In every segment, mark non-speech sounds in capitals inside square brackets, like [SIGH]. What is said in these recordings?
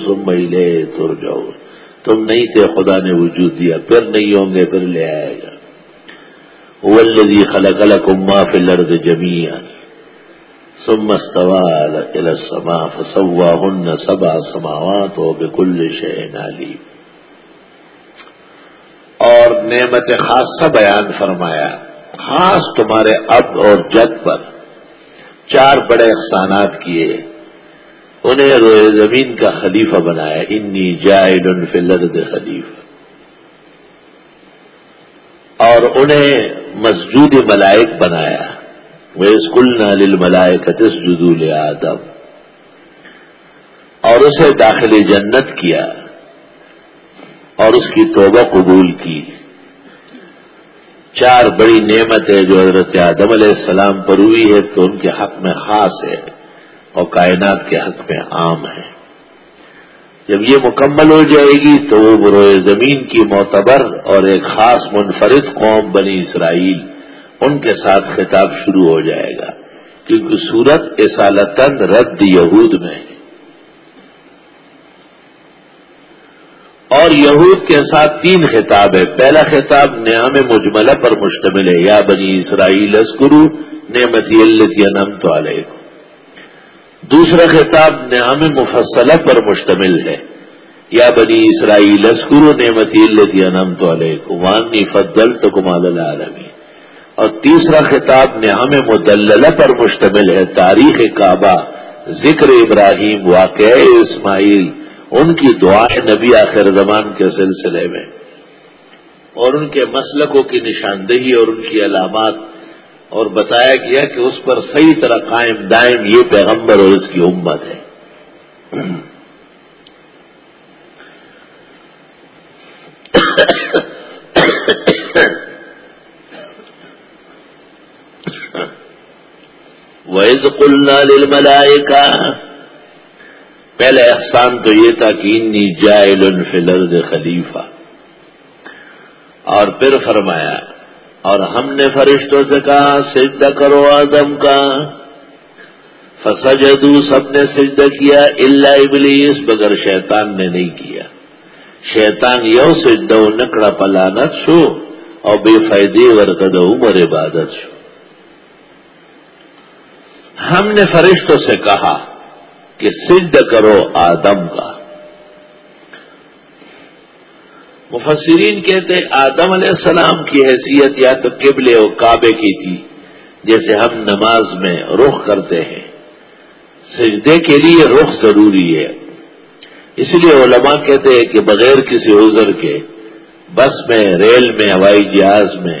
مہیلے تر جاؤ۔ تم نہیں تھے خدا نے وجود دیا، پھر نہیں ہوں گے، پھر لے آئے گا۔ ولدی خلق الما فلرد جمیا سمستوال السما فسوا ہن سبا سماوات ہو بکل شہ نالی اور نعمت خاصہ بیان فرمایا، خاص تمہارے اب اور جد پر چار بڑے احسانات کیے۔ انہیں روئے زمین کا خلیفہ بنایا انی جائل فلرد خلیفہ. اور انہیں مسجود ملائک بنایا۔ وہ اسکول نالل ملائک جدول آدم اور اسے داخل جنت کیا۔ اور اس کی توبہ قبول کی۔ چار بڑی نعمتیں جو حضرت آدم علیہ السلام پر ہوئی ہے تو ان کے حق میں خاص ہے۔ اور کائنات کے حق میں عام ہے جب یہ مکمل ہو جائے گی تو وہ بروئے زمین کی معتبر اور ایک خاص منفرد قوم بنی اسرائیل ان کے ساتھ خطاب شروع ہو جائے گا، کیونکہ سورت اسالتن رد یہود میں ہے۔ اور یہود کے ساتھ تین خطاب ہے پہلا خطاب، نعم مجملہ پر مشتمل ہے، یا بنی اسرائیل اسکرو نعمتی اللہ نمت علیہ دوسرا خطاب نعم مفصلہ پر مشتمل ہے. یا بنی اسرائیل اسکر نعمتی اللہ انمت علیہ وانی فضل تو کمال العالمی اور تیسرا خطاب نعم مدللہ پر مشتمل ہے، تاریخ کعبہ، ذکر ابراہیم واقع اسماعیل، ان کی دعائیں نبی آخر زمان کے سلسلے میں. اور ان کے مسلکوں کی نشاندہی اور ان کی علامات اور بتایا گیا کہ اس پر صحیح طرح قائم دائم یہ پیغمبر اور اس کی امت ہے۔ ویز قلنا للملائکہ کا پہلے احسان تو یہ تھا کہ انی جائل فی الارض خلیفہ اور پھر فرمایا اور ہم نے فرشتوں سے کہا، سجدہ کرو آدم کا۔ فسجدو، سب نے سجدہ کیا اللہ ابلیس بغیر شیطان نے نہیں کیا۔ شیطان یو سجدہ نکڑا پلانت شو، اور بے فائدے ورکد عمر عبادت شو۔ ہم نے فرشتوں سے کہا کہ سجد کرو آدم کا۔ مفسرین کہتے آدم علیہ السلام کی حیثیت یا تو قبل و کعبے کی تھی، جیسے ہم نماز میں رخ کرتے ہیں۔ سجدے کے لیے رخ ضروری ہے۔ اس لیے علماء کہتے ہیں کہ بغیر کسی عذر کے بس میں، ریل میں، ہوائی جہاز میں،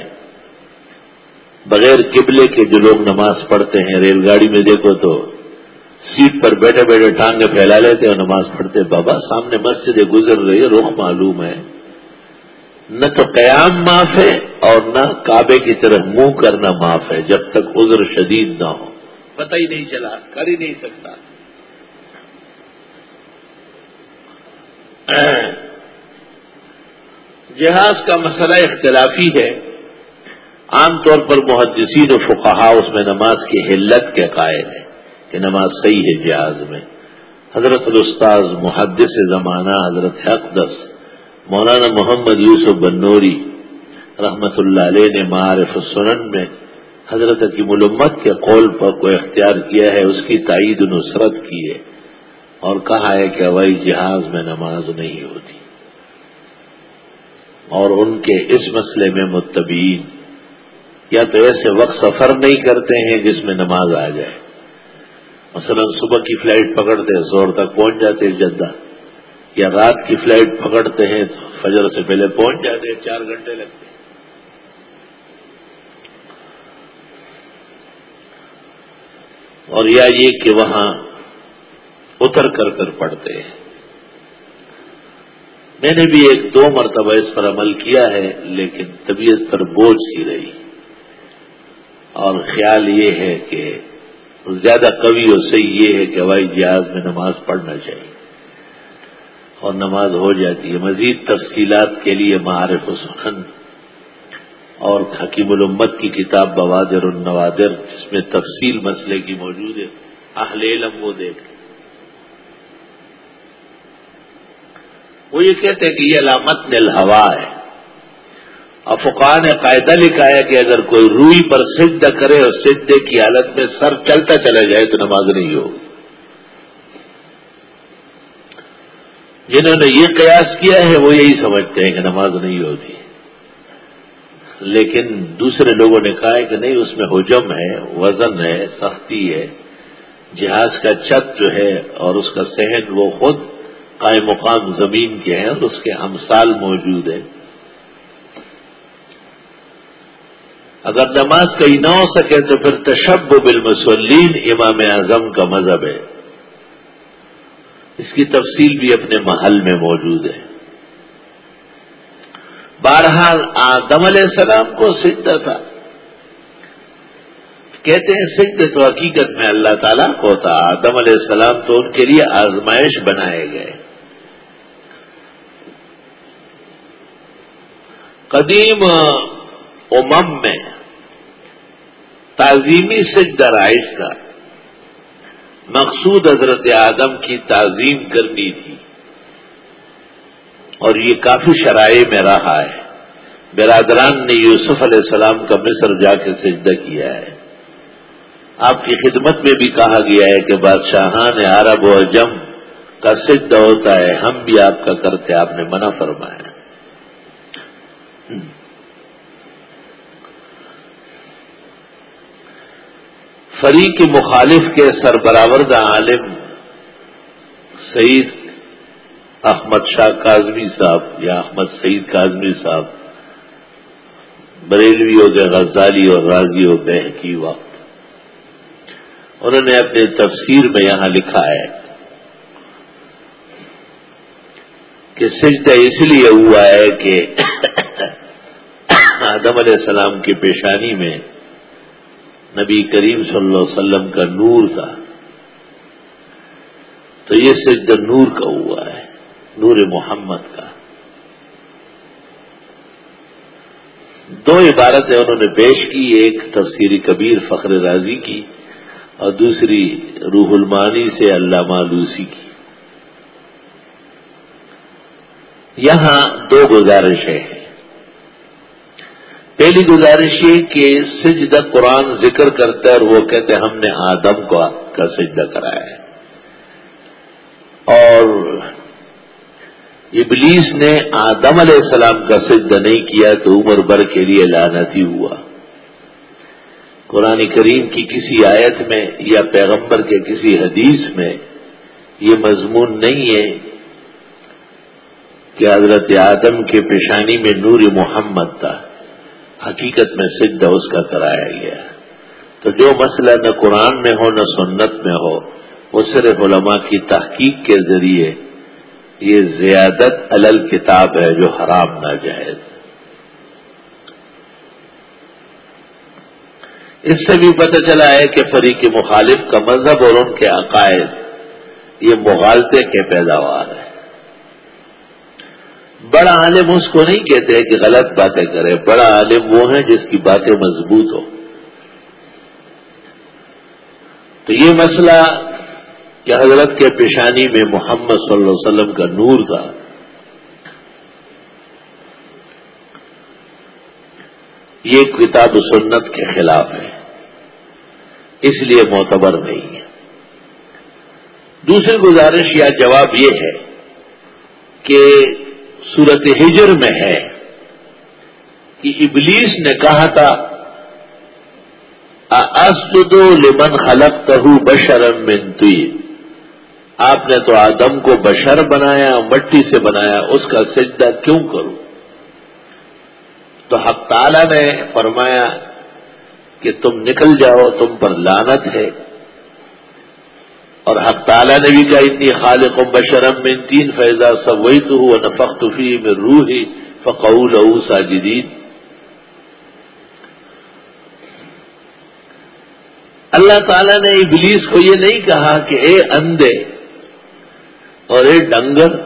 بغیر قبلے کے جو لوگ نماز پڑھتے ہیں، ریل گاڑی میں دیکھو تو سیٹ پر بیٹھے بیٹھے ٹانگیں پھیلا لیتے ہیں اور نماز پڑھتے بابا، سامنے مسجد گزر رہی ہے، رخ معلوم ہے۔ نہ تو قیام معاف ہے اور نہ کعبے کی طرف منہ کرنا معاف ہے جب تک عذر شدید نہ ہو۔ پتہ ہی نہیں چلا، کر ہی نہیں سکتا۔ جہاز کا مسئلہ اختلافی ہے۔ عام طور پر محدثین و فقہا اس میں نماز کی حلت کے قائل ہے کہ نماز صحیح ہے جہاز میں۔ حضرت الاستاذ، محدث زمانہ، حضرت حقدس مولانا محمد یوسف بنوری رحمت اللہ علیہ نے معارف سنن میں حضرت کی ملمت کے قول پر کو اختیار کیا ہے، اس کی تائید نصرت کی ہے اور کہا ہے کہ ہوائی جہاز میں نماز نہیں ہوتی۔ اور ان کے اس مسئلے میں متبین یا تو ایسے وقت سفر نہیں کرتے ہیں جس میں نماز آ جائے۔ مثلا صبح کی فلائٹ پکڑتے، زور تک پہنچ جاتے، جدہ یا رات کی فلائٹ پکڑتے ہیں تو فجر سے پہلے پہنچ جاتے ہیں، چار گھنٹے لگتے ہیں۔ اور یا یہ کہ وہاں اتر کر کر پڑتے ہیں۔ میں نے بھی ایک دو مرتبہ اس پر عمل کیا ہے، لیکن طبیعت پر بوجھ سی رہی۔ اور خیال یہ ہے کہ زیادہ قوی اور صحیح یہ ہے کہ ہوائی جہاز میں نماز پڑھنا چاہیے۔ اور نماز ہو جاتی ہے۔ مزید تفصیلات کے لیے معارف سخن اور حکیم الامت کی کتاب بوادر النوادر، جس میں تفصیل مسئلے کی موجود ہے، اہل علم وہ دیکھ وہ یہ کہتے ہیں کہ یہ علامت نل ہوا ہے افقان نے قاعدہ لکھا ہے کہ اگر کوئی روئی پر سجدہ کرے اور سجدے کی حالت میں سر چلتا چلا جائے تو نماز نہیں ہوگی۔ جنہوں نے یہ قیاس کیا ہے وہ یہی سمجھتے ہیں کہ نماز نہیں ہوتی۔ لیکن دوسرے لوگوں نے کہا ہے کہ نہیں، اس میں حجم ہے، وزن ہے، سختی ہے۔ جہاز کا چت جو ہے اور اس کا صحن وہ خود قائم مقام زمین کے ہیں اور اس کے امثال موجود ہیں۔ اگر نماز کہیں نہ ہو سکے تو پھر تشب بالمسلین امام اعظم کا مذہب ہے۔ اس کی تفصیل بھی اپنے محل میں موجود ہے۔ بہرحال آدم علیہ السلام کو سجدہ تھا۔ کہتے ہیں سجد تو حقیقت میں اللہ تعالیٰ کو تھا۔ آدم علیہ السلام تو ان کے لیے آزمائش بنائے گئے۔ قدیم امم میں تعظیمی سجدہ رائٹ کا مقصود حضرت آدم کی تعظیم کرنی تھی۔ اور یہ کافی شرائع میں رہا ہے۔ برادران نے یوسف علیہ السلام کا مصر جا کے سجدہ کیا ہے۔ آپ کی خدمت میں بھی کہا گیا ہے کہ بادشاہان عرب و جم کا سجدہ ہوتا ہے۔ ہم بھی آپ کا کرتے آپ نے منع فرمایا۔ فریق مخالف کے سربراہ عالم سعید احمد شاہ کاظمی صاحب یا احمد سعید کاظمی صاحب، بریلوی ہو گئے، غزالی اور راضی ہو گئے کی وقت۔ انہوں نے اپنے تفسیر میں یہاں لکھا ہے کہ سجدہ اس لیے ہوا ہے کہ [COUGHS] آدم علیہ السلام کی پیشانی میں نبی کریم صلی اللہ علیہ وسلم کا نور تھا۔ تو یہ سجدہ نور کا ہوا ہے، نور محمد کا۔ دو عبارتیں انہوں نے پیش کی، ایک تفسیری کبیر فخر راضی کی اور دوسری روح المانی سے علامہ لوسی کی۔ یہاں دو گزارشیں ہیں۔ پہلی گزارش یہ کہ سجدہ قرآن ذکر کرتا ہے اور وہ کہتے ہیں ہم نے آدم کو کا سجدہ کرایا ہے۔ اور ابلیس نے آدم علیہ السلام کا سجدہ نہیں کیا تو عمر بر کے لیے لانتی ہوا۔ قرآن کریم کی کسی آیت میں یا پیغمبر کے کسی حدیث میں یہ مضمون نہیں ہے کہ حضرت آدم کے پیشانی میں نور محمد تھا۔ حقیقت میں سجدہ اس کا کرایا گیا تو جو مسئلہ نہ قرآن میں ہو نہ سنت میں ہو، وہ صرف علماء کی تحقیق کے ذریعے یہ زیادت الل کتاب ہے جو حرام نہ جائز۔ اس سے بھی پتہ چلا ہے کہ فریق مخالف کا مذہب اور ان کے عقائد یہ مغالطے کے پیداوار ہے بڑا عالم اس کو نہیں کہتے کہ غلط باتیں کرے بڑا عالم وہ ہے جس کی باتیں مضبوط ہو تو یہ مسئلہ کہ حضرت کے پیشانی میں محمد صلی اللہ علیہ وسلم کا نور تھا۔ یہ کتاب سنت کے خلاف ہے۔ اس لیے معتبر نہیں ہے۔ دوسری گزارش یا جواب یہ ہے کہ صورت ہجر میں ہے کہ ابلیس نے کہا تھا اسدو لمن خلق تہو بشرم منتی آپ نے تو آدم کو بشر بنایا، مٹی سے بنایا، اس کا سجدہ کیوں کروں؟ تو حق تعالی نے فرمایا کہ تم نکل جاؤ، تم پر لانت ہے۔ اور حق تعالیٰ نے بھی کہا اتنی خالق و بشرم میں تین فیضا سب تو ہوا نفقی میں روح ہی فقول ساجدین اللہ تعالیٰ نے ابلیس کو یہ نہیں کہا کہ اے اندھے اور اے ڈنگر،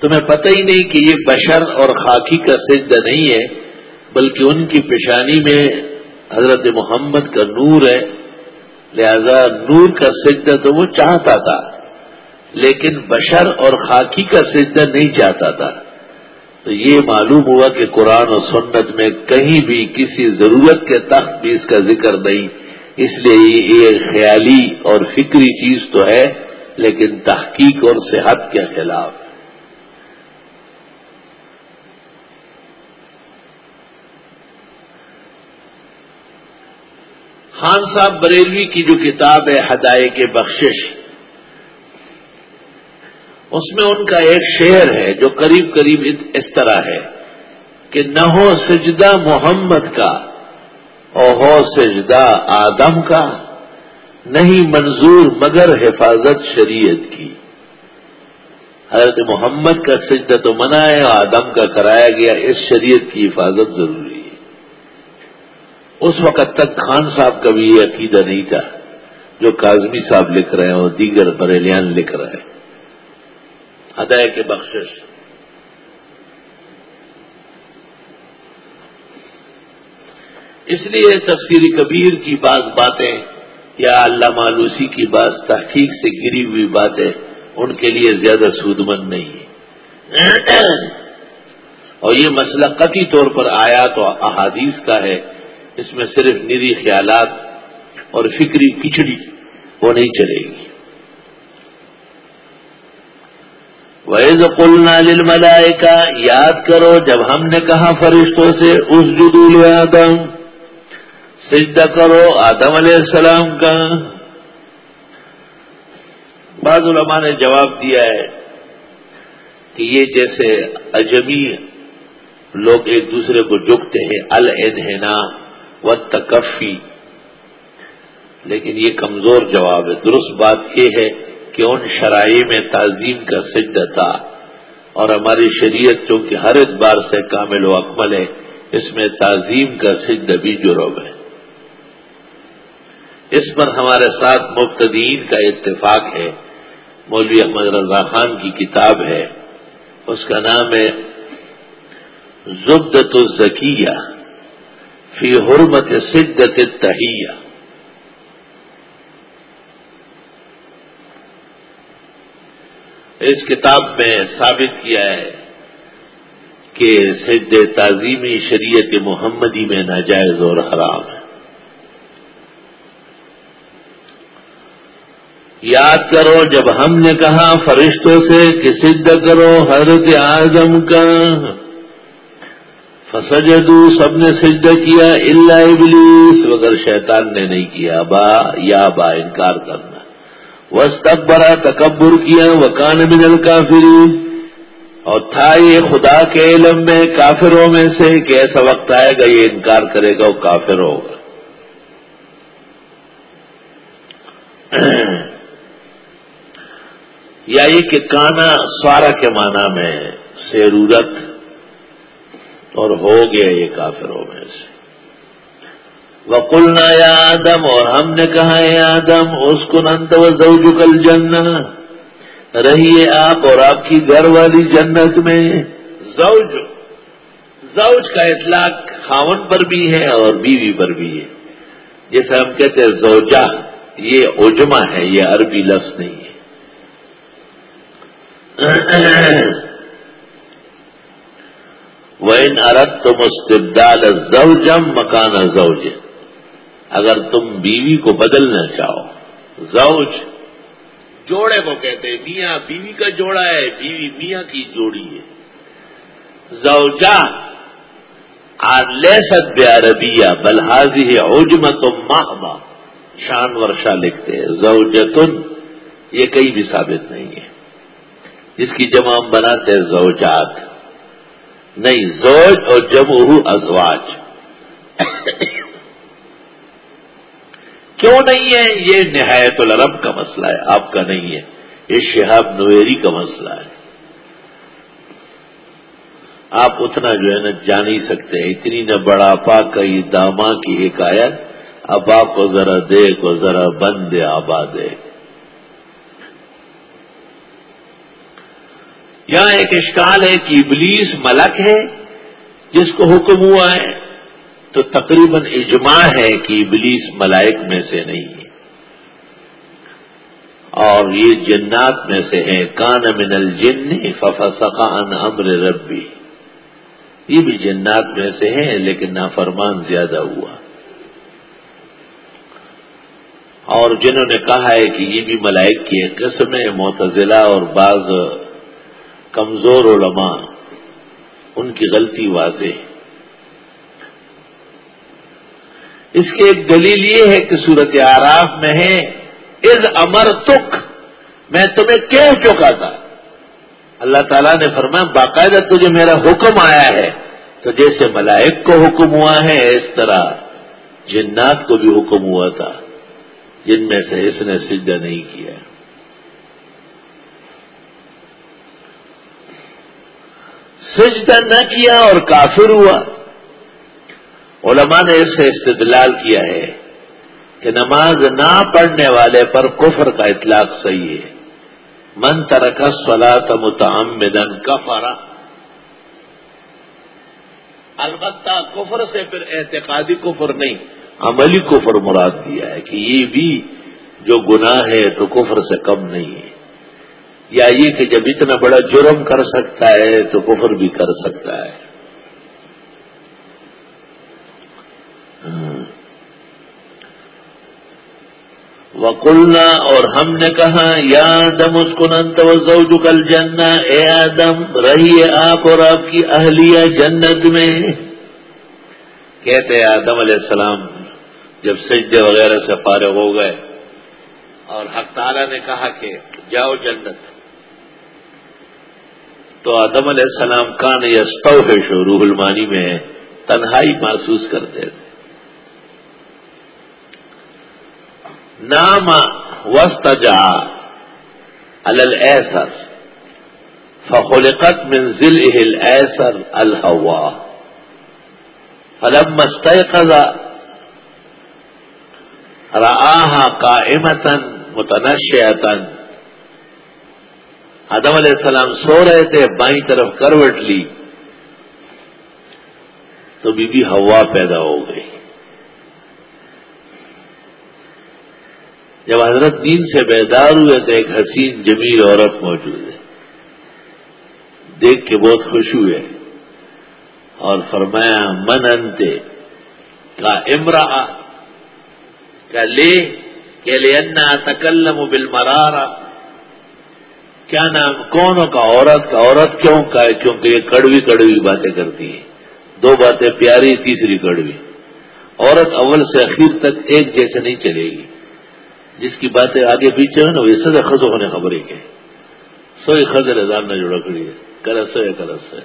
تمہیں پتہ ہی نہیں کہ یہ بشر اور خاکی کا سجدہ نہیں ہے، بلکہ ان کی پیشانی میں حضرت محمد کا نور ہے۔ لہذا نور کا سجدہ تو وہ چاہتا تھا، لیکن بشر اور خاکی کا سجدہ نہیں چاہتا تھا۔ تو یہ معلوم ہوا کہ قرآن و سنت میں کہیں بھی کسی ضرورت کے تخت بھی اس کا ذکر نہیں۔ اس لیے یہ خیالی اور فکری چیز تو ہے، لیکن تحقیق اور صحت کے خلاف۔ خان صاحب بریلوی کی جو کتاب ہے ہدائے کے بخشش، اس میں ان کا ایک شعر ہے جو قریب قریب اس طرح ہے کہ نہ ہو سجدہ محمد کا، اور ہو سجدہ آدم کا، نہیں منظور مگر حفاظت شریعت کی۔ حضرت محمد کا سجدہ تو منع ہے اور آدم کا کرایا گیا، اس شریعت کی حفاظت ضروری اس وقت تک خان صاحب کا بھی یہ عقیدہ نہیں تھا جو کاظمی صاحب لکھ رہے ہیں اور دیگر بریلیان لکھ رہے ہیں۔ ہدایت کے بخشش۔ اس لیے تفسیری کبیر کی بعض باتیں یا اللہ مالوسی کی بعض تحقیق سے گری ہوئی باتیں ان کے لیے زیادہ سود مند نہیں ہے اور یہ مسئلہ قطعی طور پر آیا تو احادیث کا ہے۔ اس میں صرف نری خیالات اور فکری کچڑی وہ نہیں چلے گی۔ ویز قلنا للملائکہ کا یاد کرو جب ہم نے کہا فرشتوں سے اس جدول آدم سجدہ کرو آدم علیہ السلام کا۔ بعض علماء نے جواب دیا ہے کہ یہ جیسے اجمی لوگ ایک دوسرے کو جھکتے ہیں النا و تکفی لیکن یہ کمزور جواب ہے۔ درست بات یہ ہے کہ ان شرائع میں تعظیم کا سجدہ تھا اور ہماری شریعت چونکہ ہر اعتبار سے کامل و اکمل ہے، اس میں تعظیم کا سجدہ بھی جرم ہے۔ اس پر ہمارے ساتھ مبتدین کا اتفاق ہے۔ مولوی احمد رضا خان کی کتاب ہے۔ اس کا نام ہے زبدت الزکیہ۔ فی حرمت سدت تہیا اس کتاب میں ثابت کیا ہے کہ سد تعظیمی شریعت محمدی میں ناجائز اور حرام ہے۔ یاد کرو جب ہم نے کہا فرشتوں سے کہ سدھ کرو حضرت اعظم کا۔ فسجدو سب نے سجدہ کیا اللہ ابلیس، مگر شیطان نے نہیں کیا، با، یا با، انکار کرنا۔ وس تک برا تکبر کیا وہ کان من کافری اور تھا یہ خدا کے علم میں، کافروں میں سے، کہ ایسا وقت آئے گا، یہ انکار کرے گا، وہ کافر ہوگا۔ [CLEARS THROAT] یا یہ کہ کانا سوارا کے معنی میں، سیرورت اور ہو گیا یہ کافروں میں سے۔ وقلنا یا آدم، اور ہم نے کہا ہے آدم اس کو ننت و زوجکل جن رہیے آپ اور آپ کی گھر والی جنت میں۔ زوج زوج کا اطلاق خاون پر بھی ہے اور بیوی پر بھی ہے۔ جیسے ہم کہتے ہیں زوجہ، یہ اجما ہے، یہ عربی لفظ نہیں ہے۔ وین ارد تم استبدال زوجم مکان زوج اگر تم بیوی کو بدلنا چاہو۔ زوج جوڑے کو کہتے ہیں۔ میاں بیوی کا جوڑا ہے، بیوی میاں کی جوڑی ہے۔ زوجا لیست بے عربیہ بلحاظی ہے اوجمت شان ورشا لکھتے ہیں۔ زوجتن، یہ کہیں بھی ثابت نہیں ہے۔ جس کی جمع ہم بناتے ہیں زوجات۔ نہیں، زوج اور جمع ازواج۔ کیوں نہیں ہے؟ یہ نہایت العرب کا مسئلہ ہے، آپ کا نہیں ہے، یہ شہاب نویری کا مسئلہ ہے۔ آپ اتنا جو ہے نا جان ہی سکتے ہیں، اتنی نہ بڑا پا کا یہ داما کی ایک آیت اب آپ کو ذرا دیکھ کو ذرا بند آباد ہے یہاں ایک اشکال ہے کہ ابلیس ملک ہے، جس کو حکم ہوا ہے، تو تقریباً اجماع ہے کہ ابلیس ملائک میں سے نہیں ہے۔ اور یہ جنات میں سے ہیں۔ کان من الجن ففسقا ان امر ربی۔ یہ بھی جنات میں سے ہیں، لیکن نافرمان زیادہ ہوا۔ اور جنہوں نے کہا ہے کہ یہ بھی ملائک کی ایک قسم ہے، معتزلہ اور بعض کمزور علماء، ان کی غلطی واضح اس کی ایک دلیل یہ ہے کہ صورت آراف میں ہے از امر تک میں تمہیں کہہ چکا تھا۔ اللہ تعالیٰ نے فرمایا، باقاعدہ تجھے میرا حکم آیا ہے۔ تو جیسے ملائک کو حکم ہوا ہے اس طرح، جنات کو بھی حکم ہوا تھا، جن میں سے اس نے سجدہ نہیں کیا۔ سجدہ نہ کیا اور کافر ہوا۔ علماء نے اس سے استدلال کیا ہے کہ نماز نہ پڑھنے والے پر کفر کا اطلاق صحیح ہے۔ من ترک سلا متعمدن کفرا البتہ کفر سے پھر اعتقادی کفر نہیں، عملی کفر مراد دیا ہے کہ یہ بھی جو گناہ ہے تو کفر سے کم نہیں ہے۔ یا یہ کہ جب اتنا بڑا جرم کر سکتا ہے تو کفر بھی کر سکتا ہے۔ ہاں۔ وکلنا اور ہم نے کہا، یا آدم اس کو نن تو کل جننا اے آدم رہیے آپ اور آپ کی اہلیہ جنت میں۔ کہتے آدم علیہ السلام، جب سجدے وغیرہ سے فارغ ہو گئے۔ اور حق تعالیٰ نے کہا کہ جاؤ جنت۔ تو آدم علیہ السلام کا نے ہے شو روح المانی میں تنہائی محسوس کرتے تھے۔ نام وسط جا السر فخلقت من ذل ایسر الحوا فلم مستيقظ رآها قائمة متنشئة۔ آدم علیہ السلام سو رہے تھے، بائیں طرف کروٹ لی۔ تو بی بی ہوا پیدا ہو گئی جب حضرت دین سے بیدار ہوئے تو ایک حسین جمیل عورت موجود ہے۔ دیکھ کے بہت خوش ہوئے۔ اور فرمایا، من انتے کا امرا کا لے، کہ لے انا تکلم بل کیا نام کون کا عورت کا عورت کیوں کا ہے؟ کیونکہ یہ کڑوی کڑوی باتیں کرتی ہے دو باتیں پیاری، تیسری کڑوی۔ عورت اول سے اخیر تک ایک جیسے نہیں چلے گی۔ جس کی باتیں آگے پیچھے ہیں نا، وہ سزا خزو ہونے خبر ہی کہ سوئی خزر نہ جڑا ہے۔ کرس ہے کرس ہے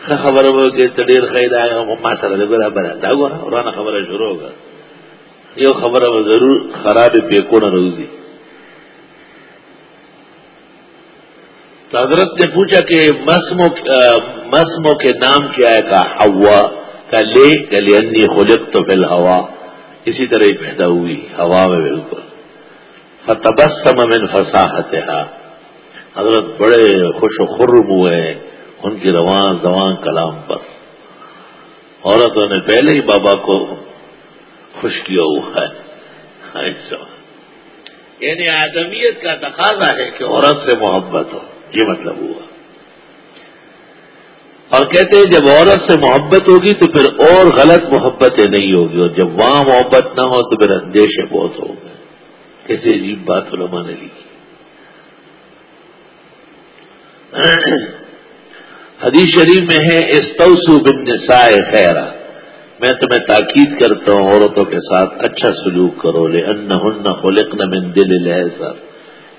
خبر ہو کہ تڑیر خید آئے گا ماسا رہے برابر ہے۔ داغو نا اور خبر شروع ہوگا۔ یہ خبر ضرور خراب پیکو نہ روزی۔ تو حضرت نے پوچھا کہ مسموں مسموں کے نام کیا ہے؟ کا ہوا کا لے کہ لے، انی خلق تو فل ہوا اسی طرح ہی پیدا ہوئی، ہوا میں بالکل۔ فتبسم من فساحت حضرت بڑے خوش و خرم ہوئے ان کی روان زوان کلام پر۔ عورتوں نے پہلے ہی بابا کو خوش کیا ہوا ہے۔ ہاں، یعنی آدمیت کا تقاضا ہے کہ عورت سے محبت ہو۔ یہ مطلب ہوا۔ اور کہتے ہیں جب عورت سے محبت ہوگی تو پھر اور غلط محبتیں نہیں ہوگی، اور جب وہاں محبت نہ ہو تو پھر اندیشے بہت ہو گئے۔ کیسے عجیب بات علماء نے لکھی۔ حدیث شریف میں ہے، استوسو بن نسائے خیرہ میں تمہیں تاکید کرتا ہوں، عورتوں کے ساتھ اچھا سلوک کرو لے ان خلقن من دل سر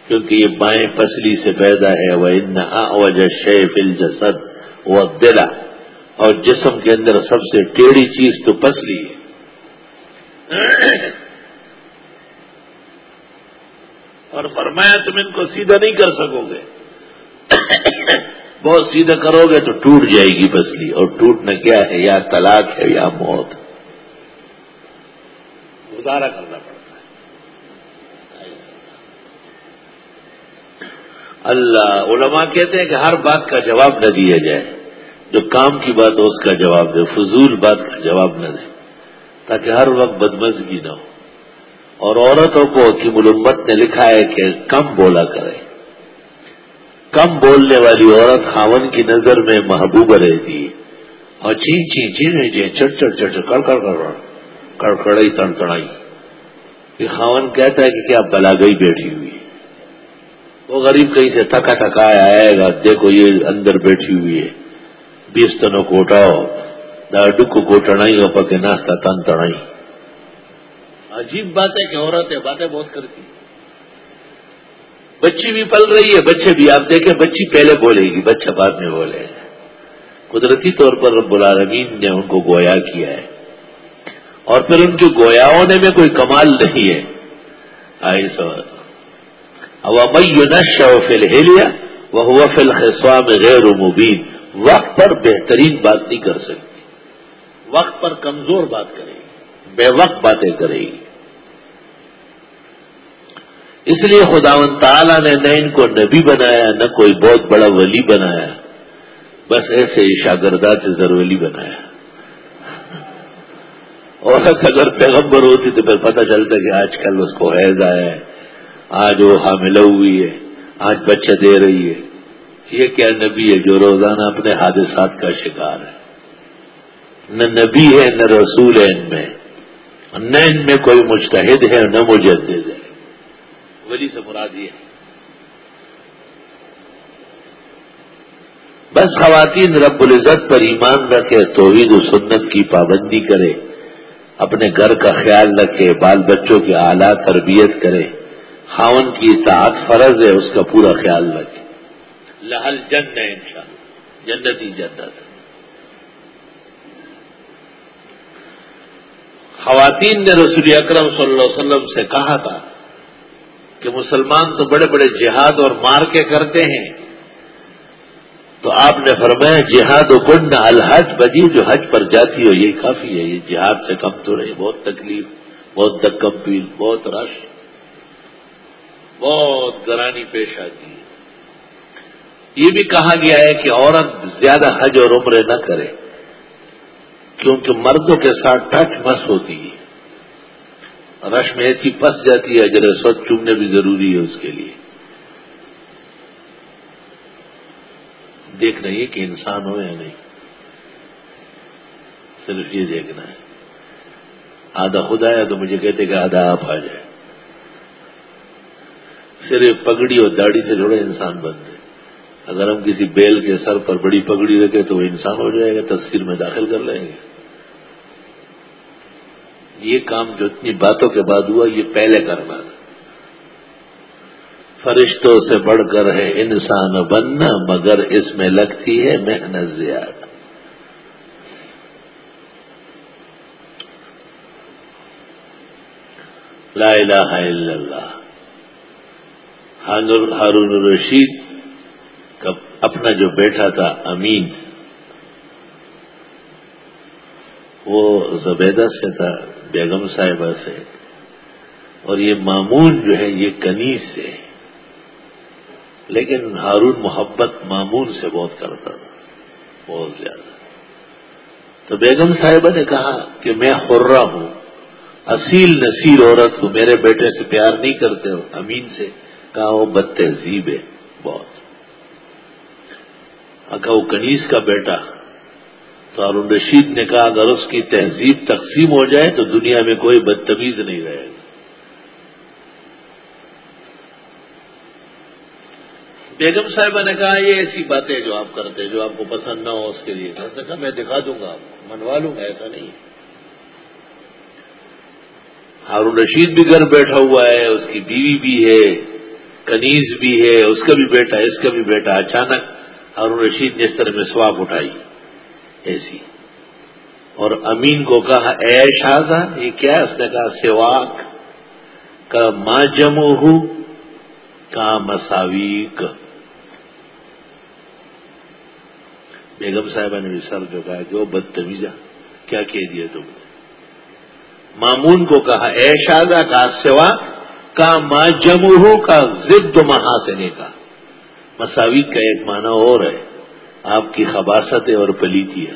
کیونکہ یہ بائیں پسلی سے پیدا ہے وہ ان وجہ شیف الجسد وہ دلا اور جسم کے اندر سب سے ٹیڑھی چیز تو پسلی ہے۔ اور فرمایا تم ان کو سیدھا نہیں کر سکو گے۔ بہت سیدھا کرو گے تو ٹوٹ جائے گی پسلی۔ اور ٹوٹنا کیا ہے؟ یا طلاق ہے یا موت۔ گزارا کرنا پڑتا ہے اللہ علماء کہتے ہیں کہ ہر بات کا جواب نہ دیا جائے۔ جو کام کی بات ہو اس کا جواب دے، فضول بات کا جواب نہ دے۔ تاکہ ہر وقت بدمزگی نہ ہو۔ اور عورتوں کو کی ملمت نے لکھا ہے کہ کم بولا کرے۔ کم بولنے والی عورت خاون کی نظر میں محبوب رہتی۔ اور چین چین چین چین چڑ چڑ چڑ چڑ، کڑ کڑ کڑ کڑ کڑئی تڑ تڑائی یہ خاون کہتا ہے کہ کیا بلا گئی بیٹھی ہوئی وہ غریب کہیں سے تھکا تھکا آئے گا دیکھو یہ اندر بیٹھی ہوئی ہے۔ بیس تنوں کو اٹھاؤ کو ٹڑائی اور پکے ناشتہ تن تڑائی عجیب بات ہے کہ عورت ہے باتیں بہت کرتی۔ بچی بھی پل رہی ہے، بچے بھی۔ آپ دیکھیں، بچی پہلے بولے گی، بچہ بعد میں بولے۔ قدرتی طور پر رب العالمین نے ان کو گویا کیا ہے۔ اور پھر ان کے گویا ہونے میں کوئی کمال نہیں ہے۔ آئی اب نشا فل ہیلیا وہ فل خسوا میں غیر مبین وقت پر بہترین بات نہیں کر سکتی وقت پر کمزور بات کرے۔ گی بے وقت باتیں کرے۔ گی اس لیے خداون تعالیٰ نے نہ ان کو نبی بنایا، نہ کوئی بہت بڑا ولی بنایا۔ بس ایسے ہی شاگردات زرولی بنایا۔ عورت اگر پیغمبر ہوتی تو پھر پتہ چلتا کہ آج کل اس کو حیض آیا ہے۔ آج وہ حاملہ ہوئی ہے، آج بچہ دے رہی ہے۔ یہ کیا نبی ہے جو روزانہ اپنے حادثات کا شکار ہے؟ نہ نبی ہے، نہ رسول ہے ان میں۔ نہ ان میں کوئی مشتحد ہے، نہ مجدد ہے۔ ولی سے مراد یہ ہے۔ بس خواتین رب العزت پر ایمان رکھے، توحید و سنت کی پابندی کرے، اپنے گھر کا خیال رکھے، بال بچوں کی اعلیٰ تربیت کرے۔ خاون کی اطاعت فرض ہے، اس کا پورا خیال رکھے لہل جن ہے ان شاء اللہ جنتی جنت خواتین نے رسول اکرم صلی اللہ علیہ وسلم سے کہا تھا کہ مسلمان تو بڑے بڑے جہاد اور مار کے کرتے ہیں۔ تو آپ نے فرمایا، جہاد و کنڈ الحج بجی جو حج پر جاتی ہو، یہ کافی ہے، یہ جہاد سے کم تو رہے بہت تکلیف، بہت دکم پیل بہت رش۔ بہت گرانی پیش آتی جی ہے۔ یہ بھی کہا گیا ہے کہ عورت زیادہ حج اور عمرے نہ کرے، کیونکہ مردوں کے ساتھ ٹچ مس ہوتی ہے۔ رش میں ایسی پس جاتی ہے، اجر سوچ چومنے بھی ضروری ہے اس کے لیے۔ دیکھنا یہ کہ انسان ہو یا نہیں۔ صرف یہ دیکھنا ہے۔ آدھا خود آیا تو مجھے کہتے کہ آدھا آپ آ جائے صرف پگڑی اور داڑھی سے جڑے انسان بنتے اگر ہم کسی بیل کے سر پر بڑی پگڑی رکھے تو وہ انسان ہو جائے گا تصویر میں داخل کر لیں گے۔ یہ کام جو اتنی باتوں کے بعد ہوا، یہ پہلے کرنا تھا۔ فرشتوں سے بڑھ کر ہے انسان بننا، مگر اس میں لگتی ہے محنت زیادہ۔ لا الہ الا اللہ۔ ہارون الرشید کا اپنا جو بیٹا تھا، امین، وہ زبیدہ سے تھا، بیگم صاحبہ سے۔ اور یہ معمون جو ہے، یہ کنیز سے۔ لیکن ہارون محبت معمون سے بہت کرتا تھا، بہت زیادہ۔ تو بیگم صاحبہ نے کہا کہ میں خرا ہوں، اصیل نصیر عورت کو میرے بیٹے سے پیار نہیں کرتے ہو، امین سے۔ کہا وہ بد تہذیب ہے بہت۔ کہا وہ کنیز کا بیٹا، تو ارون رشید نے کہا، اگر اس کی تہذیب تقسیم ہو جائے تو دنیا میں کوئی بدتمیز نہیں رہے گا۔ بیگم صاحبہ نے کہا، یہ ایسی باتیں جو آپ کرتے جو آپ کو پسند نہ ہو اس کے لیے۔ کہا، میں دکھا دوں گا آپ کو منوا لوں گا، ایسا نہیں۔ ہارون رشید بھی گھر بیٹھا ہوا ہے، اس کی بیوی بھی ہے۔ کنیز بھی ہے، اس کا بھی بیٹا، اس کا بھی بیٹا۔ اچانک ہارون رشید نے اس طرح میں سواپ اٹھائی۔ ایسی۔ اور امین کو کہا، اے شاہزہ یہ کیا اس نے کہا سواک کا ماں جمو ہوں کا مساویک بیگم صاحبہ نے بھی سر جو کہا کہ وہ بدتمیزہ، کیا کہہ دیا تم نے؟ مامون کو کہا، اے شاہزہ کا سوا کا ماں جمو کا ضد محاسنے کا۔ مساویک کا ایک معنی اور ہے۔ آپ کی خباست ہے اور پلیتی ہے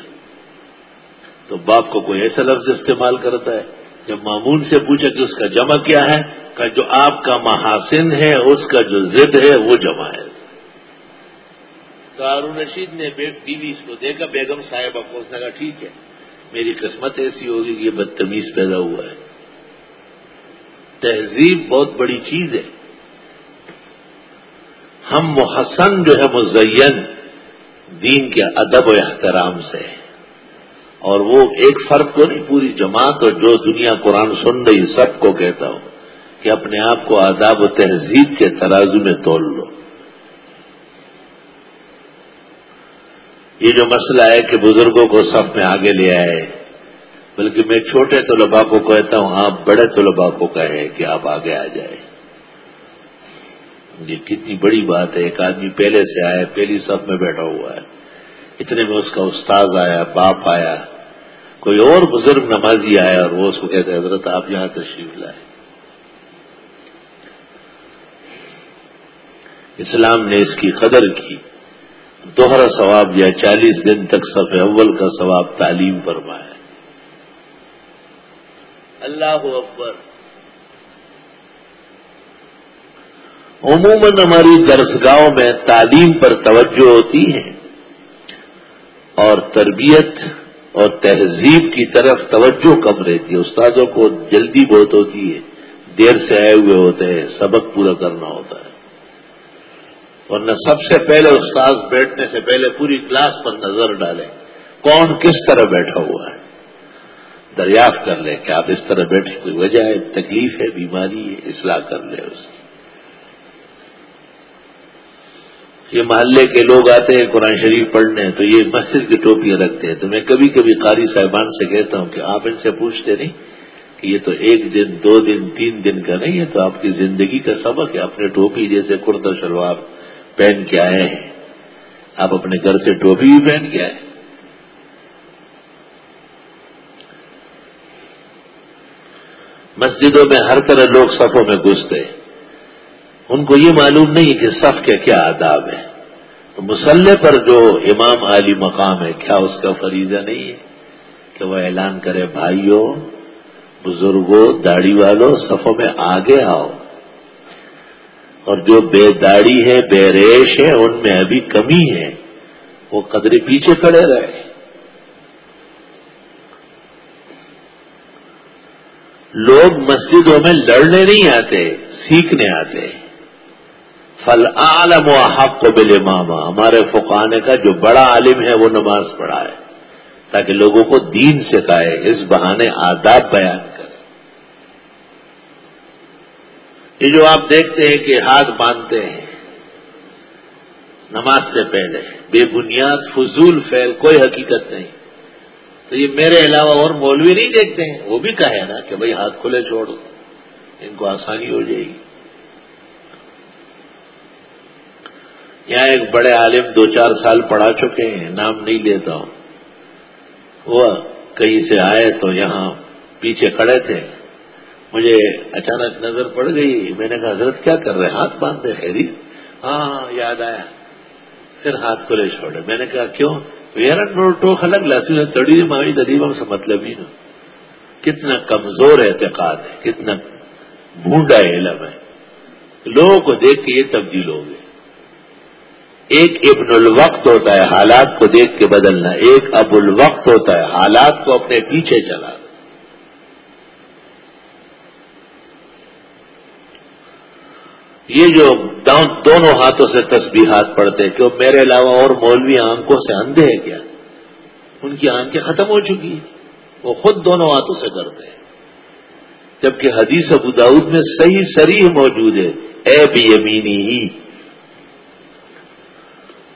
تو باپ کو کوئی ایسا لفظ استعمال کرتا ہے جب معمول سے پوچھا کہ اس کا جمع کیا ہے، کہ جو آپ کا محاسن ہے، اس کا جو ضد ہے، وہ جمع ہے۔ تو ہارون رشید نے بیوی اس کو دیکھا، بیگم صاحبہ کو اس نے کہا ٹھیک ہے، میری قسمت ایسی ہوگی کہ یہ بدتمیز پیدا ہوا ہے۔ تہذیب بہت بڑی چیز ہے۔ ہم محسن جو ہے مزین دین کے ادب و احترام سے اور وہ ایک فرد کو نہیں، پوری جماعت اور جو دنیا قرآن سن رہی سب کو کہتا ہوں کہ اپنے آپ کو آداب و تہذیب کے ترازو میں تول لو۔ یہ جو مسئلہ ہے کہ بزرگوں کو صف میں آگے لے آئے بلکہ میں چھوٹے طلباء کو کہتا ہوں آپ بڑے طلباء کو کہے کہ آپ آگے آ جائیں۔ یہ کتنی بڑی بات ہے، ایک آدمی پہلے سے آیا، پہلی صف میں بیٹھا ہوا ہے۔ اتنے میں اس کا استاد آیا، باپ آیا، کوئی اور بزرگ نمازی آیا اور وہ اس کو کہتے حضرت، آپ یہاں تشریف لائے اسلام نے اس کی قدر کی۔ دوہرا ثواب یا چالیس دن تک صف اول کا ثواب تعلیم فرمایا۔ اللہ اکبر۔ عموماً ہماری درسگاہوں میں تعلیم پر توجہ ہوتی ہے اور تربیت اور تہذیب کی طرف توجہ کم رہتی ہے۔ استادوں کو جلدی بہت ہوتی ہے، دیر سے آئے ہوئے ہوتے ہیں، سبق پورا کرنا ہوتا ہے۔ ورنہ سب سے پہلے استاد بیٹھنے سے پہلے پوری کلاس پر نظر ڈالیں۔ کون کس طرح بیٹھا ہوا ہے؟ دریافت کر لیں کہ آپ اس طرح بیٹھے، کوئی وجہ ہے، تکلیف ہے، بیماری ہے، اصلاح کر لیں اس کی۔ یہ محلے کے لوگ آتے ہیں، قرآن شریف پڑھنے، تو یہ مسجد کی ٹوپیاں رکھتے ہیں۔ تو میں کبھی کبھی قاری صاحبان سے کہتا ہوں کہ آپ ان سے پوچھتے نہیں کہ یہ تو ایک دن، دو دن، تین دن کا نہیں ہے، تو آپ کی زندگی کا سبق ہے۔ اپنے ٹوپی جیسے کرتا شلوار پہن کے آئے ہیں۔ آپ اپنے گھر سے ٹوپی بھی پہن کے آئے ہیں۔ مسجدوں میں ہر طرح لوگ صفوں میں گھستے ان کو یہ معلوم نہیں کہ صف کے کیا آداب ہے تو مسلح پر جو امام علی مقام ہے، کیا اس کا فریضہ نہیں ہے کہ وہ اعلان کرے بھائیوں بزرگوں داڑھی والوں صفوں میں آگے آؤ اور جو بے داڑھی ہے بے ریش ہے ان میں ابھی کمی ہے۔ وہ قدرے پیچھے کھڑے رہے۔ لوگ مسجدوں میں لڑنے نہیں آتے، سیکھنے آتے۔ فل عالم و حق کو بل ماما ہمارے فقانے کا جو بڑا عالم ہے وہ نماز پڑھائے، تاکہ لوگوں کو دین سکھائے، اس بہانے آداب بیان کرے۔ یہ جو آپ دیکھتے ہیں کہ ہاتھ باندھتے ہیں، نماز سے پہلے بے بنیاد فضول فیل کوئی حقیقت نہیں۔ تو یہ میرے علاوہ اور مولوی نہیں دیکھتے ہیں۔ وہ بھی کہے نا کہ بھائی ہاتھ کھلے چھوڑ دو ان کو آسانی ہو جائے گی۔ یہاں ایک بڑے عالم دو چار سال پڑھا چکے ہیں، نام نہیں لیتا ہوں۔ وہ کہیں سے آئے تو یہاں پیچھے کھڑے تھے۔ مجھے اچانک نظر پڑ گئی، میں نے کہا، حضرت کیا کر رہے ہاتھ باندھتے خیری ہاں،, ہاں،, ہاں یاد آیا۔ پھر ہاتھ کو لے چھوڑے۔ میں نے کہا، کیوں؟ ٹوک الگ لاسی تڑی ماوی دریبوں سے مطلب ہی نا۔ کتنا کمزور اعتقاد ہے، کتنا بھونڈا علم ہے۔ لوگوں کو دیکھ کے یہ تبدیل ہو گئے۔ ایک ابن الوقت ہوتا ہے، حالات کو دیکھ کے بدلنا۔ ایک اب الوقت ہوتا ہے، حالات کو اپنے پیچھے چلانا۔ یہ جو دونوں ہاتھوں سے تسبیحات پڑھتے کہ وہ میرے علاوہ اور مولوی آنکھوں سے اندھے ہیں کیا؟ ان کی آنکھیں ختم ہو چکی ہیں۔ وہ خود دونوں ہاتھوں سے کرتے ہیں۔ جبکہ حدیث ابو داود میں صحیح سریح موجود ہے۔ اے بھی یمینی ہی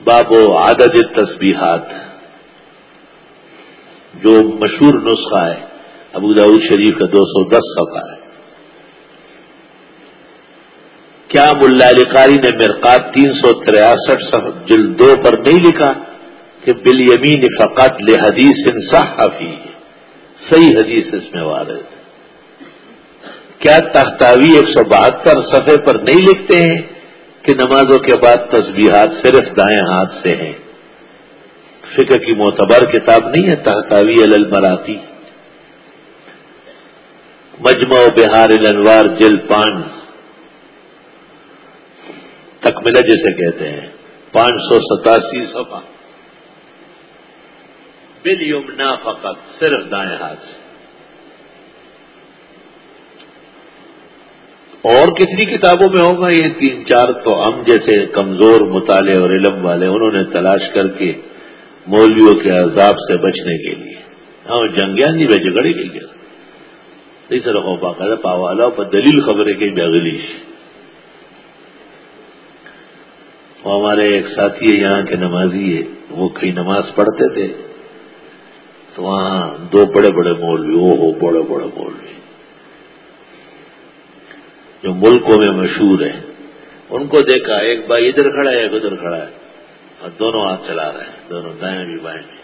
بابو عادت تسبیحات۔ جو مشہور نسخہ ہے، ابو داود شریف کا دو سو دس صفحہ ہے۔ کیا ملا علی قاری نے مرقات تین سو تریاسٹھ جلدوں پر نہیں لکھا کہ بل یمین فقط حدیث صحافی صحیح حدیث اس میں وارد کیا تختاوی ایک سو بہتر صفحے پر نہیں لکھتے ہیں کہ نمازوں کے بعد تصبیحات صرف دائیں ہاتھ سے ہیں؟ فکر کی معتبر کتاب نہیں ہے تحتاوی المراتی۔ مجمع و بہار الانوار جل پانچ۔ تکملہ جسے کہتے ہیں۔ پانچ سو ستاسی سفا بل یمنا فقط صرف دائیں ہاتھ سے۔ اور کتنی کتابوں میں ہوگا یہ تین چار؟ تو ہم جیسے کمزور، مطالعے اور علم والے، انہوں نے تلاش کر کے مولویوں کے عذاب سے بچنے کے لیے۔ ہاں جنگیان جی بھائی جگڑی گئی گیا۔ نہیں سر ہو پاوالا پر دلیل خبریں کہ بغلیش وہ ہمارے ایک ساتھی ہے یہاں کے نمازی ہے، وہ کئی نماز پڑھتے تھے، تو وہاں دو بڑے بڑے مولوی وہ ہو بڑے بڑے مولوی۔ جو ملکوں میں مشہور ہیں، ان کو دیکھا، ایک بھائی ادھر کھڑا ہے، ایک ادھر کھڑا ہے، اور دونوں ہاتھ چلا رہے ہیں، دونوں دائیں بھی بائیں بھی۔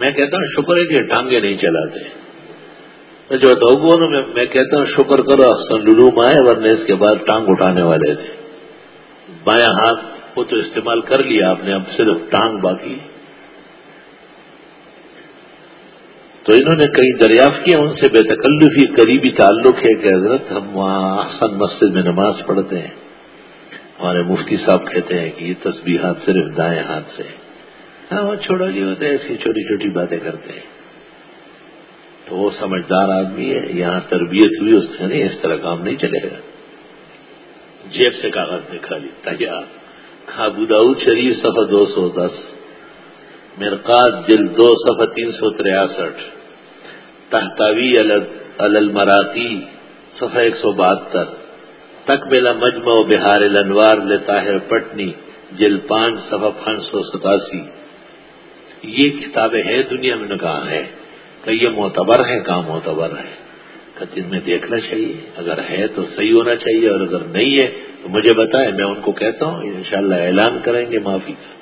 میں کہتا ہوں، شکر ہے کہ ٹانگے نہیں چلاتے۔ جو تو میں کہتا ہوں، شکر کرو سن للوم آئے، ورنہ اس کے بعد ٹانگ اٹھانے والے تھے۔ بایاں ہاتھ کو تو استعمال کر لیا آپ نے، اب صرف ٹانگ باقی تو انہوں نے کئی دریافت کیا، ان سے بے تکلفی قریبی تعلق ہے کہ حضرت ہم وہاں احسن مسجد میں نماز پڑھتے ہیں۔ ہمارے مفتی صاحب کہتے ہیں کہ یہ تصبیحات صرف دائیں ہاتھ سے ہاں وہ چھوڑا جی ہوتے ایسی چھوٹی چھوٹی باتیں کرتے ہیں۔ تو وہ سمجھدار آدمی ہے، یہاں تربیت ہوئی، اس نے نہیں، اس طرح کام نہیں چلے گا۔ جیب سے کاغذ نکالی لی تیار خابود شریف صفحہ دو سو دس، مرقات جلد دو صفحہ تین سو تریاسٹھ، تحتاوی المراتی صفحہ ایک سو بہتر تک میلا مجمع و بہار الانوار لطاہر پٹنی جل پانچ صفحہ پانچ سو ستاسی۔ یہ کتابیں ہیں دنیا میں نے کہا ہے کہ یہ معتبر ہے کام معتبر ہے جن میں دیکھنا چاہیے۔ اگر ہے تو صحیح ہونا چاہیے اور اگر نہیں ہے تو مجھے بتائیں، میں ان کو کہتا ہوں، انشاءاللہ اعلان کریں گے معافی کا۔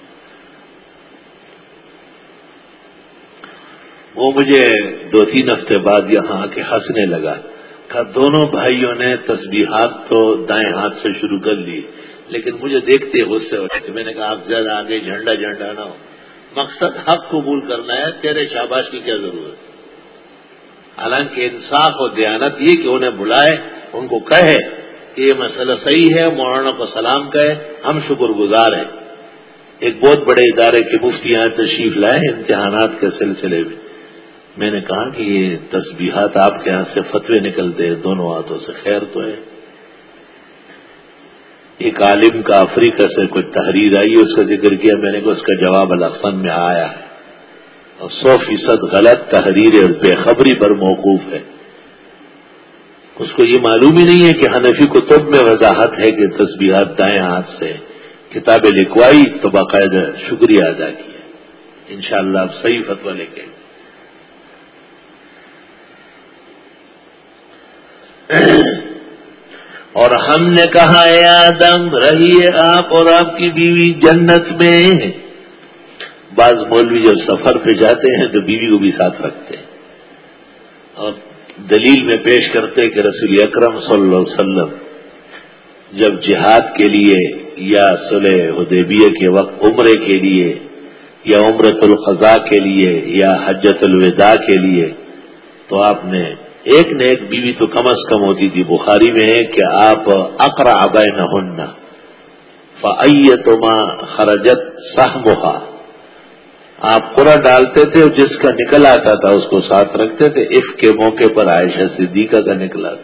وہ مجھے دو تین ہفتے بعد یہاں آ کے ہنسنے لگا۔ کہ دونوں بھائیوں نے تسبیحات تو دائیں ہاتھ سے شروع کر لی، لیکن مجھے دیکھتے غصے ہو رہے میں نے کہا، آپ زیادہ آگے جھنڈا جھنڈا نہ ہو۔ مقصد حق قبول کرنا ہے، تیرے شاباش کی کیا ضرورت؟ ہے حالانکہ انصاف اور دیانت یہ کہ انہیں بلائے، ان کو کہے کہ یہ مسئلہ صحیح ہے، مولانا کو سلام کہے، ہم شکر گزار ہیں۔ ایک بہت بڑے ادارے کے مفتی یہاں تشریف لائے امتحانات کے سلسلے میں۔ میں نے کہا کہ یہ تسبیحات آپ کے ہاتھ سے فتوے نکلتے ہیں، دونوں ہاتھوں سے خیر تو ہے۔ ایک عالم کا افریقہ سے کچھ تحریر آئی، اس کا ذکر کیا، میں نے کہا اس کا جواب الحسن میں آیا ہے۔ اور سو فیصد غلط تحریر اور بے خبری پر موقوف ہے۔ اس کو یہ معلوم ہی نہیں ہے کہ حنفی کو میں وضاحت ہے کہ تصبیحات دائیں ہاتھ سے کتابیں لکھوائی تو باقاعدہ شکریہ ادا کیا۔ انشاءاللہ شاء آپ صحیح فتویٰ لے کے اور ہم نے کہا، اے آدم، رہیے آپ اور آپ کی بیوی جنت میں۔ بعض مولوی جب سفر پہ جاتے ہیں تو بیوی کو بھی ساتھ رکھتے ہیں۔ اور دلیل میں پیش کرتے کہ رسول اکرم صلی اللہ علیہ وسلم جب جہاد کے لیے یا صلح حدیبیہ کے وقت عمرے کے لیے یا عمرت الخضا کے لیے یا حجت الوداع کے لیے تو آپ نے ایک نے ایک بیوی تو کم از کم ہوتی تھی۔ بخاری میں ہے کہ آپ اقرا ابے نہ ہننا فعیتما خرجت سہ آپ پورا ڈالتے تھے اور جس کا نکل آتا تھا اس کو ساتھ رکھتے تھے عف کے موقع پر عائشہ صدیقہ کا نکلا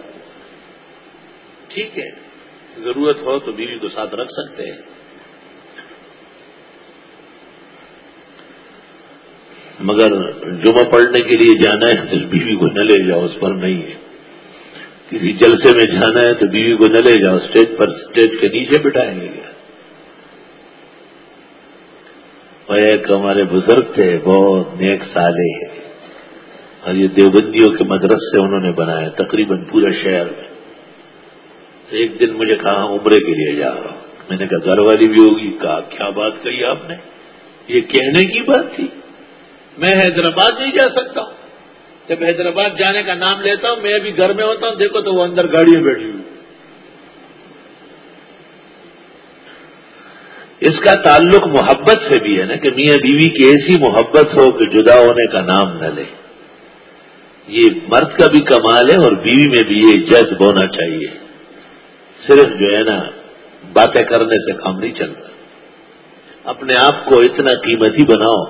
ٹھیک ہے، ضرورت ہو تو بیوی کو ساتھ رکھ سکتے ہیں۔ مگر جمعہ پڑھنے کے لیے جانا ہے تو بیوی کو نہ لے جاؤ، اس پر نہیں ہے۔ کسی جلسے میں جانا ہے تو بیوی کو نہ لے جاؤ، اسٹیج پر اسٹیج کے نیچے بٹھائیں گے کیا اور ایک ہمارے بزرگ تھے، بہت نیک سالے ہیں۔ اور یہ دیوبندیوں کے مدرس سے انہوں نے بنایا، تقریباً پورے شہر میں۔ ایک دن مجھے کہا، عمرے کے لیے جا رہا ہوں۔ میں نے کہا، گھر والی بھی ہوگی۔ کہا، کیا بات کہی آپ نے؟ یہ کہنے کی بات تھی۔ میں حیدرآباد نہیں جا سکتا ہوں۔ جب حیدرآباد جانے کا نام لیتا ہوں، میں ابھی گھر میں ہوتا ہوں، دیکھو تو وہ اندر گاڑی میں بیٹھی ہوئی۔ اس کا تعلق محبت سے بھی ہے نا کہ میاں بیوی کی ایسی محبت ہو کہ جدا ہونے کا نام نہ لے۔ یہ مرد کا بھی کمال ہے اور بیوی میں بھی یہ جذب ہونا چاہیے۔ صرف جو ہے نا باتیں کرنے سے کام نہیں چلتا۔ اپنے آپ کو اتنا قیمتی بناؤ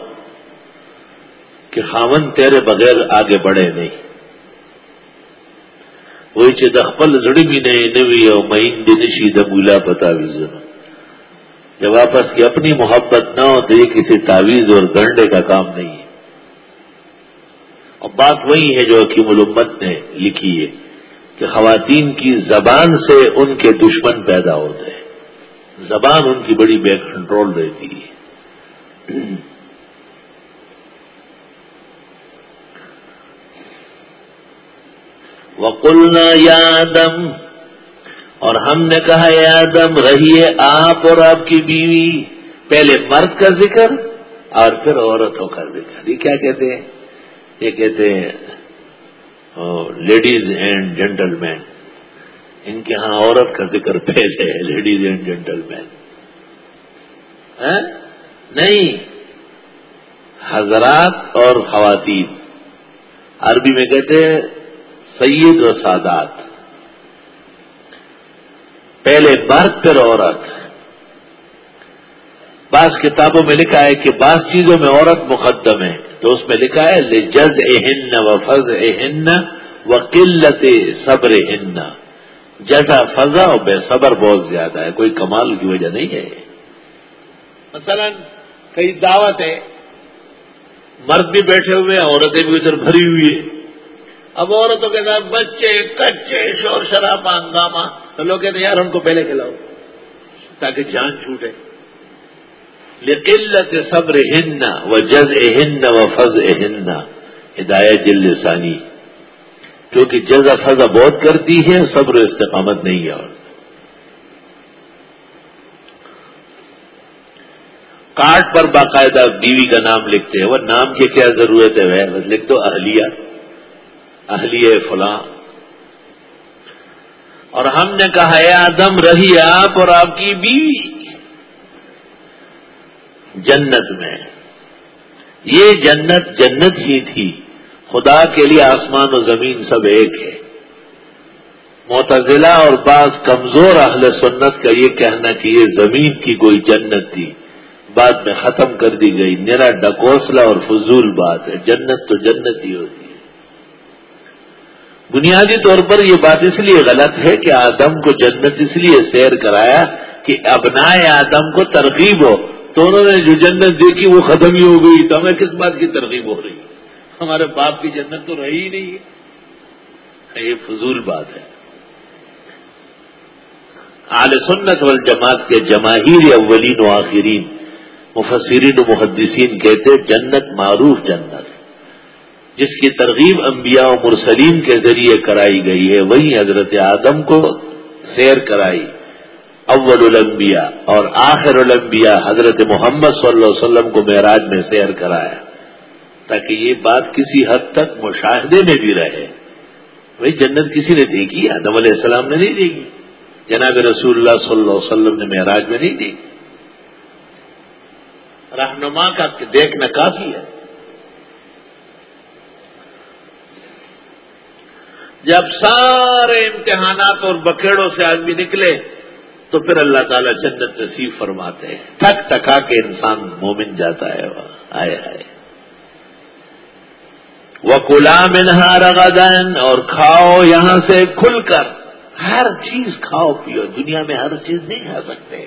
کہ خامن تیرے بغیر آگے بڑھے نہیں۔ وہی چدخل زڑی بھی نہیں، نوی اور مہین دنشی دبولا پتا بھی جب آپس کی اپنی محبت نہ ہو تو یہ کسی تعویذ اور گنڈے کا کام نہیں ہے۔ اور بات وہی ہے جو حکیم الامت نے لکھی ہے کہ خواتین کی زبان سے ان کے دشمن پیدا ہوتے ہیں۔ زبان ان کی بڑی بے کنٹرول رہتی ہے۔ وقلنا یا آدم اور ہم نے کہا یا آدم، رہیے آپ اور آپ کی بیوی. پہلے مرد کا ذکر اور پھر عورتوں کا ذکر۔ یہ کیا کہتے ہیں؟ یہ کہتے ہیں لیڈیز اینڈ جینٹل مین ان کے ہاں عورت کا ذکر پہلے ہے لیڈیز اینڈ جینٹل مین نہیں۔ حضرات اور خواتین۔ عربی میں کہتے ہیں، سید و سادات۔ پہلے مرد پھر عورت۔ بعض کتابوں میں لکھا ہے کہ بعض چیزوں میں عورت مقدم ہے۔ تو اس میں لکھا ہے جز اہن و فض اہن و قلت صبر ہن جیسا فضا اور بے صبر بہت زیادہ ہے۔ کوئی کمال کی وجہ نہیں ہے۔ مثلا کئی دعوت ہے مرد بھی بیٹھے ہوئے ہیں، عورتیں بھی ادھر بھری ہوئی ہے اب عورتوں کے ساتھ بچے، کچے، شور شراب ہنگامہ تو لوگ کہتے ہیں، یار ان کو پہلے کھلاؤ تاکہ جان چھوٹے. لقلت صبر ہن و جز ہن و فض ہن ہدایت جل ثانی. کیونکہ جزا فضا بہت کرتی ہے، صبر استقامت نہیں ہے اور. کارڈ پر باقاعدہ بیوی کا نام لکھتے ہیں. وہ نام کی کیا ضرورت ہے؟ وہ لکھ دو اہلیہ. اہلیہ فلاں. اور ہم نے کہا ہے آدم، رہی آپ اور آپ کی بیوی جنت میں۔ یہ جنت جنت ہی تھی۔ خدا کے لیے آسمان و زمین سب ایک ہے۔ معتزلہ اور بعض کمزور اہل سنت کا یہ کہنا کہ یہ زمین کی کوئی جنت تھی۔ بعد میں ختم کر دی گئی۔ میرا ڈکوسلا اور فضول بات ہے۔ جنت تو جنت ہی ہوتی۔ ہے بنیادی طور پر یہ بات اس لیے غلط ہے کہ آدم کو جنت اس لیے سیر کرایا کہ ابنائے آدم کو ترغیب ہو۔ تو انہوں نے جو جنت دیکھی وہ ختم ہی ہو گئی۔ تو ہمیں کس بات کی ترغیب ہو رہی؟ ہمارے باپ کی جنت تو رہی ہی نہیں۔ ہے یہ فضول بات ہے۔ آل سنت والجماعت کے جماہیر اولین و آخرین، مفسرین و محدثین کہتے جنت معروف جنت۔ جس کی ترغیب انبیاء و مرسلین کے ذریعے کرائی گئی ہے، وہی حضرت آدم کو سیر کرائی۔ اول الانبیاء اور آخر الانبیاء حضرت محمد صلی اللہ علیہ وسلم کو معراج میں سیر کرایا۔ تاکہ یہ بات کسی حد تک مشاہدے میں بھی رہے۔ بھائی جنت کسی نے دیکھی، آدم علیہ السلام نے نہیں دیکھی۔ جناب رسول اللہ صلی اللہ علیہ وسلم نے معراج میں نہیں دیکھی۔ رہنما کا دیکھنا کافی ہے۔ جب سارے امتحانات اور بکیڑوں سے آدمی نکلے تو پھر اللہ تعالیٰ جنت نصیب فرماتے ہیں۔ تھک تھکا کے انسان مومن جاتا ہے۔ آئے آئے۔ وہ کلا منہا رغدن اور کھاؤ یہاں سے کھل کر۔ ہر چیز کھاؤ پیو۔ دنیا میں ہر چیز نہیں کھا سکتے۔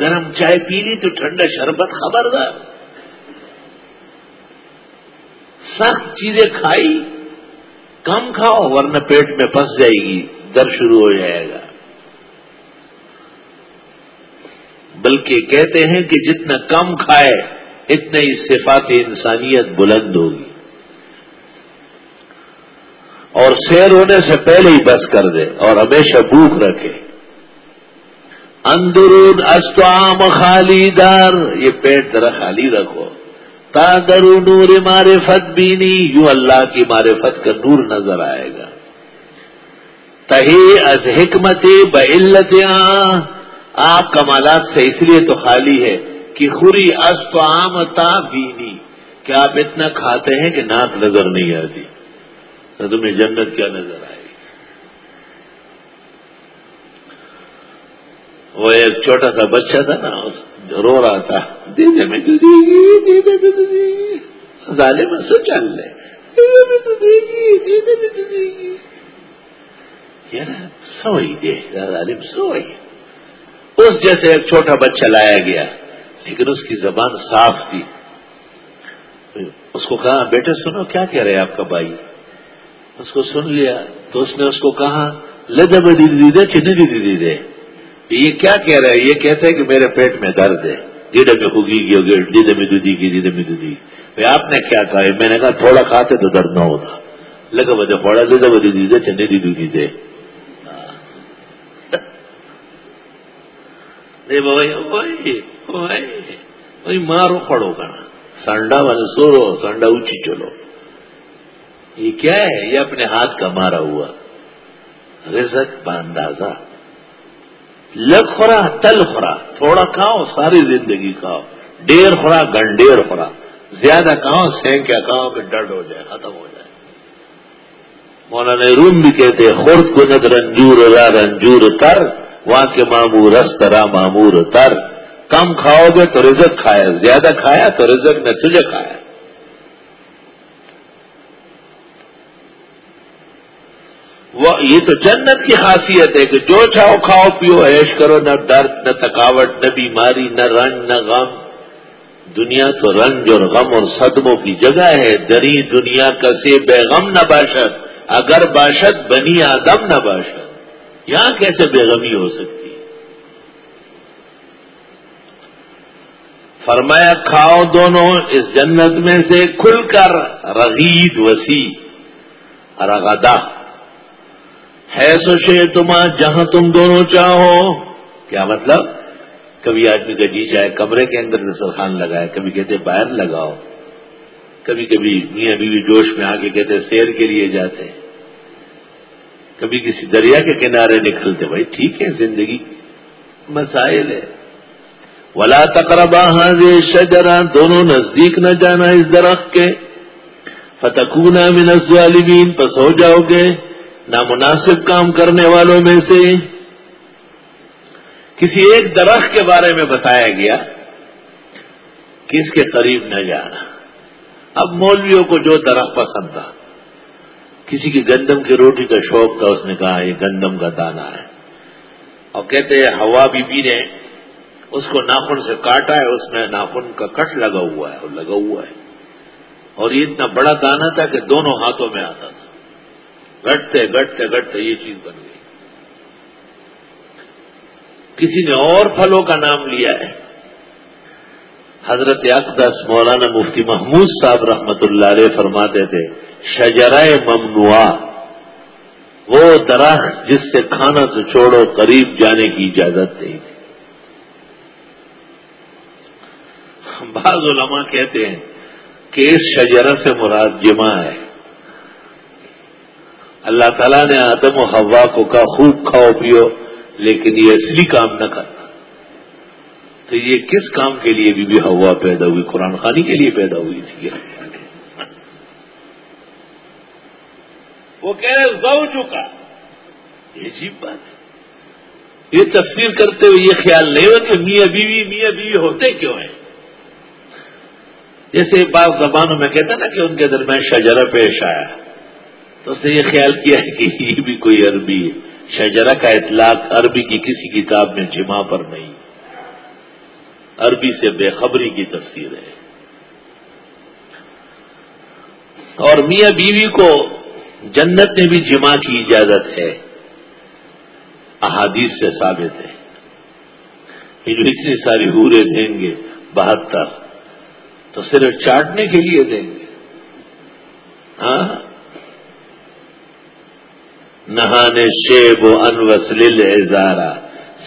گرم چائے پی لی تو ٹھنڈا شربت خبردار۔ سخت چیزیں کھائی کم کھاؤ ورنہ پیٹ میں پھنس جائے گی، در شروع ہو جائے گا۔ بلکہ کہتے ہیں کہ جتنا کم کھائے اتنے ہی صفات انسانیت بلند ہوگی۔ اور سیر ہونے سے پہلے ہی بس کر دے اور ہمیشہ بھوک رکھے۔ اندرون استعام خالی دار، یہ پیٹ ذرا خالی رکھو۔ تا درو نور مارے فت بھی نہیں یوں اللہ کی مارے فت کا نور نظر آئے گا۔ تہی از حکمت بلت آپ کمالات سے اس لیے تو خالی ہے کہ خوری عام تا بینی۔ کہ آپ اتنا کھاتے ہیں کہ ناک نظر نہیں آتی۔ تو تمہیں جنت کیا نظر آئے گی۔ وہ ایک چھوٹا سا بچہ تھا نا رو رہا تھا۔ دیدے میں تو دے گی دیدے میں تو دے گی ظالم سے چل لے۔ دیدے میں تو دے گی دیدے میں تو دے گی یار، سوئی دے ظالم سوئی۔ اس جیسے ایک چھوٹا بچہ لایا گیا، لیکن اس کی زبان صاف تھی۔ اس کو کہا، بیٹے، سنو، کیا کہہ رہے آپ کا بھائی؟ اس کو سن لیا۔ تو اس نے اس کو کہا لدے دی دے چنی دی دے یہ کیا کہہ رہا ہے؟ یہ کہتے ہیں کہ میرے پیٹ میں درد ہے۔ ڈیڈے میں ہوگی گی ڈیڈے میں دودھی کی ڈیڈے میں دودھی آپ نے کیا کہا؟ میں نے کہا تھوڑا کھاتے تو درد نہ ہوتا۔ لگا بجے پڑا دے دے دی دے چنی دی دودھی دے۔ وہی مارو پڑو گا سنڈا من سورو، سنڈا اونچی چلو۔ یہ کیا ہے؟ یہ اپنے ہاتھ کا مارا ہوا۔ رزق باندازہ۔ لگ خورا تل خورا تھوڑا کھاؤ، ساری زندگی کھاؤ۔ ڈیر خورا گنڈیر خورا زیادہ کھاؤ سینک کیا کھاؤ کہ ڈرڈ ہو جائے، ختم ہو جائے۔ مولانا روم بھی کہتے خورد کو رنجور را رنجور تر، وہاں کے مامور رسترا مامور تر۔ کم کھاؤ گے تو رزق کھایا زیادہ کھایا تو رزق نے تجھے کھایا۔ وہ یہ تو جنت کی خاصیت ہے کہ جو چاہو کھاؤ پیو ایش کرو، نہ درد، نہ تھکاوٹ، نہ بیماری، نہ رنگ، نہ غم۔ دنیا تو رنج اور غم اور صدموں کی جگہ ہے۔ دری دنیا کسے بے غم نہ باشد۔ اگر باشد، بنی آدم نہ باشد۔ یہاں کیسے بے غمی ہو سکتی؟ فرمایا، کھاؤ دونوں، اس جنت میں سے کھل کر رغید وسیع رغدا ہے سوچے تم جہاں تم دونوں چاہو۔ کیا مطلب؟ کبھی آدمی کا جی چاہے کمرے کے اندر دسترخوان لگائے، کبھی کہتے باہر لگاؤ، کبھی کبھی میاں بیوی جوش میں آ کے کہتے سیر کے لیے جاتے۔ کبھی کسی دریا کے کنارے نکلتے، بھائی ٹھیک ہے، زندگی مسائل ہے۔ ولا تقربا حاضر شجرا دونوں نزدیک نہ جانا اس درخت کے۔ فتقون من الظالمین پس ہو جاؤ گے۔ نامناسب کام کرنے والوں میں سے کسی ایک درخت کے بارے میں بتایا گیا کہ اس کے قریب نہ جانا۔ اب مولویوں کو جو درخت پسند تھا، کسی کی گندم کی روٹی کا شوق تھا، اس نے کہا یہ گندم کا دانا ہے۔ اور کہتے ہیں، ہوا بی بی نے اس کو ناخن سے کاٹا ہے، اس میں ناخن کا کٹ لگا ہوا ہے اور لگا ہوا ہے۔ اور یہ اتنا بڑا دانا تھا کہ دونوں ہاتھوں میں آتا تھا۔ گٹتے گٹتے گٹتے یہ چیز بن گئی۔ کسی نے اور پھلوں کا نام لیا ہے۔ حضرت اقدس مولانا مفتی محمود صاحب رحمت اللہ علیہ فرماتے تھے، شجرائے ممنوع وہ درخت جس سے کھانا تو چھوڑو، قریب جانے کی اجازت نہیں تھی۔ بعض علماء کہتے ہیں کہ اس شجرہ سے مراد جمع ہے۔ اللہ تعالیٰ نے آدم و ہوا کو کہا خوب کھاؤ پیو لیکن یہ اصلی کام نہ کرنا۔ تو یہ کس کام کے لیے بھی, بھی ہوا پیدا ہوئی؟ قرآن خانی کے لیے پیدا ہوئی تھی وہ کہہ رہے زو چکا یہ عجیب بات ہے۔ یہ تصویر کرتے ہوئے یہ خیال نہیں ہو کہ میاں بیوی میاں بیوی ہوتے کیوں ہیں؟ جیسے بعض زبانوں میں کہتے نا کہ ان کے درمیان شجرا پیش آیا۔ تو اس نے یہ خیال کیا ہے کہ یہ بھی کوئی عربی ہے۔ شجرا کا اطلاق عربی کی کسی کتاب میں جمع پر نہیں۔ عربی سے بے خبری کی تفسیر ہے۔ اور میاں بیوی کو جنت میں بھی جمع کی اجازت ہے۔ احادیث سے ثابت ہے۔ یہ جو اتنی ساری ہورے دیں گے، بہتر۔ تو صرف چاٹنے کے لیے دیں گے۔ ہاں؟ نہانے شیب و انوسل اظہارا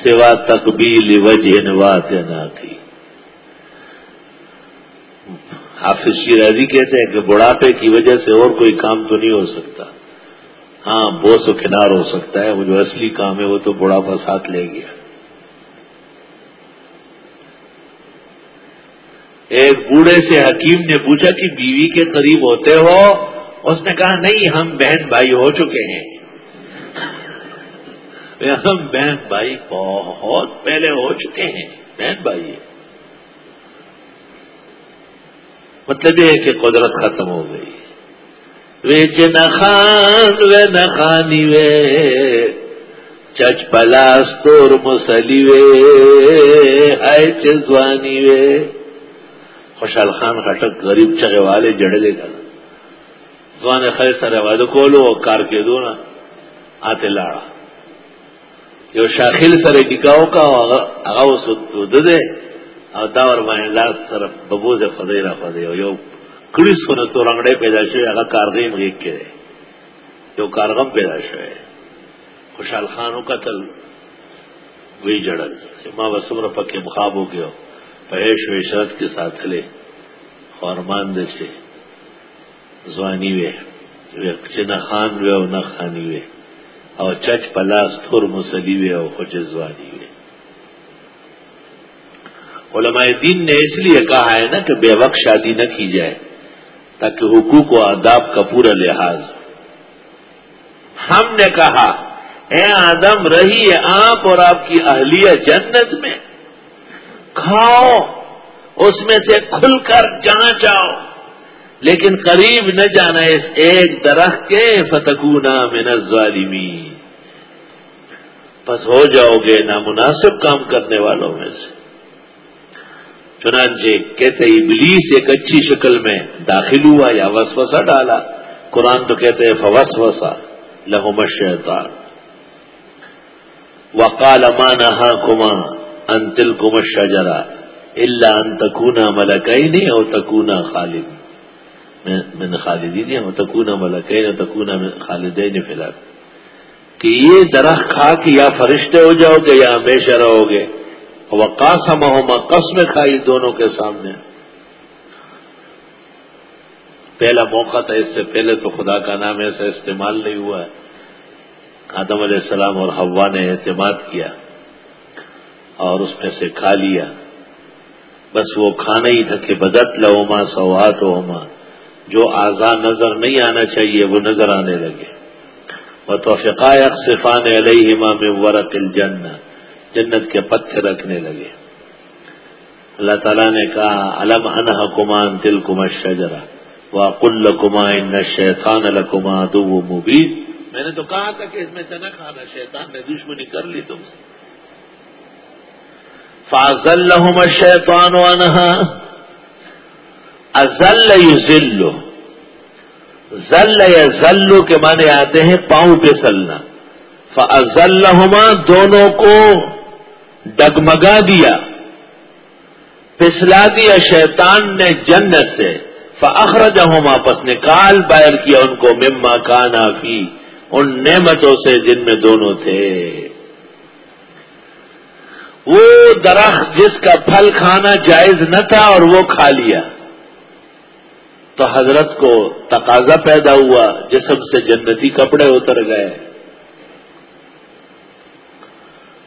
سوا تقبیل وجہ نوات نہ تھی۔ حافظ شیرازی کہتے ہیں کہ بڑھاپے کی وجہ سے اور کوئی کام تو نہیں ہو سکتا۔ ہاں بوس و کنار ہو سکتا ہے، وہ جو اصلی کام ہے وہ تو بڑھاپا ساتھ لے گیا۔ ایک بوڑھے سے حکیم نے پوچھا کہ بیوی کے قریب ہوتے ہو؟ اس نے کہا، نہیں، ہم بہن بھائی ہو چکے ہیں۔ ہم بہن بھائی بہت پہلے ہو چکے ہیں۔ بہن بھائی۔ مطلب یہ ہے کہ قدرت ختم ہو گئی۔ ویچ نخان وے نخانی وے۔ چچ پلاس تور مسلی وے۔ آئے چزوانی وے۔ خوشحال خان خٹک غریب چگے والے جڑے گا۔ زوان خیر سر والے کولو کار کے دو نا، آتے لاڑا۔ یو شاخل سره ټیکاو کا هغه وسود ده او دا ور باندې لاس سره ببوز خدای را خدای. یو کړي سونه تو رنگړې پیدا شوی، هغه کارغې مې کړي یو کارغم پیدا شوی. خوشحال خانو قتل وی جړل. ما وسمره پکې مخابو کېو په هیڅ وشرت کې ساتلې خورمان دې شي ځواني وې چې نه خان وې او نه خاني وې او چچ پلاس تھر مسلی وے اور خوش زوانی وے علماء دین نے اس لیے کہا ہے نا کہ بے وقت شادی نہ کی جائے تاکہ حقوق و آداب کا پورا لحاظ ہو۔ ہم نے کہا، اے آدم، رہی آپ اور آپ کی اہلیہ جنت میں۔ کھاؤ، اس میں سے کھل کر جہاں چاہو لیکن قریب نہ جانا اس ایک درخت کے، فتکونا من الظالمین۔ بس ہو جاؤ گے نامناسب کام کرنے والوں میں سے۔ چنانچہ کہتے ابلیس ایک اچھی شکل میں داخل ہوا یا وسوسا ڈالا۔ قرآن تو کہتے ہیں فوس وسا لہو الشیطان۔ وقال مانا کما انتل کمر شجرا اللہ انتکونا ملکئی نہیں اور تکونا خالد من خالدین ہو تکونا ملکین تکونا خالدین فی الحال کہ یہ درخت کھا کے یا فرشتے ہو جاؤ گے یا ہمیشہ رہو گے. وہ قاسم ہوما قسم کھائی دونوں کے سامنے. پہلا موقع تھا اس سے پہلے تو خدا کا نام ایسا استعمال نہیں ہوا ہے. آدم علیہ السلام اور ہوا نے اعتماد کیا اور اس میں سے کھا لیا. بس وہ کھانا ہی تھا کہ بدت لوما سوات ہوما. جو آزاد نظر نہیں آنا چاہیے، وہ نظر آنے لگے۔ وہ تو صفان علیہ میں ورق الجن جنت کے پتھر رکھنے لگے۔ اللہ تعالیٰ نے کہا علم ان حکمان دل کما شجرا وہ کل کما ان شیطان الکما تو وہ مبین میں نے تو کہا تھا کہ اس میں سے نہ کھانا، شیطان نے دشمنی کر لی تم سے۔ فاضل شیطان انہا ازل ذلو ذل یا ذلو کے معنی آتے ہیں پاؤں پہ سلنا فضل دونوں کو ڈگمگا دیا۔ پسلا دیا شیطان نے جنت سے۔ فخرج ہوں واپس نکال باہر کیا ان کو، مما کانا فی، ان نعمتوں سے جن میں دونوں تھے۔ وہ درخت جس کا پھل کھانا جائز نہ تھا اور وہ کھا لیا۔ تو حضرت کو تقاضا پیدا ہوا جسم سے جنتی کپڑے اتر گئے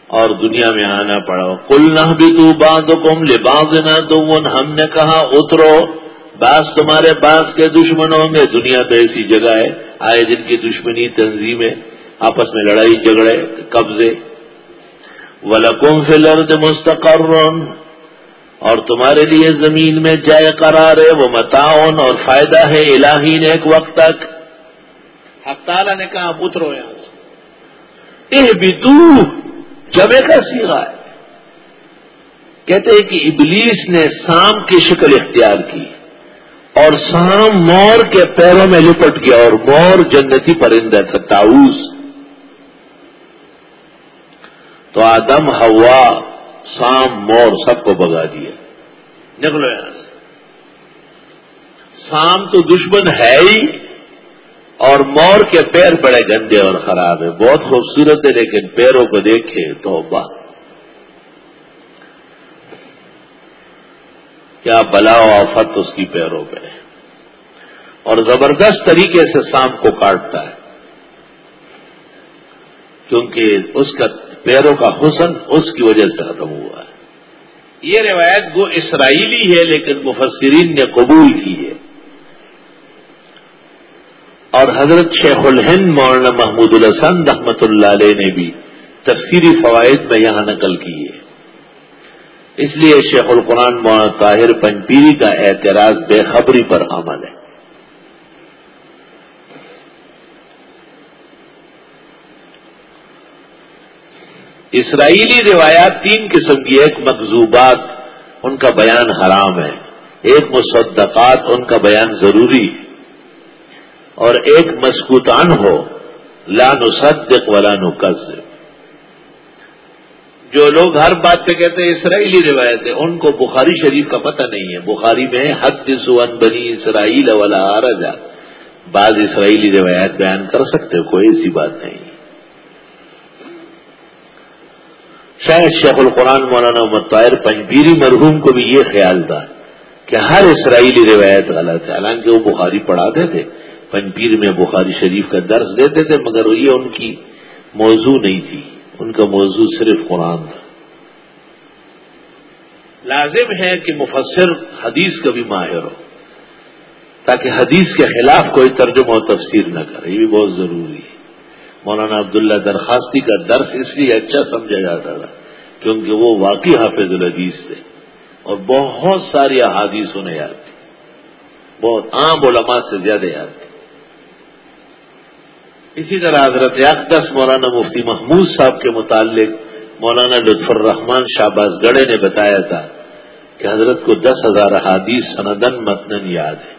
اور دنیا میں آنا پڑا۔ کل نہ بھی تو باندھ کم لباس نہ تو ہم نے کہا، اترو باس تمہارے باس کے دشمنوں میں۔ دنیا تو ایسی جگہ ہے، آئے دن کی دشمنی، تنظیمیں، آپس میں لڑائی، جھگڑے، قبضے۔ ولکم فی الارض مستقر۔ اور تمہارے لیے زمین میں جائے قرار ہے وہ متاون اور فائدہ ہے الہی نے ایک وقت تک۔ حق تعالیٰ نے کہا اترو یہاں سے۔ اہ بھی تو جبے کا سیرا ہے۔ کہتے ہیں کہ ابلیس نے سام کی شکل اختیار کی اور سام مور کے پیروں میں لپٹ گیا اور مور جنتی پرندہ تھا تاؤس تو آدم ہوا سام مور سب کو بگا دیا۔ نکلو یہاں سے۔ سام تو دشمن ہے ہی، اور مور کے پیر بڑے گندے اور خراب ہے بہت خوبصورت ہے لیکن پیروں کو دیکھے تو واہ۔ کیا بلا و آفت اس کی پیروں پہ ہے۔ اور زبردست طریقے سے سام کو کاٹتا ہے۔ کیونکہ اس کا پیروں کا حسن اس کی وجہ سے ختم ہوا ہے۔ یہ روایت وہ اسرائیلی ہے، لیکن مفسرین نے قبول کی ہے۔ اور حضرت شیخ الہند مولانا محمود الحسن رحمت اللہ علیہ نے بھی تفسیری فوائد میں یہاں نقل کی ہے۔ اس لیے شیخ القرآن مولانا طاہر پنپیری کا اعتراض بے خبری پر عمل ہے۔ اسرائیلی روایات تین قسم کی ایک مقزوبات ان کا بیان حرام ہے۔ ایک مصدقات، ان کا بیان ضروری۔ اور ایک مسکوتان ہو، لا نصدق ولا نکذب۔ جو لوگ ہر بات پہ کہتے ہیں اسرائیلی روایت ہے، ان کو بخاری شریف کا پتہ نہیں ہے۔ بخاری میں حد سون بنی اسرائیل والا آرجا بعض اسرائیلی روایت بیان کر سکتے ہو کوئی ایسی بات نہیں۔ شاید شیخ القرآن مولانا مطائر پنجبیری مرحوم کو بھی یہ خیال تھا کہ ہر اسرائیلی روایت غلط ہے۔ حالانکہ وہ بخاری پڑھاتے تھے پنجپیر میں بخاری شریف کا درس دیتے تھے، مگر یہ ان کی موضوع نہیں تھی۔ ان کا موضوع صرف قرآن تھا۔ لازم ہے کہ مفسر حدیث کا بھی ماہر ہو، تاکہ حدیث کے خلاف کوئی ترجمہ و تفسیر نہ کرے، یہ بھی بہت ضروری ہے۔ مولانا عبداللہ درخواستی کا درس اس لیے اچھا سمجھا جاتا تھا، کیونکہ وہ واقعی حافظ الحدیث تھے۔ اور بہت ساری احادیث انہیں یاد تھی بہت عام علماء سے زیادہ یاد تھی اسی طرح حضرت اقدس مولانا مفتی محمود صاحب کے متعلق مولانا لطف الرحمان شہباز گڑے نے بتایا تھا کہ حضرت کو دس ہزار حادیث سندن متن یاد ہے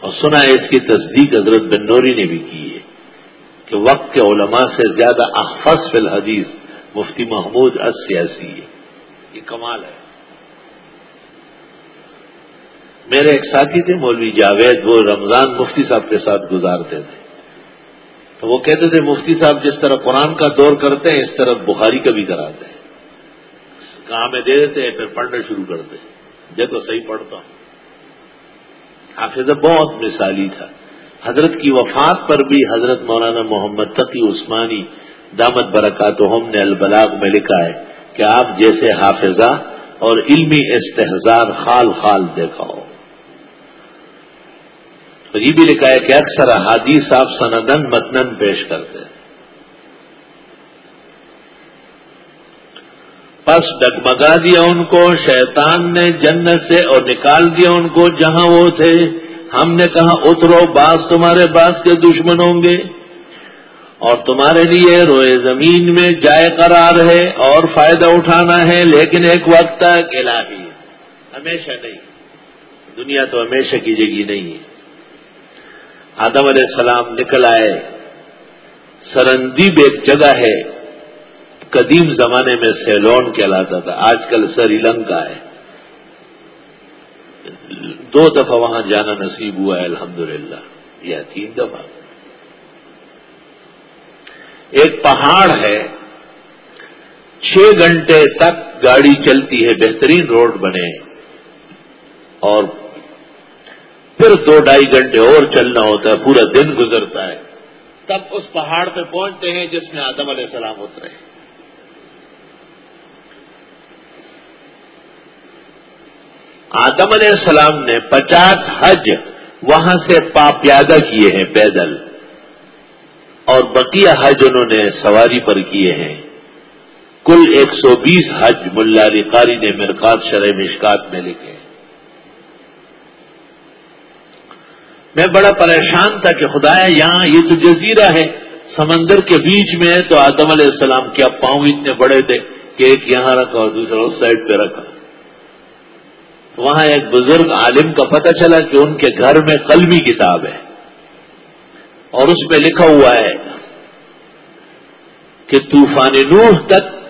اور سنا ہے اس کی تصدیق حضرت بنوری نے بھی کی ہے۔ کہ وقت کے علماء سے زیادہ احفظ فی الحدیث مفتی محمود از سیاسی ہے۔ یہ کمال ہے۔ میرے ایک ساتھی تھے، مولوی جاوید، وہ رمضان مفتی صاحب کے ساتھ گزارتے تھے۔ تو وہ کہتے تھے، مفتی صاحب جس طرح قرآن کا دور کرتے ہیں، اس طرح بخاری کا بھی کراتے ہیں۔ کہاں میں دے دیتے ہیں، پھر پڑھنا شروع کرتے دیکھو صحیح پڑھتا ہوں۔ حافظ، بہت مثالی تھا۔ حضرت کی وفات پر بھی حضرت مولانا محمد تقی عثمانی دامت برکات ہم نے البلاغ میں لکھا ہے کہ آپ جیسے حافظہ اور علمی استحزار خال خال دیکھا ہو۔ تو یہ بھی لکھا ہے کہ اکثر احادیث آپ سندن متنن پیش کرتے ہیں۔ پس ڈگمگا دیا ان کو، شیطان نے جنت سے اور نکال دیا ان کو جہاں وہ تھے۔ ہم نے کہا اترو باس تمہارے باس کے دشمن ہوں گے۔ اور تمہارے لیے روئے زمین میں جائے قرار ہے اور فائدہ اٹھانا ہے، لیکن ایک وقت تک الہی ہمیشہ نہیں۔ دنیا تو ہمیشہ کی جگہ نہیں ہے۔ آدم علیہ السلام نکل آئے۔ سرندیب ایک جگہ ہے۔ قدیم زمانے میں سیلون کہلاتا تھا، آج کل سری لنکا ہے۔ دو دفعہ وہاں جانا نصیب ہوا ہے، الحمدللہ۔ یا تین دفعہ ایک پہاڑ ہے، چھ گھنٹے تک گاڑی چلتی ہے، بہترین روڈ بنے۔ اور پھر دو ڈھائی گھنٹے اور چلنا ہوتا ہے، پورا دن گزرتا ہے۔ تب اس پہاڑ پہ پہنچتے ہیں جس میں آدم علیہ السلام اترے۔ ہیں آدم علیہ السلام نے پچاس حج وہاں سے پیادہ کیے ہیں پیدل اور بقیہ حج انہوں نے سواری پر کیے ہیں۔ کل ایک سو بیس حج ملا علی قاری نے مرکات شرح مشکات میں لکھے۔ میں بڑا پریشان تھا کہ خدا ہے یہاں یہ تو جزیرہ ہے، سمندر کے بیچ میں ہے تو آدم علیہ السلام کیا پاؤں اتنے بڑے تھے کہ ایک یہاں رکھا اور دوسرا اس سائڈ پہ رکھا۔ وہاں ایک بزرگ عالم کا پتہ چلا کہ ان کے گھر میں قلمی کتاب ہے اور اس میں لکھا ہوا ہے کہ طوفان نوح تک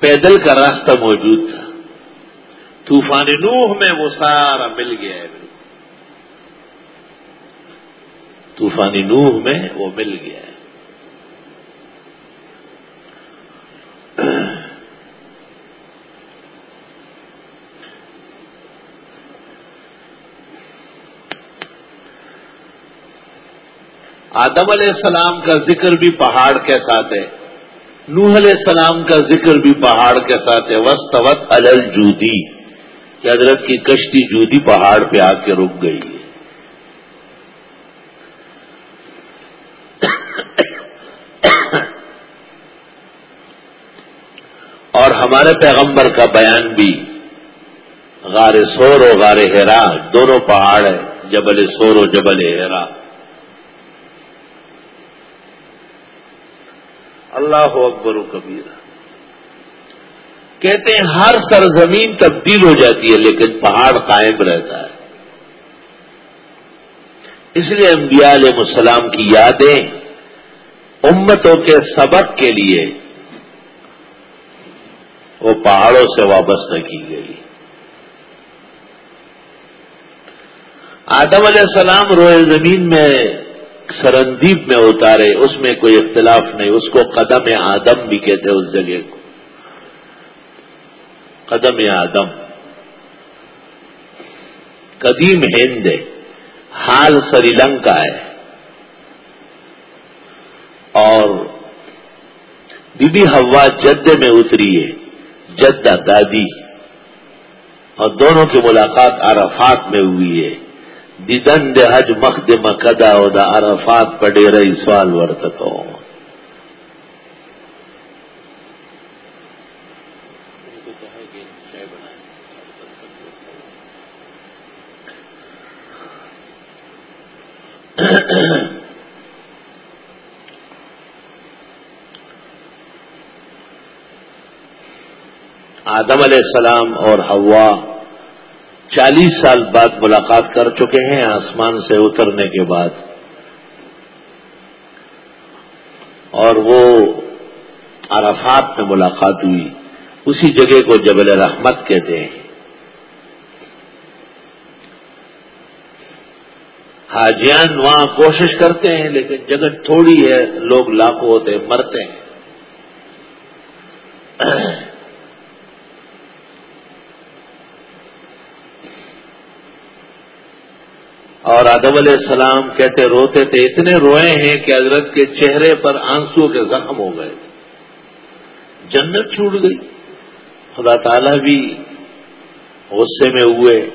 پیدل کا راستہ موجود تھا۔ طوفان نوح میں وہ سارا مل گیا ہے۔ طوفانی نوح میں وہ مل گیا ہے۔ آدم علیہ السلام کا ذکر بھی پہاڑ کے ساتھ ہے۔ نوح علیہ السلام کا ذکر بھی پہاڑ کے ساتھ ہے۔ وسطوت الل جودی کہ حضرت کی کشتی جودی پہاڑ پہ آ کے رک گئی ہے۔ اور ہمارے پیغمبر کا بیان بھی غار سور و غار ہیرا دونوں پہاڑ ہیں، جبل سور و جبل ہیرا اللہ اکبر و کبیر۔ کہتے ہیں ہر سرزمین تبدیل ہو جاتی ہے، لیکن پہاڑ قائم رہتا ہے۔ اس لیے انبیاء علیہ السلام کی یادیں امتوں کے سبق کے لیے وہ پہاڑوں سے وابستہ کی گئی۔ آدم علیہ السلام روئے زمین میں سرندیپ میں اتارے، اس میں کوئی اختلاف نہیں، اس کو قدم آدم بھی کہتے اس جگہ کو۔ قدم آدم۔ قدیم ہند ہے، حال سری لنکا ہے۔ اور بی بی ہوا جدے میں اتری ہے، جدہ دادی۔ اور دونوں کی ملاقات عرفات میں ہوئی ہے۔ دیدن دے حج مخد مقدا دا عرفات پڑے رہی سوال ورتکو آدم علیہ السلام اور ہوا چالیس سال بعد ملاقات کر چکے ہیں، آسمان سے اترنے کے بعد۔ اور وہ عرفات میں ملاقات ہوئی۔ اسی جگہ کو جبل رحمت کہتے ہیں۔ حاجیان وہاں کوشش کرتے ہیں، لیکن جگہ تھوڑی ہے، لوگ لاکھوں ہوتے مرتے ہیں۔ اور آدم علیہ السلام کہتے روتے تھے، اتنے روئے ہیں کہ حضرت کے چہرے پر آنسو کے زخم ہو گئے۔ جنت چھوٹ گئی۔ خدا تعالی بھی غصے میں ہوئے۔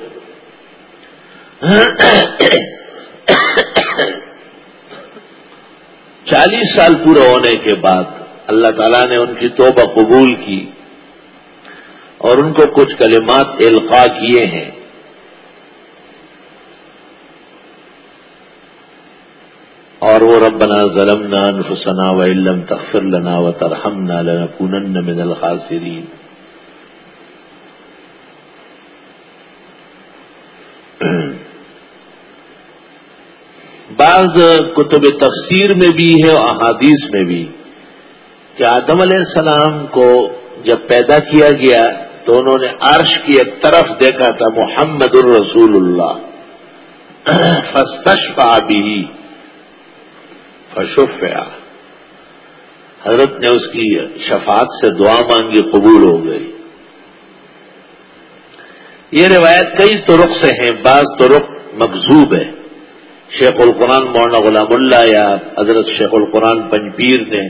چالیس سال پورا ہونے کے بعد اللہ تعالیٰ نے ان کی توبہ قبول کی اور ان کو کچھ کلمات القا کیے ہیں۔ اور وہ ربنا ظلمنا انفسنا وإن تغفر لنا وترحمنا لنكونن من الخاسرين بعض کتب تفسیر میں بھی ہے اور احادیث میں بھی کہ آدم علیہ السلام کو جب پیدا کیا گیا تو انہوں نے عرش کی ایک طرف دیکھا تھا، محمد الرسول اللہ۔ فستشفع بھی فشفیا حضرت نے اس کی شفاعت سے دعا مانگی، قبول ہو گئی۔ یہ روایت کئی طرق سے ہیں، بعض طرق مقزوب ہے شیخ القرآن مولانا غلام اللہ یا حضرت شیخ القرآن پنجبیر نے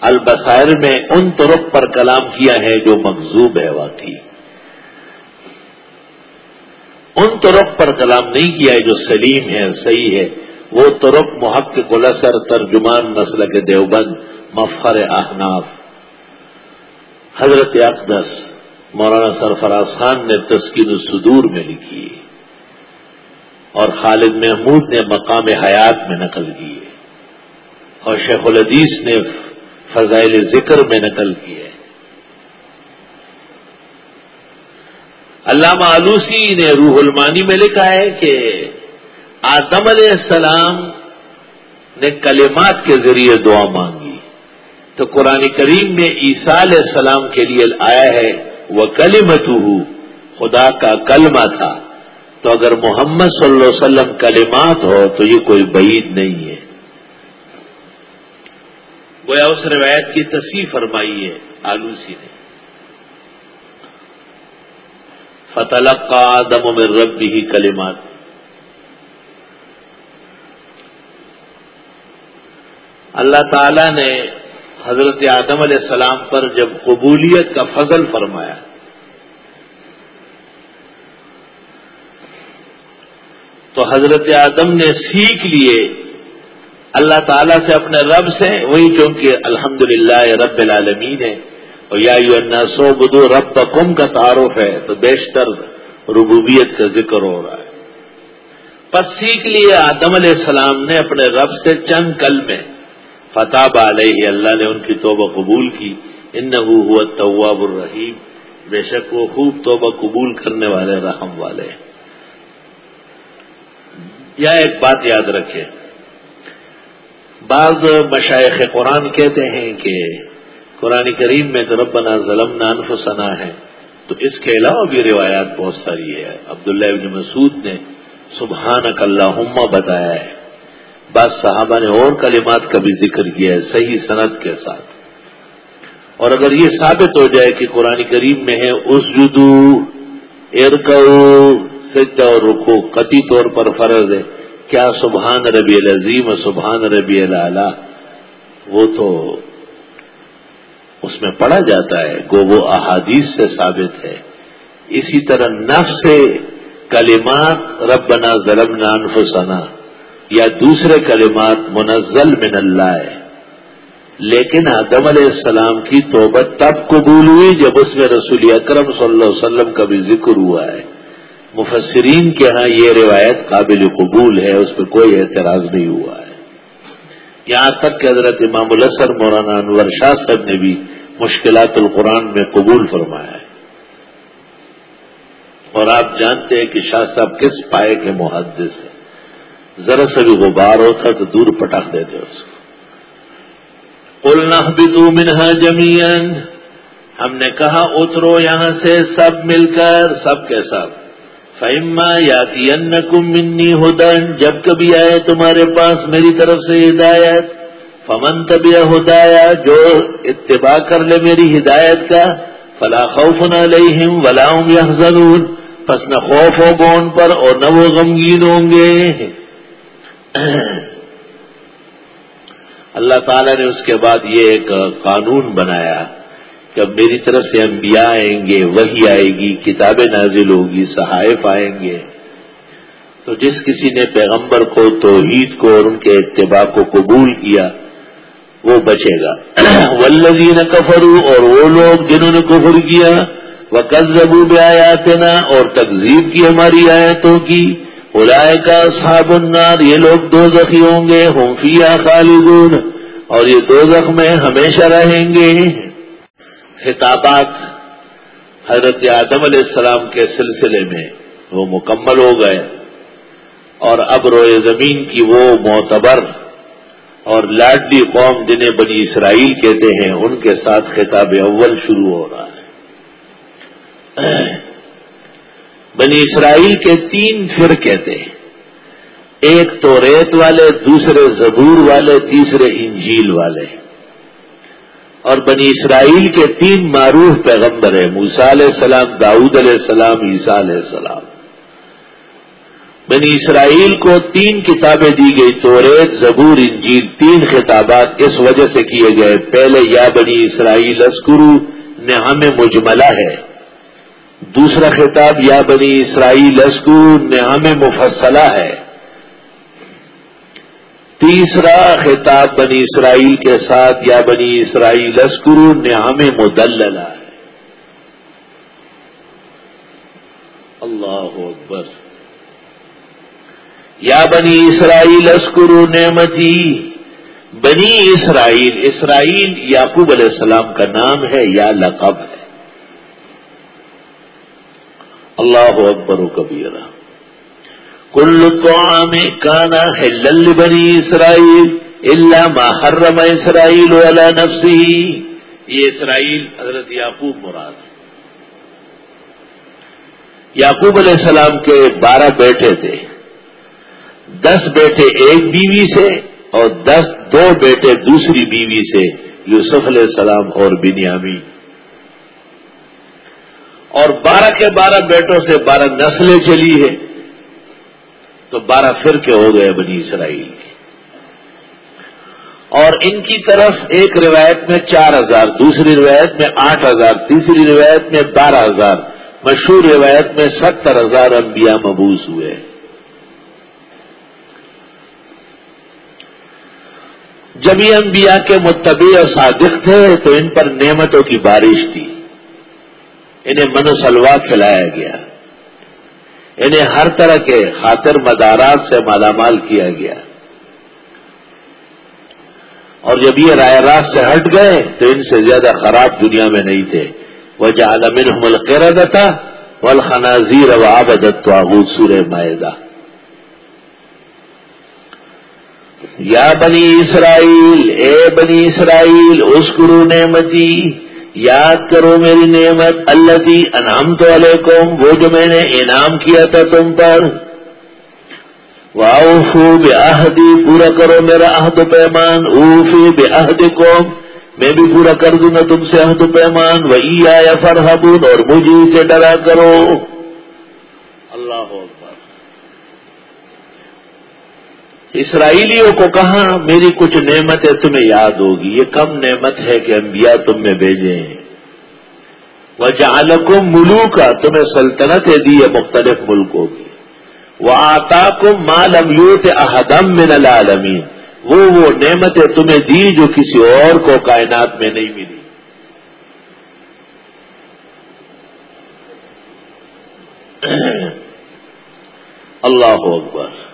البصائر میں ان طرق پر کلام کیا ہے جو مقزوب ہے واقعی۔ ان طرق پر کلام نہیں کیا ہے جو سلیم ہے، صحیح ہے۔ وہ ترک محقق الاسر ترجمان نسل کے دیوبند مفر احناف۔ حضرت اقدس مولانا سرفراز خان نے تسکین الصدور میں لکھی اور خالد محمود نے مقام حیات میں نقل کی ہے اور شیخ الحدیث نے فضائل ذکر میں نقل کی ہے علامہ آلوسی نے روح المانی میں لکھا ہے کہ آدم علیہ السلام نے کلمات کے ذریعے دعا مانگی۔ تو قرآن کریم میں عیسیٰ علیہ السلام کے لیے آیا ہے وہ کلمت خدا کا کلمہ تھا۔ تو اگر محمد صلی اللہ علیہ وسلم کلمات ہو، تو یہ کوئی بعید نہیں ہے۔ گویا اس روایت کی تصیح فرمائی ہے، آلوسی نے۔ فتح کا آدم میں رب بھی کلمات۔ اللہ تعالی نے حضرت آدم علیہ السلام پر جب قبولیت کا فضل فرمایا، تو حضرت آدم نے سیکھ لیے۔ اللہ تعالیٰ سے اپنے رب سے، وہی چونکہ الحمد للہ رب العالمین ہے۔ اور یا یو سو بدو رب کم کا تعارف ہے، تو بیشتر ربوبیت کا ذکر ہو رہا ہے۔ پس سیکھ لیے، آدم علیہ السلام نے اپنے رب سے چند کل میں فتح علیہ، اللہ نے ان کی توبہ قبول کی۔ ان ہوا طواب الرحیم۔ بے شک وہ خوب توبہ قبول کرنے والے، رحم والے یا ایک بات یاد رکھے بعض مشائق قرآن کہتے ہیں کہ قرآن کریم میں تو ربنا ظلم نانف سنا ہے۔ تو اس کے علاوہ بھی روایات بہت ساری ہے عبداللہ ابن مسعود نے سبحان اللہ بتایا ہے۔ بعض صحابہ نے اور کلمات کا بھی ذکر کیا ہے، صحیح صنعت کے ساتھ۔ اور اگر یہ ثابت ہو جائے کہ قرآن کریم میں ہے اس جدو ارکو سجدہ اور رکو قطعی طور پر فرض ہے، کیا سبحان ربی العظیم سبحان ربی اللہ وہ تو اس میں پڑھا جاتا ہے گو وہ احادیث سے ثابت ہے۔ اسی طرح نفس سے کلمات، ربنا ضرب نانفسنا یا دوسرے کلمات منزل من اللہ ہے۔ لیکن آدم علیہ السلام کی توبت تب قبول ہوئی جب اس میں رسول اکرم صلی اللہ علیہ وسلم کا بھی ذکر ہوا ہے۔ مفسرین کے ہاں یہ روایت قابل قبول ہے، اس پہ کوئی اعتراض نہیں ہوا ہے۔ یہاں تک کہ حضرت امام الاسر مولانا انور شاہ صاحب نے بھی مشکلات القرآن میں قبول فرمایا ہے۔ اور آپ جانتے ہیں کہ شاہ صاحب کس پائے کے محدث ہیں۔ ذرا سے بھی غبار ہوتا تو دور پٹخ دیتے اس کو۔ نہبتو منہا جمین ہم نے کہا، اترو یہاں سے سب مل کر، سب کے سب۔ فہما یا منی ہدن جب کبھی آئے تمہارے پاس میری طرف سے ہدایت۔ فمن طبی ہدایا جو اتباع کر لے میری ہدایت کا، فلا خوف نہ علیہم ولا ضرور پس نہ خوف ہوگا ان پر اور نہ وہ غمگین ہوں گے۔ اللہ تعالیٰ نے اس کے بعد یہ ایک قانون بنایا کہ اب میری طرف سے انبیاء آئیں گے وہی آئے گی، کتابیں نازل ہوگی، صحائف آئیں گے۔ تو جس کسی نے پیغمبر کو، توحید کو اور ان کے اتباع کو قبول کیا، وہ بچے گا۔ [CLEARS THROAT] ولزین کفرو اور وہ لوگ جنہوں نے کفر کیا وہ قزبو بھی آیا اور تقزیب کی ہماری آیتوں کی۔ الائے کا صحاب النار، یہ لوگ دو زخی ہوں گے فیا خالدون۔ اور یہ دو زخ میں ہمیشہ رہیں گے۔ خطابات حضرت آدم علیہ السلام کے سلسلے میں وہ مکمل ہو گئے۔ اور اب روئے زمین کی وہ معتبر اور لاڈلی قوم جنہیں بنی اسرائیل کہتے ہیں، ان کے ساتھ خطاب اول شروع ہو رہا ہے۔ بنی اسرائیل کے تین فر کہتے ایک تو ریت والے، دوسرے زبور والے، تیسرے انجیل والے۔ اور بنی اسرائیل کے تین معروف پیغمبر ہیں موسا علیہ السلام، داؤد علیہ السلام، عیسیٰ علیہ السلام۔ بنی اسرائیل کو تین کتابیں دی گئی تو ریت زبور، انجیل، تین خطابات۔ اس وجہ سے کیے گئے، پہلے یا بنی اسرائیل اسکرو نعم مجملہ ہے۔ دوسرا خطاب، یا بنی اسرائیل لسکو نعام مفصلہ ہے. تیسرا خطاب بنی اسرائیل کے ساتھ، یا بنی اسرائیل لسکرو نعام مدللہ ہے. اللہ اکبر۔ یا بنی اسرائیل اسکرو نعمتی، بنی اسرائیل اسرائیل یعقوب علیہ السلام کا نام ہے، یا لقب ہے. اللہ اکبر و کبیرہ۔ کل تو کانا ہے لل بنی اسرائیل اللہ محرم اسرائیل والا نفسی یہ اسرائیل حضرت یعقوب مراد یعقوب علیہ السلام کے بارہ بیٹے تھے۔ دس بیٹے ایک بیوی سے اور دس دو بیٹے دوسری بیوی سے یوسف علیہ السلام اور بنیامی اور بارہ کے بارہ بیٹوں سے بارہ نسلیں چلی ہے تو بارہ پھر کے ہو گئے بنی اسرائیل کے۔ اور ان کی طرف ایک روایت میں چار ہزار، دوسری روایت میں آٹھ ہزار، تیسری روایت میں بارہ ہزار، مشہور روایت میں ستر ہزار انبیاء مبوس ہوئے۔ جب یہ انبیاء کے متبع اور صادق تھے، تو ان پر نعمتوں کی بارش تھی۔ انہیں من سلوا کھلایا گیا۔ انہیں ہر طرح کے خاطر مدارات سے مالا مال کیا گیا۔ اور جب یہ رائے راست سے ہٹ گئے تو ان سے زیادہ خراب دنیا میں نہیں تھے۔ وہ جالمن حمل قیرتا والخنازیر و آبدت سور معدہ یا بنی اسرائیل، اے بنی اسرائیل اس گرو نعمتی۔ یاد کرو میری نعمت اللہ کی انعام تو علیکم، وہ جو میں نے انعام کیا تھا تم پر۔ واؤفو بے پورا کرو میرا عہد و پیمان۔ اوفی بے قوم میں بھی پورا کر دوں گا تم سے عہد و پیمان۔ وہی آیا فرحبون اور مجھے سے ڈرا کرو اللہ اکبر اسرائیلیوں کو کہا، میری کچھ نعمتیں تمہیں یاد ہوگی۔ یہ کم نعمت ہے کہ انبیاء تم میں بھیجیں۔ وہ جالکم ملو کا تمہیں سلطنتیں دی ہے مختلف ملکوں کی۔ وہ آتا کو مالم یوت احدم من العالمین۔ وہ وہ نعمتیں تمہیں دی جو کسی اور کو کائنات میں نہیں ملی۔ اللہ اکبر۔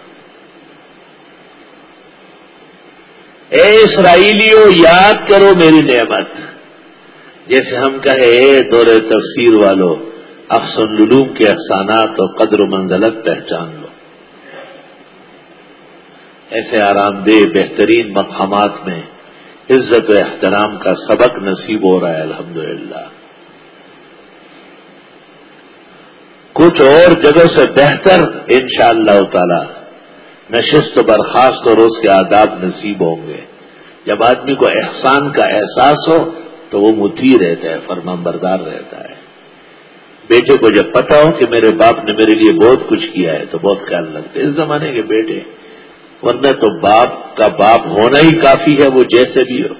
اے اسرائیلیوں یاد کرو میری نعمت۔ جیسے ہم کہے دور تفسیر والوں افسن العلوم کے افسانات اور قدر و منزلت پہچان لو۔ ایسے آرام دہ، بہترین مقامات میں عزت و احترام کا سبق نصیب ہو رہا ہے، الحمدللہ۔ کچھ اور جگہ سے بہتر ان شاء اللہ تعالی۔ نشست و برخاست اور اس کے آداب نصیب ہوں گے۔ جب آدمی کو احسان کا احساس ہو تو وہ متی رہتا ہے فرمان بردار رہتا ہے۔ بیٹے کو جب پتا ہو کہ میرے باپ نے میرے لیے بہت کچھ کیا ہے تو بہت خیال لگتے اس زمانے کے بیٹے، ورنہ تو باپ کا باپ ہونا ہی کافی ہے، وہ جیسے بھی ہو۔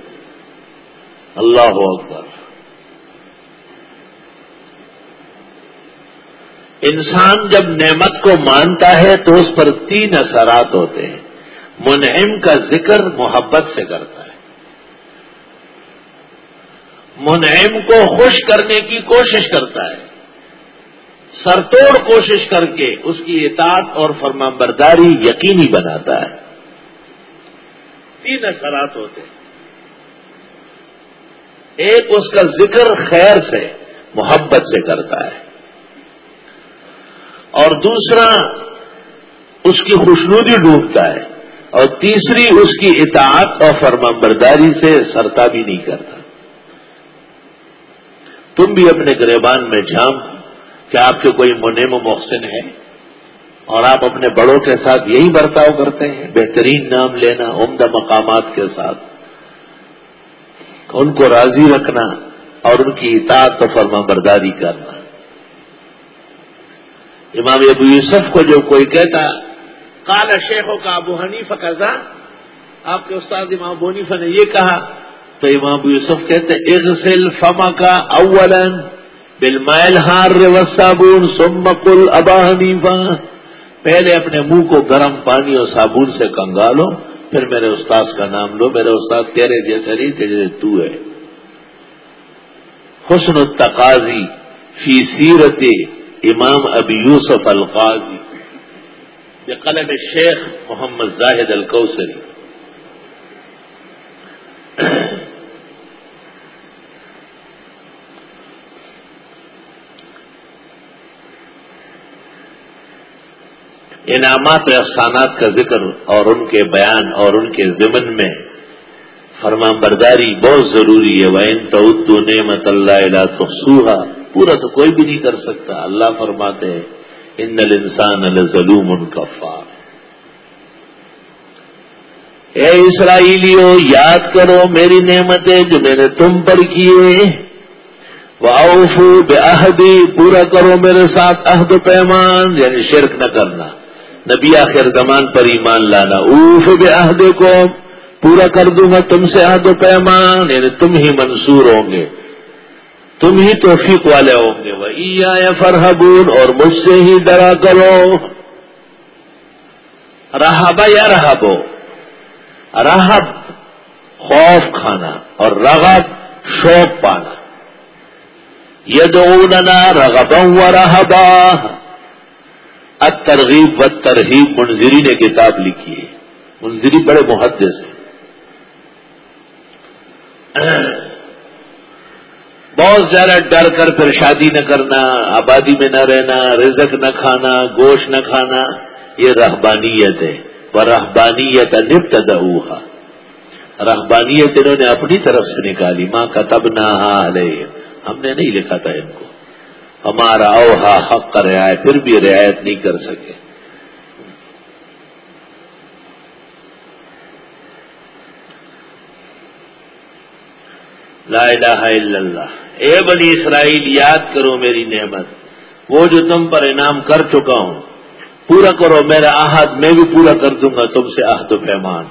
اللہ اکبر۔ انسان جب نعمت کو مانتا ہے تو اس پر تین اثرات ہوتے ہیں۔ منعم کا ذکر محبت سے کرتا ہے۔ منعم کو خوش کرنے کی کوشش کرتا ہے۔ سرتوڑ کوشش کر کے اس کی اطاعت اور فرما برداری یقینی بناتا ہے۔ تین اثرات ہوتے ہیں۔ ایک اس کا ذکر خیر سے، محبت سے کرتا ہے۔ اور دوسرا اس کی خوشنودی ڈوبتا ہے اور تیسری اس کی اطاعت اور فرما برداری سے سرتا بھی نہیں کرتا۔ تم بھی اپنے گریبان میں جھام کیا آپ کے کوئی منیم و محسن ہے؟ اور آپ اپنے بڑوں کے ساتھ یہی برتاؤ کرتے ہیں؟ بہترین نام لینا عمدہ مقامات کے ساتھ۔ ان کو راضی رکھنا اور ان کی اطاعت و فرما برداری کرنا۔ امام ابو یوسف کو جو کوئی کہتا کالا شیخوں کا ابو حنیف قزا آپ کے استاد امام ابو حنیفہ نے یہ کہا، تو امام ابو یوسف کہتے، اغسل فما کا اولن بل ہار صابن سم کل ابا حنیفا پہلے اپنے منہ کو گرم پانی اور صابن سے کنگالو، پھر میرے استاد کا نام لو۔ میرے استاد تیرے جیسے نہیں تیرے تو ہے۔ حسن التقاضی فی سیرت امام ابی یوسف القاضی، یہ قلم شیخ محمد زاہد الکوسری انعامات و افسانات کا ذکر اور ان کے بیان اور ان کے ضمن میں فرما برداری بہت ضروری ہے۔ وہ ان تو نعمت اللہ تو پورا تو کوئی بھی نہیں کر سکتا۔ اللہ فرماتے ہیں ان نل انسان الظلوم ان کا اے اسرائیلیوں یاد کرو میری نعمتیں جو میں نے تم پر کیے وہ بے عہدی پورا کرو میرے ساتھ عہد پیمان یعنی شرک نہ کرنا۔ نبی آخر زمان پر ایمان لانا۔ اوف بے عہد کو پورا کر دوں گا تم سے عہد و پیمان یعنی تم ہی منصور ہوں گے۔ تم ہی توفیق والے ہوں گے۔ وہ یا فرحبون، اور مجھ سے ہی ڈرا کرو۔ رہابا یا رہبو رہب، خوف کھانا، اور رغب، شوق پانا۔ یہ دوننا رغب و رہبا۔ اب ترغیب و ترغیب منظری نے کتاب لکھی ہے۔ منظری بڑے محدث ہیں۔ بہت زیادہ ڈر کر پھر شادی نہ کرنا، آبادی میں نہ رہنا، رزق نہ کھانا، گوشت نہ کھانا، یہ رہبانیت ہے۔ وہ رہبانیت نپت دہا رہبانیت انہوں نے اپنی طرف سے نکالی۔ ماں کا تب نہ ہم نے نہیں لکھا تھا ان کو۔ ہمارا اوہا حق کا رعایت پھر بھی رعایت نہیں کر سکے۔ لا الہ الا اللہ۔ اے بنی اسرائیل، یاد کرو میری نعمت، وہ جو تم پر انعام کر چکا ہوں، پورا کرو، میرا عہد میں بھی پورا کر دوں گا، تم سے عہد و پیمان۔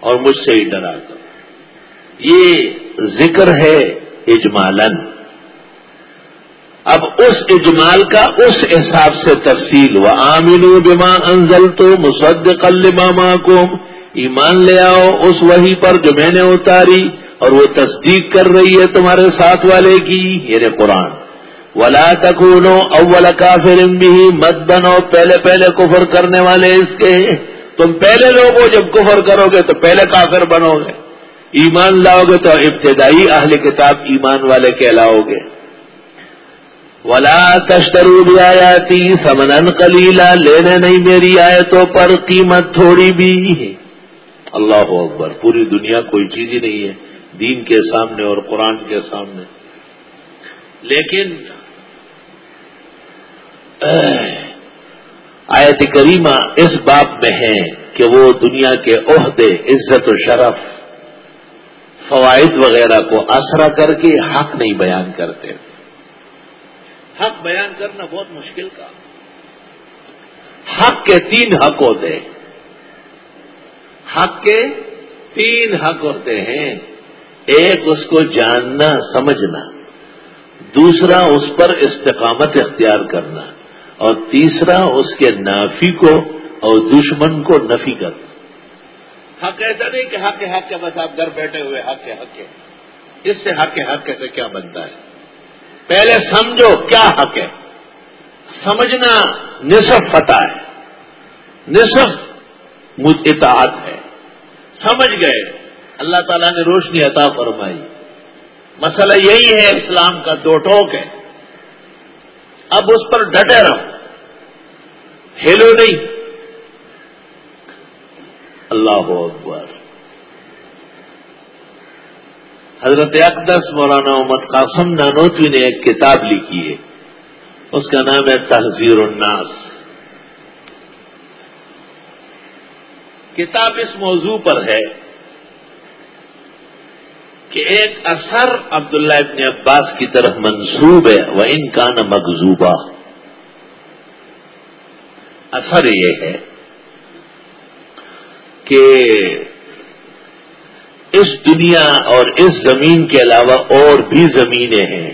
اور مجھ سے ہی ڈرا کر یہ ذکر ہے اجمالن اب اس اجمال کا اس حساب سے تفصیل و عامل بما انزل تو مسد ماما کو ایمان لے آؤ اس وہی پر جو میں نے اتاری۔ اور وہ تصدیق کر رہی ہے تمہارے ساتھ والے کی یعنی قرآن۔ ولا تکونو اول کافر بھی مت بنو پہلے پہلے کفر کرنے والے اس کے۔ تم پہلے لوگوں جب کفر کرو گے تو پہلے کافر بنو گے۔ ایمان لاؤ گے تو ابتدائی اہل کتاب ایمان والے کہلاؤ گے۔ ولا تشترو بھی آیاتی سمن کلیلا لینے نہیں میری آیتوں پر قیمت تھوڑی بھی۔ اللہ اکبر، پوری دنیا کوئی چیز ہی نہیں ہے۔ دین کے سامنے اور قرآن کے سامنے۔ لیکن، آیت کریمہ اس بات میں ہے کہ وہ دنیا کے عہدے عزت و شرف، فوائد وغیرہ کو آسرا کر کے حق نہیں بیان کرتے۔ حق بیان کرنا بہت مشکل کا حق کے تین حق ہوتے ہیں۔ حق کے تین حق ہوتے ہیں۔ ایک اس کو جاننا، سمجھنا، دوسرا اس پر استقامت اختیار کرنا، اور تیسرا اس کے نافی کو اور دشمن کو نفی کرنا۔ حق ایسا نہیں کہ حق حق کے بس آپ گھر بیٹھے ہوئے، حق کے حق کے اس سے حق حق کیسے کیا بنتا ہے؟ پہلے سمجھو کیا حق ہے۔ سمجھنا نصف فتح ہے۔ نصف اطاعت ہے۔ سمجھ گئے۔ اللہ تعالیٰ نے روشنی عطا فرمائی۔ مسئلہ یہی ہے، اسلام کا دو ٹوک ہے۔ اب اس پر ڈٹے رہو۔ ہیلو نہیں۔ اللہ اکبر۔ حضرت اقدس مولانا محمد قاسم نانوتوی نے ایک کتاب لکھی ہے۔ اس کا نام ہے تحزیر الناس۔ کتاب اس موضوع پر ہے۔ کہ ایک اثر عبداللہ ابن عباس کی طرف منسوب ہے وہ ان کا ن مغزوبہ اثر یہ ہے کہ اس دنیا اور اس زمین کے علاوہ اور بھی زمینیں ہیں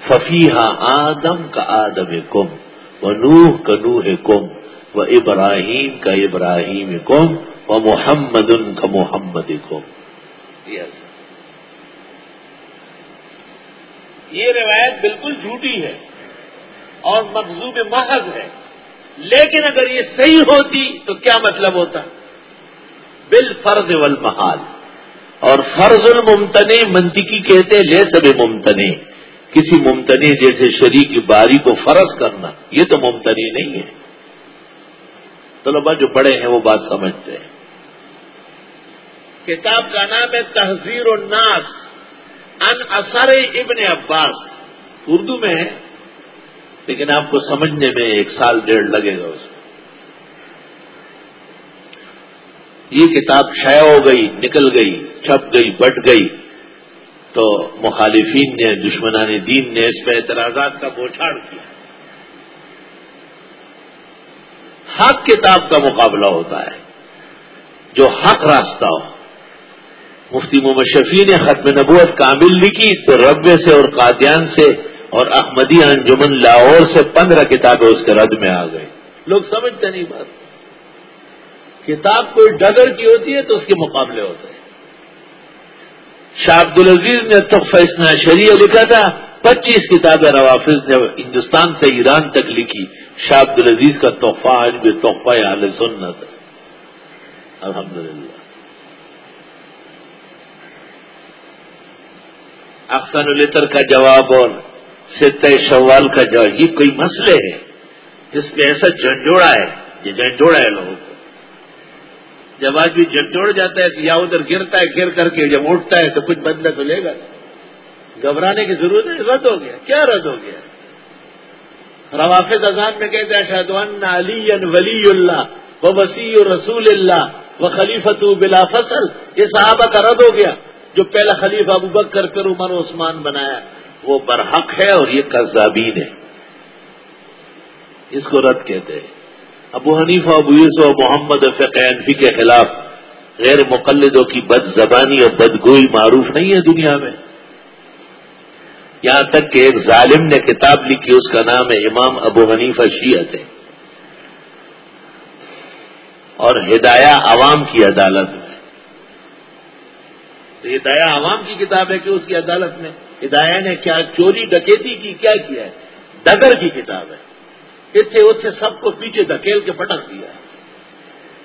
ففیحہ آدم کا آدم کم و نوح کا نوح کم و ابراہیم کا ابراہیم کم و محمد ان کا محمد کم yes. یہ روایت بالکل جھوٹی ہے اور مقصوب محض ہے۔ لیکن اگر یہ صحیح ہوتی تو کیا مطلب ہوتا؟ بال فرض والمحال۔ اور فرض الممتنی منطقی کہتے لے سب ممتنی کسی ممتنی جیسے شریک کی باری کو فرض کرنا، یہ تو ممتنی نہیں ہے۔ طلبا جو بڑے ہیں وہ بات سمجھتے ہیں۔ کتاب کا نام ہے تحزیر الناس۔ ان اثر ابن عباس۔ اردو میں ہے، لیکن آپ کو سمجھنے میں ایک سال ڈیڑھ لگے گا اس میں۔ یہ کتاب شائع ہو گئی، نکل گئی، چھپ گئی، بٹ گئی۔ تو مخالفین نے، دشمنان دین نے اس پہ اعتراضات کا بوچھاڑ کیا۔ حق کتاب کا مقابلہ ہوتا ہے۔ جو حق راستہ ہو۔ مفتی محمد شفیع نے ختم نبوت کامل لکھی تو ربے سے اور قادیان سے اور احمدی انجمن لاہور سے پندرہ کتابیں اس کے رد میں آ گئی لوگ سمجھتے نہیں بات۔ کتاب کوئی ڈگر کی ہوتی ہے تو اس کے مقابلے ہوتے ہیں۔ شاہ عبد العزیز نے تحفہ اسنا شریع لکھا تھا، پچیس کتابیں روافظ نے ہندوستان سے ایران تک لکھی۔ شاہ عبد العزیز کا تحفہ، آج بھی تحفہ حال سنت الحمد اقسان الطر کا جواب اور ست شوال کا جواب، یہ کوئی مسئلے ہے؟ جس میں ایسا جھنجھوڑا ہے، یہ جھنجھوڑا ہے لوگوں کو۔ جب آج بھی جھنجھوڑ جاتا ہے یا ادھر گرتا ہے گر کر کے جب اٹھتا ہے تو کچھ بدلہ تو لے گا۔ گھبرانے کی ضرورت ہے، رد ہو گیا۔ کیا رد ہو گیا؟ روافظ اذان میں کہتے ہیں شاید علی ولی اللہ و وسیع رسول اللہ و خلیفت بلا فصل۔ یہ صحابہ کا رد ہو گیا۔ جو پہلا خلیفہ ابو بکر کر عمر عثمان بنایا، وہ برحق ہے اور یہ قزابین ہے۔ اس کو رد کہتے ہیں۔ ابو حنیفہ، ابو یوسف و محمد فقینفی کے خلاف غیر مقلدوں کی بد زبانی اور بدگوئی معروف نہیں ہے دنیا میں۔ یہاں تک کہ ایک ظالم نے کتاب لکھی، اس کا نام ہے امام ابو حنیفہ شیعت ہے۔ اور ہدایہ عوام کی عدالت میں ہدایہ عوام کی کتاب ہے کہ اس کی عدالت میں ہدایہ نے کیا چوری ڈکیتی کی، کیا کیا ہے؟ ڈگر کی کتاب ہے۔ اتنے اتنے سب کو پیچھے دھکیل کے پٹک دیا ہے۔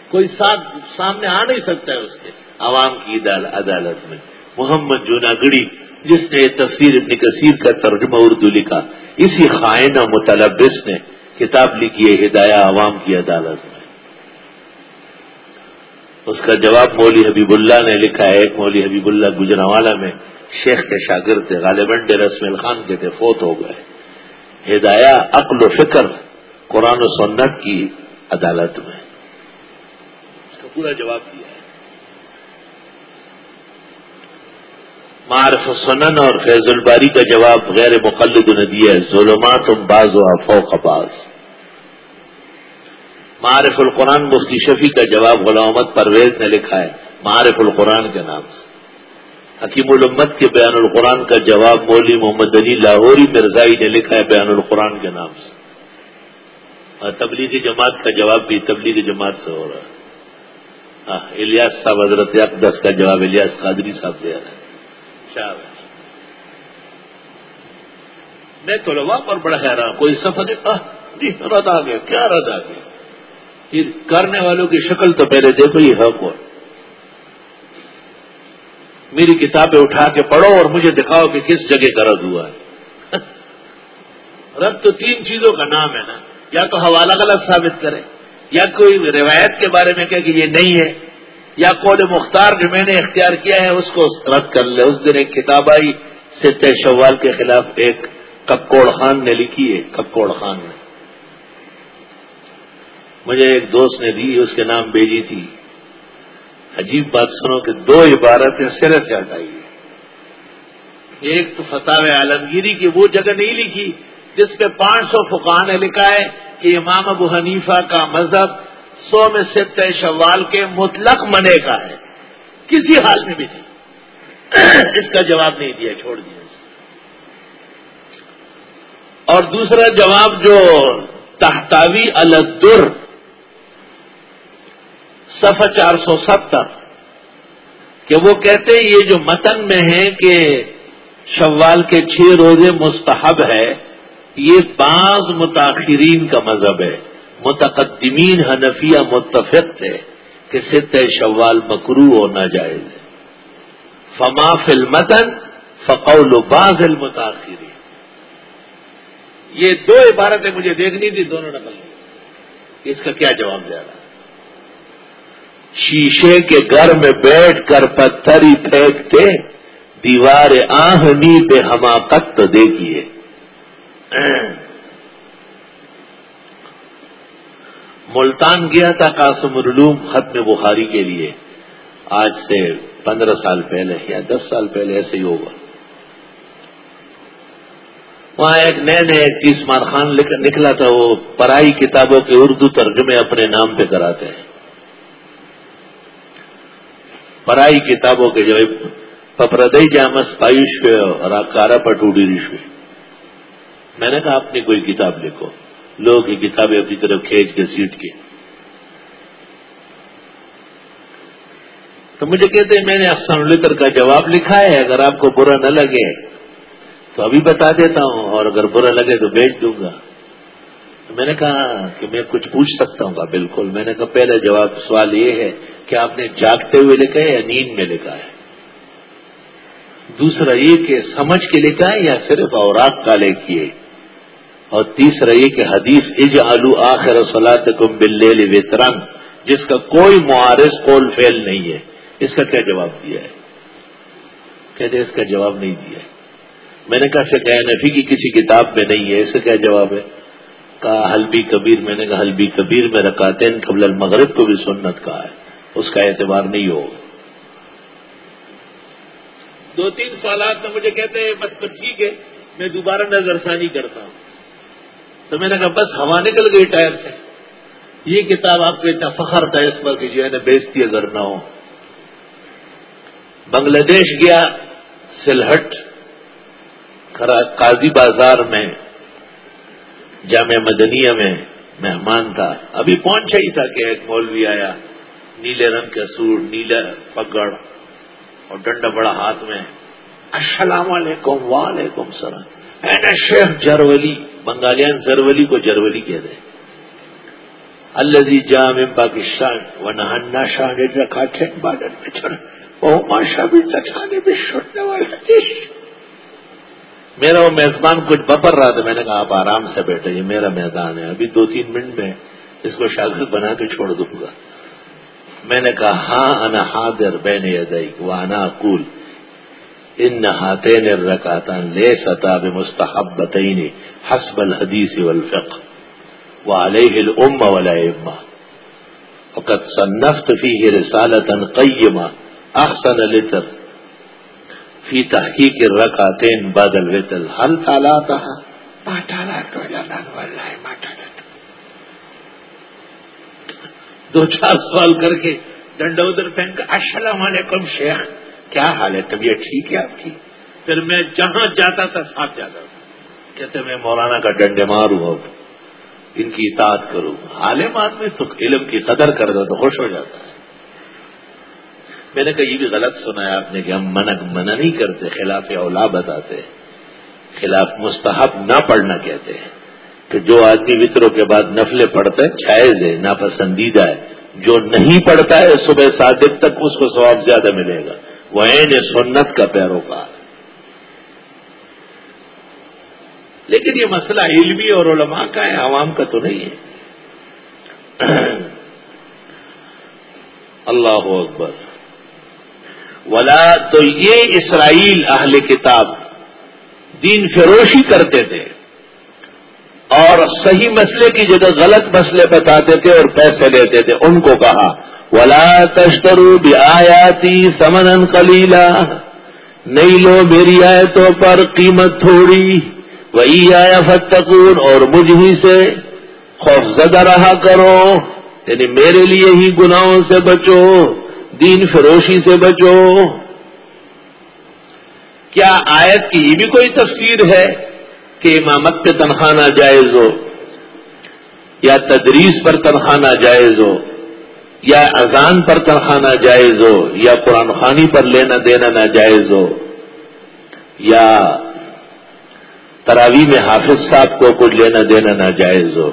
کوئی ساتھ سامنے آ نہیں سکتا ہے اس کے عوام کی عدالت میں۔ محمد جوناگڑی جس نے تصویر ابن کثیر کا ترجمہ اردو لکھا، اسی خائن متلبس نے کتاب لکھی ہے ہدایہ عوام کی عدالت میں۔ اس کا جواب مولوی حبیب اللہ نے لکھا ہے۔ ایک مولوی حبیب اللہ گجراوالا میں شیخ کے شاگرد تھے، غالباً رسم خان کے تھے، فوت ہو گئے۔ ہدایہ، عقل و فکر، قرآن و سنت کی عدالت میں۔ اس کا پورا جواب دیا ہے۔ معرف و سنن اور فیض الباری کا جواب غیر مقلد نے دیا ہے۔ ظلمات باز و افوق باز معرف القرآن مفتی شفیع کا جواب غلامت پرویز نے لکھا ہے معرف القرآن کے نام سے۔ حکیم الامت کے بیان القرآن کا جواب مولوی محمد علی لاہوری مرزائی نے لکھا ہے بیان القرآن کے نام سے۔ اور تبلیغی جماعت کا جواب بھی تبلیغی جماعت سے ہو رہا ہے۔ ہاں الیاس صاحب، حضرت اقدس کا جواب الیاس قادری صاحب دے رہے ہیں۔ شاہ میں تو پر بڑا حیران، کوئی سفر جی ہاں، رد آ گیا، کیا رد آ گیا؟ یہ کرنے والوں کی شکل تو پہلے دیکھو، یہ حق ہو۔ میری کتابیں اٹھا کے پڑھو اور مجھے دکھاؤ کہ کس جگہ کا رد ہوا ہے۔ [LAUGHS] رد تو تین چیزوں کا نام ہے نا۔ یا تو حوالہ غلط ثابت کرے، یا کوئی روایت کے بارے میں کہ یہ نہیں ہے، یا قول مختار جو میں نے اختیار کیا ہے، اس کو رد کر لے۔ اس دن ایک کتاب آئی ست شوال کے خلاف ایک کپکوڑ خان نے لکھی ہے کپکوڑ خان نے۔ مجھے ایک دوست نے دی، اس کے نام بیجی تھی۔ عجیب بات سنو کہ دو عبارتیں سرے سے ہٹائی ایک تو فتح عالمگیری کی، وہ جگہ نہیں لکھی جس پہ پانچ سو فقان نے لکھا ہے کہ امام ابو حنیفہ کا مذہب سو میں ست شوال کے مطلق منے کا ہے۔ کسی حال میں بھی نہیں۔ اس کا جواب نہیں دیا، چھوڑ دیا۔ اور دوسرا جواب جو تحتاوی الدر صفحہ چار سو ستر، کہ وہ کہتے ہیں یہ جو متن میں ہے کہ شوال کے چھ روزے مستحب ہے، یہ بعض متاثرین کا مذہب ہے، متقدمین حنفیہ متفق تھے کہ ست شوال مکرو اور ناجائز ہے۔ فما فل متن فقول بعض المتاثرین یہ دو عبارتیں مجھے دیکھنی تھی، دونوں نقل اس کا کیا جواب دے رہا شیشے کے گھر میں بیٹھ کر پتھر ہی پھینکتے، دیوار آہنی پہ حماقت تو دیکھیے ملتان گیا تھا قاسم العلوم ختم بخاری کے لیے۔ آج سے پندرہ سال پہلے یا دس سال پہلے ایسے ہی ہوگا۔ وہاں ایک نئے نئے تیسمان خان نکلا تھا، وہ پڑھائی کتابوں کے اردو ترجمے اپنے نام پہ کراتے ہیں۔ پڑھائی کتابوں کے جو پپردئی جامس پایوش پہ اور آکارا پٹوڈی رش پہ میں نے کہا اپنی کوئی کتاب لکھو۔ لوگوں کی کتابیں اپنی طرف کھینچ کے سیٹ کے تو مجھے کہتے ہیں، میں نے افسان الطر کا جواب لکھا ہے، اگر آپ کو برا نہ لگے تو ابھی بتا دیتا ہوں، اور اگر برا لگے تو بیچ دوں گا۔ میں نے کہا کہ میں کچھ پوچھ سکتا ہوں گا، بالکل۔ میں نے کہا، پہلا جواب سوال یہ ہے کہ آپ نے جاگتے ہوئے لکھا ہے یا نیند میں لکھا ہے؟ دوسرا یہ کہ سمجھ کے لکھا ہے یا صرف اوراق کالے کیے؟ اور تیسرا یہ کہ حدیث اج آلو آخر سلاد کم بل وطرن جس کا کوئی معارض قول فیل نہیں ہے۔ اس کا کیا جواب دیا ہے؟ کہتے اس کا جواب نہیں دیا ہے۔ میں نے کہا کہ نفی کی کسی کتاب میں نہیں ہے، اس کا کیا جواب ہے؟ کہا حلبی کبیر، میں نے کہا حلبی کبیر، میں رکاتے قبل المغرب کو بھی سنت کہا ہے۔ اس کا اعتبار نہیں ہوگا دو تین سوالات میں مجھے کہتے ہیں، بس ٹھیک ہے، میں دوبارہ نظر ثانی کرتا ہوں۔ تو میں نے کہا، بس ہوا نکل گئی ٹائر سے۔ یہ کتاب آپ کو اتنا فخر تھا اس پر کہ جو ہے نا بیچتی اگر نہ ہو۔ بنگلہ دیش گیا، سلہٹ قاضی بازار میں جامع مدنیہ میں مہمان تھا۔ ابھی پہنچا ہی تھا کہ ایک مولوی آیا۔ نیلے رنگ کا سوٹ نیلا پگڑ اور ڈنڈا بڑا ہاتھ میں۔ السلام علیکم، وعلیکم السلام۔ شیخ جرولی، بنگالیان زرولی کو جرولی کہہ دے۔ اللہ جام پاکستان و نہنا شاہ نے رکھا ٹھیک بادل میں چڑھ ماشا بھی چکھانے بھی چھوٹنے والا میرا وہ میزبان کچھ بپر رہا تھا میں نے کہا آپ آرام سے بیٹھے، یہ میرا میدان ہے۔ ابھی دو تین منٹ میں اس کو شاگرد بنا کے چھوڑ دوں گا۔ میں نے کہا ہاں انا حاضر بین یدئی وہ انا کول ان ہاتھ نے رکاتا لے سطاب مستحب بتعینی حسب الحدیث والفق وہ علیہ الام ولا اما وقت صنفت فيه رسالة قيمة احسن لتر فی تحقیق رکعتین بعد الوتر حل تالا تھا دو چار سوال کر کے ڈنڈا ادھر پہن کر السلام علیکم شیخ، کیا حال ہے؟ طبیعت ٹھیک ہے آپ کی؟ پھر میں جہاں جاتا تھا، ساتھ جاتا تھا۔ کہتے میں مولانا کا ڈنڈے ماروں اب، ان کی اطاعت کروں۔ عالم آدمی تو علم کی قدر کر دو تو خوش ہو جاتا ہے۔ میں نے کہا یہ بھی غلط سنا ہے آپ نے کہ ہم منع منع نہیں کرتے، خلاف اولا بتاتے خلاف مستحب نہ پڑھنا کہتے ہیں۔ کہ جو آدمی وطروں کے بعد نفلیں پڑھتا ہے، جائز ہے، ناپسندیدہ ہے۔ جو نہیں پڑھتا ہے، صبح صادق تک اس کو ثواب زیادہ ملے گا۔ وہ عین سنت کا پیروکار۔ لیکن یہ مسئلہ علمی اور علماء کا ہے، عوام کا تو نہیں ہے۔ [CLEARS THROAT] اللہ اکبر۔ ولا تو یہ اسرائیل اہل کتاب دین فروشی کرتے تھے اور صحیح مسئلے کی جگہ غلط مسئلے بتاتے تھے اور پیسے لیتے تھے، ان کو کہا، ولا تشترو بھی آیاتی سمن کلیلا نہیں لو میری آیتوں پر قیمت تھوڑی۔ وہی آیا فتقون اور مجھ ہی سے خوف زدہ رہا کرو۔ یعنی میرے لیے ہی گناہوں سے بچو۔ دین فروشی سے بچو۔ کیا آیت کی یہ بھی کوئی تفسیر ہے کہ امامت پہ تنخواہ نہ جائز ہو؟ یا تدریس پر تنخواہ نہ جائز ہو؟ یا اذان پر تنخواہ نہ جائز ہو؟ یا قرآن خانی پر لینا دینا نہ جائز ہو؟ یا تراوی میں حافظ صاحب کو کچھ لینا دینا نہ جائز ہو؟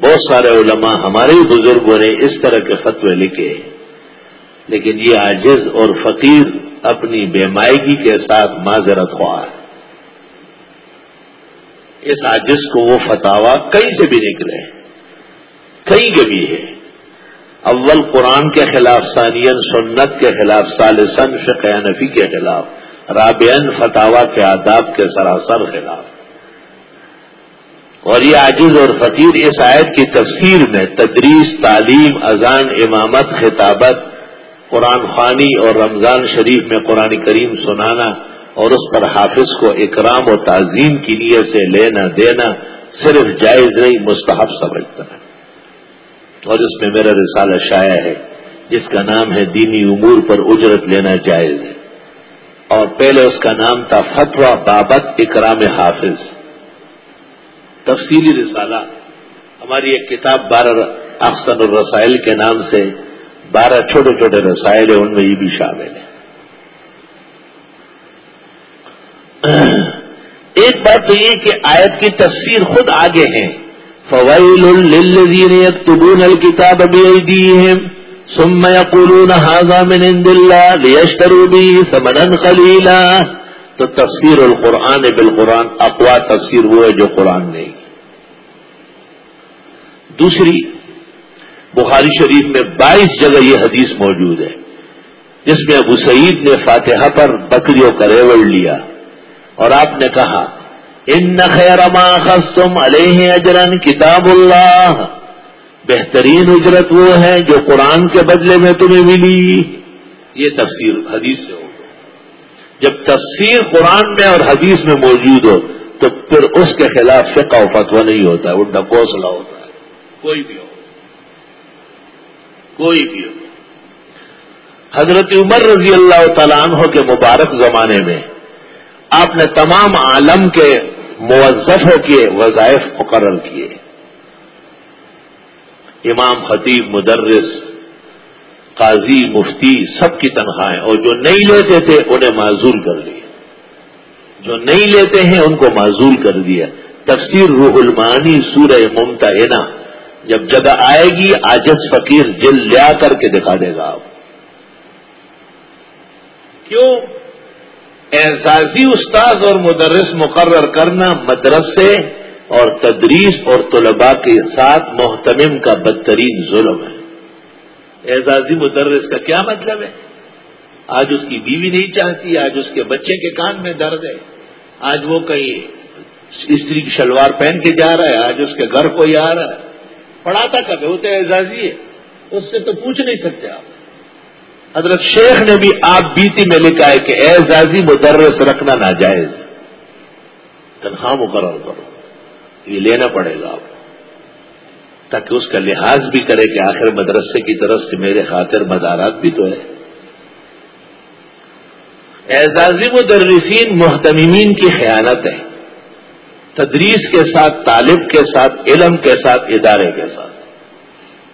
بہت سارے علماء ہمارے بزرگوں نے اس طرح کے فتوے لکھے ہیں۔ لیکن یہ عاجز اور فقیر اپنی بے مائگی کے ساتھ معذرت ہوا ہے اس عاجز کو وہ فتوا کہیں سے بھی نکلے کہیں کے بھی ہے اول قرآن کے خلاف ثانین سنت کے خلاف سالسن فقہ نفی کے خلاف رابعن فتوا کے آداب کے سراسر خلاف۔ اور یہ عاجز اور فقیر اس آیت کی تفسیر میں تدریس، تعلیم، اذان، امامت، خطابت قرآن خوانی اور رمضان شریف میں قرآن کریم سنانا اور اس پر حافظ کو اکرام و تعظیم کی نیت سے لینا دینا صرف جائز نہیں، مستحب سمجھتا ہے۔ اور اس میں میرا رسالہ شائع ہے، جس کا نام ہے دینی امور پر اجرت لینا جائز ہے۔ اور پہلے اس کا نام تھا فتوا بابت اکرام حافظ۔ تفصیلی رسالہ، ہماری ایک کتاب بارہ افسن الرسائل کے نام سے بارہ چھوٹے چھوٹے رسائل ہیں، ان میں یہ بھی شامل ہے ایک بات تو یہ کہ آیت کی تفسیر خود آگے ہے فوائل للذین یکتبون الکتاب بیدیہم ثم یقولون هذا من عند اللہ لیشتروا به ثمنا قلیلا تو تفسیر القرآن بالقرآن اقوا تفسیر وہ ہے جو قرآن نہیں۔ دوسری بخاری شریف میں بائیس جگہ یہ حدیث موجود ہے۔ جس میں ابو سعید نے فاتحہ پر بکریوں کا ریوڑ لیا اور آپ نے کہا، ان خیر ما خستم علیہ اجرن کتاب اللہ۔ بہترین اجرت وہ ہے جو قرآن کے بدلے میں تمہیں ملی۔ یہ تفسیر حدیث سے ہو۔ جب تفسیر قرآن میں اور حدیث میں موجود ہو، تو پھر اس کے خلاف فقہ و فتو نہیں ہوتا ہے وہ ڈکوسلا ہوتا ہے۔ کوئی بھی ہو۔ کوئی بھی ہو۔ حضرت عمر رضی اللہ تعالیٰ عنہ کے مبارک زمانے میں آپ نے تمام عالم کے موظفوں کے وظائف مقرر کیے۔ امام، خطیب، مدرس، قاضی، مفتی سب کی تنخواہیں اور جو نہیں لیتے تھے انہیں معذور کر لیے جو نہیں لیتے ہیں ان کو معذور کر دیا۔ تفسیر روح المانی سورہ ممتا جب جگہ آئے گی آجز فقیر جل لیا کر کے دکھا دے گا۔ آپ کیوں؟ اعزازی استاذ اور مدرس مقرر کرنا مدرسے اور تدریس اور طلباء کے ساتھ محتمم کا بدترین ظلم ہے۔ اعزازی مدرس کا کیا مطلب ہے؟ آج اس کی بیوی نہیں چاہتی، آج اس کے بچے کے کان میں درد ہے۔ آج وہ کہیں استری کی شلوار پہن کے جا رہا ہے، آج اس کے گھر کوئی آ رہا ہے۔ پڑھاتا کب ہے وہ تو اعزازی ہے، اس سے تو پوچھ نہیں سکتے آپ۔ حضرت شیخ نے بھی آپ بیتی میں لکھا ہے کہ اعزازی مدرس رکھنا ناجائز تنخواہ مقرر کرو، یہ لینا پڑے گا آپ۔ تاکہ اس کا لحاظ بھی کرے کہ آخر مدرسے کی طرف سے میرے خاطر مزارات بھی تو ہے اعزازی مدرسین محتمین کی خیانت ہے۔ تدریس کے ساتھ، طالب کے ساتھ، علم کے ساتھ، ادارے کے ساتھ۔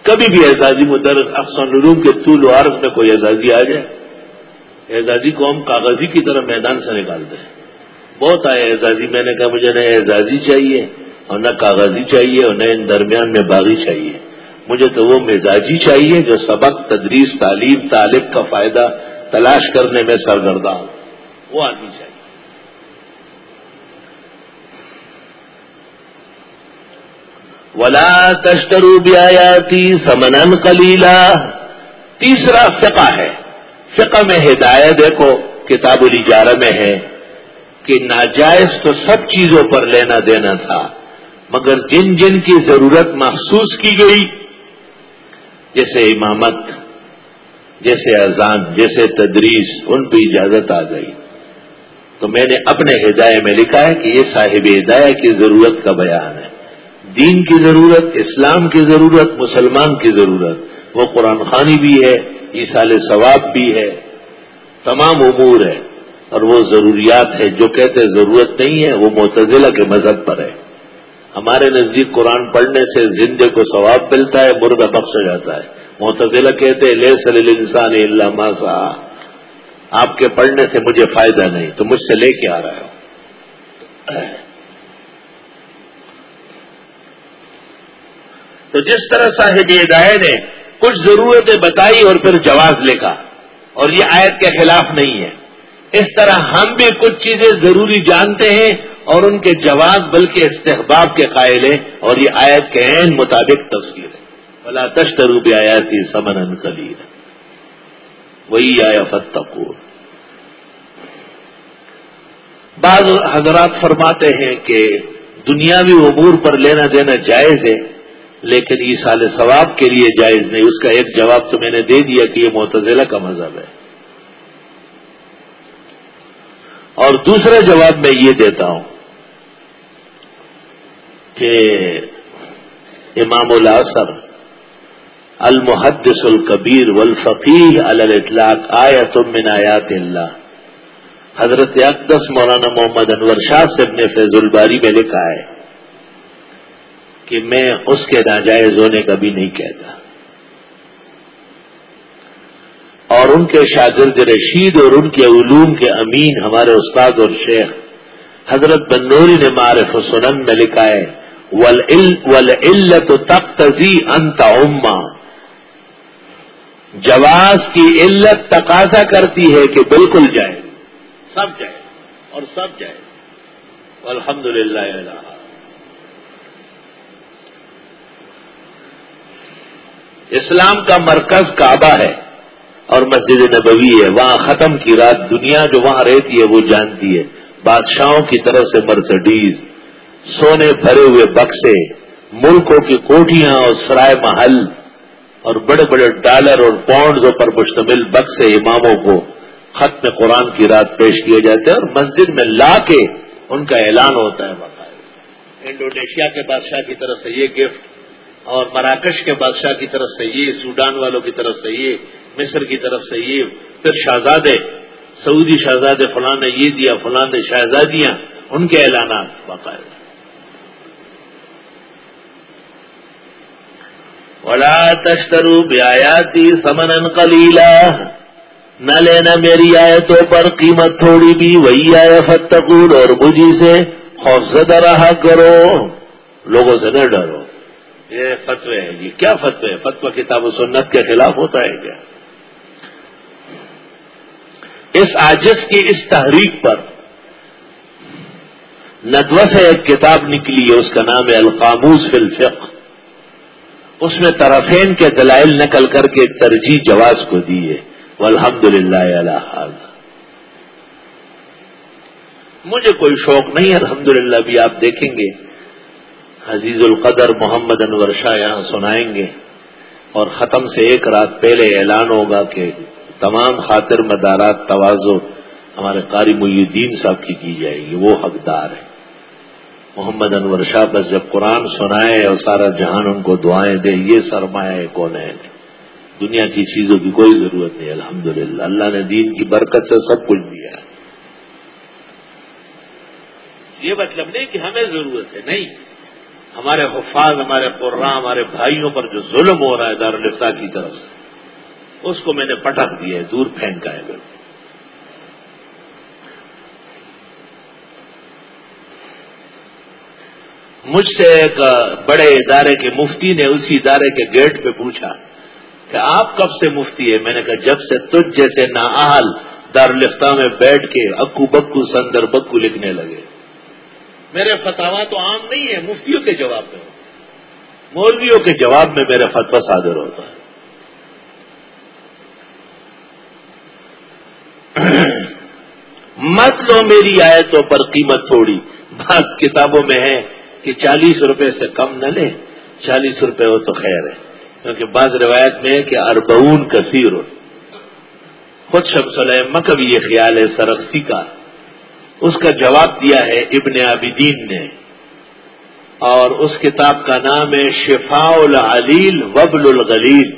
کبھی بھی اعزازی مدرس افسان علوم کے طول و عرض میں کوئی اعزازی آ جائے، اعزازی کو ہم کاغذی کی طرح میدان سے نکالتے ہیں بہت آئے اعزازی، میں نے کہا مجھے نہ اعزازی چاہیے اور نہ کاغذی چاہیے اور نہ ان درمیان میں باغی چاہیے۔ مجھے تو وہ مزاجی چاہیے جو سبق، تدریس، تعلیم، طالب کا فائدہ تلاش کرنے میں سرگردہ ہوں وہ آدمی چاہیے۔ ولا تشترو بیاتی سمنن کلیلا تیسرا فقہ ہے۔ فقہ میں ہدایت دیکھو، کتاب الجارہ میں ہے کہ ناجائز تو سب چیزوں پر لینا دینا تھا، مگر جن جن کی ضرورت محسوس کی گئی، جیسے امامت، جیسے اذان، جیسے تدریس، ان پہ اجازت آ گئی۔ تو میں نے اپنے ہدایت میں لکھا ہے کہ یہ صاحب ہدایت کی ضرورت کا بیان ہے۔ دین کی ضرورت، اسلام کی ضرورت، مسلمان کی ضرورت۔ وہ قرآن خانی بھی ہے عیسال ثواب بھی ہے۔ تمام امور ہے۔ اور وہ ضروریات ہے جو کہتے ضرورت نہیں ہے، وہ معتزلہ کے مذہب پر ہے۔ ہمارے نزدیک قرآن پڑھنے سے زندے کو ثواب ملتا ہے، مردہ بخش جاتا ہے۔ معتزلہ کہتے لے سل انسان اللہ ماسا آپ کے پڑھنے سے مجھے فائدہ نہیں، تو مجھ سے لے کے آ رہا ہوں۔ تو جس طرح صاحب ہدایت نے کچھ ضرورتیں بتائی اور پھر جواز لکھا۔ اور یہ آیت کے خلاف نہیں ہے۔ اس طرح ہم بھی کچھ چیزیں ضروری جانتے ہیں اور ان کے جواز بلکہ استحباب کے قائل ہیں۔ اور یہ آیت کے عین مطابق تفصیل ہے۔ بلا تشترو بھی آیا تھی سمن انکلیر وہی آیا فتقور بعض حضرات فرماتے ہیں کہ دنیاوی امور پر لینا دینا جائز ہے۔ لیکن یہ سال ثواب کے لیے جائز نہیں، اس کا ایک جواب تو میں نے دے دیا کہ یہ معتزلہ کا مذہب ہے۔ اور دوسرا جواب میں یہ دیتا ہوں کہ امام الاثر المحدث القبیر والفقیر الاطلاق آیا تم من آیات اللہ۔ حضرت اقدس مولانا محمد انور شاہ سے اپنے فیض الباری میں لکھا ہے۔ کہ میں اس کے ناجائز ہونے کا بھی نہیں کہتا۔ اور ان کے شاگرد رشید اور ان کے علوم کے امین ہمارے استاد اور شیخ حضرت بنوری نے معرف و سنن میں لکھا ہے، ول تختی انت اما جواز کی علت تقاضا کرتی ہے کہ بالکل جائے۔ سب جائے اور سب جائے۔ الحمد للہ اسلام کا مرکز کعبہ ہے اور مسجد نبوی ہے، وہاں ختم کی رات دنیا جو وہاں رہتی ہے وہ جانتی ہے۔ بادشاہوں کی طرف سے مرسڈیز، سونے بھرے ہوئے بکسے، ملکوں کی کوٹیاں اور سرائے محل اور بڑے بڑے ڈالر اور پاؤنڈوں پر مشتمل بکسے اماموں کو ختم قرآن کی رات پیش کیے جاتے ہیں اور مسجد میں لا کے ان کا اعلان ہوتا ہے۔ باقاعدہ انڈونیشیا کے بادشاہ کی طرف سے یہ گفٹ اور مراکش کے بادشاہ کی طرف سے یہ، سوڈان والوں کی طرف سے یہ، مصر کی طرف سے یہ، پھر شہزادے، سعودی شہزادے فلاں نے یہ دیا فلاں نے شہزادیاں، ان کے اعلانات باقاعدہ۔ ولا تشترو بیاتی سمن کلیلا نہ لینا میری آیتوں پر قیمت تھوڑی بھی، وہی آیا فتقول اور مجھے سے خوفزدہ رہا کرو۔ لوگوں سے نہ ڈرو۔ یہ فتوے ہے جی۔ کیا فتوے ہے فتو کتاب و سنت کے خلاف ہوتا ہے کیا؟ اس آجز کی اس تحریک پر ندو سے ایک کتاب نکلی ہے، اس کا نام ہے القاموس فی الفق اس میں طرفین کے دلائل نکل کر کے ترجیح جواز کو دی ہے۔ الحمد للہ اللہ مجھے کوئی شوق نہیں الحمد للہ بھی آپ دیکھیں گے۔ عزیز القدر محمد انور شاہ یہاں سنائیں گے اور ختم سے ایک رات پہلے اعلان ہوگا کہ تمام خاطر مدارات توازو ہمارے قاری محی الدین صاحب کی کی جائے گی، وہ حقدار ہے محمد انور شاہ بس جب قرآن سنائے اور سارا جہان ان کو دعائیں دے، یہ سرمایہ کون ہے؟ دنیا کی چیزوں کی کوئی ضرورت نہیں، الحمدللہ۔ اللہ نے دین کی برکت سے سب کچھ دیا ہے۔ یہ مطلب نہیں کہ ہمیں ضرورت ہے، نہیں۔ ہمارے حفاظ، ہمارے قرآن ہمارے بھائیوں پر جو ظلم ہو رہا ہے دارالفتا کی طرف سے، اس کو میں نے پٹک دیا ہے، دور پھینکا ہے بالکل مجھ سے ایک بڑے ادارے کے مفتی نے اسی ادارے کے گیٹ پہ پوچھا کہ آپ کب سے مفتی ہے میں نے کہا، جب سے تجھ جیسے نااہل دارالفتہ میں بیٹھ کے اکو بکو، سندر بکو لکھنے لگے۔ میرے فتوا تو عام نہیں ہے مفتیوں کے جواب میں مولویوں کے جواب میں میرا فتوا صادر ہوتا ہے مت لو میری آیتوں پر قیمت تھوڑی۔ بعض کتابوں میں ہے کہ چالیس روپے سے کم نہ لے چالیس روپے ہو تو خیر ہے۔ کیونکہ بعض روایت میں ہے کہ اربعون کثیر خود شمس الحمہ کا بھی یہ خیال ہے، سرخسی کا۔ اس کا جواب دیا ہے ابن عابدین نے اور اس کتاب کا نام ہے شفاء العلیل وبل الغلیل.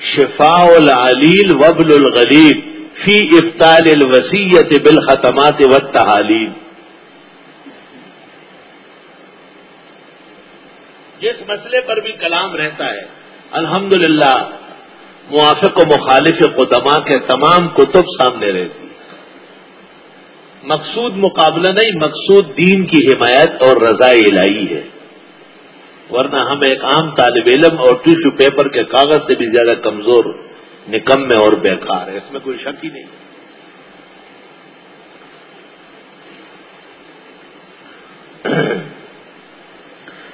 شفاء العلیل وبل الغلیل فی افطال الوسیت بالختمات و تحالیم جس مسئلے پر بھی کلام رہتا ہے، الحمدللہ، موافق و مخالف قدماء کے تمام کتب سامنے رہتی مقصود مقابلہ نہیں، مقصود دین کی حمایت اور رضا الہی ہے۔ ورنہ ہم ایک عام طالب علم اور ٹیشو پیپر کے کاغذ سے بھی زیادہ کمزور، نکم میں اور بیکار ہے اس میں کوئی شک ہی نہیں۔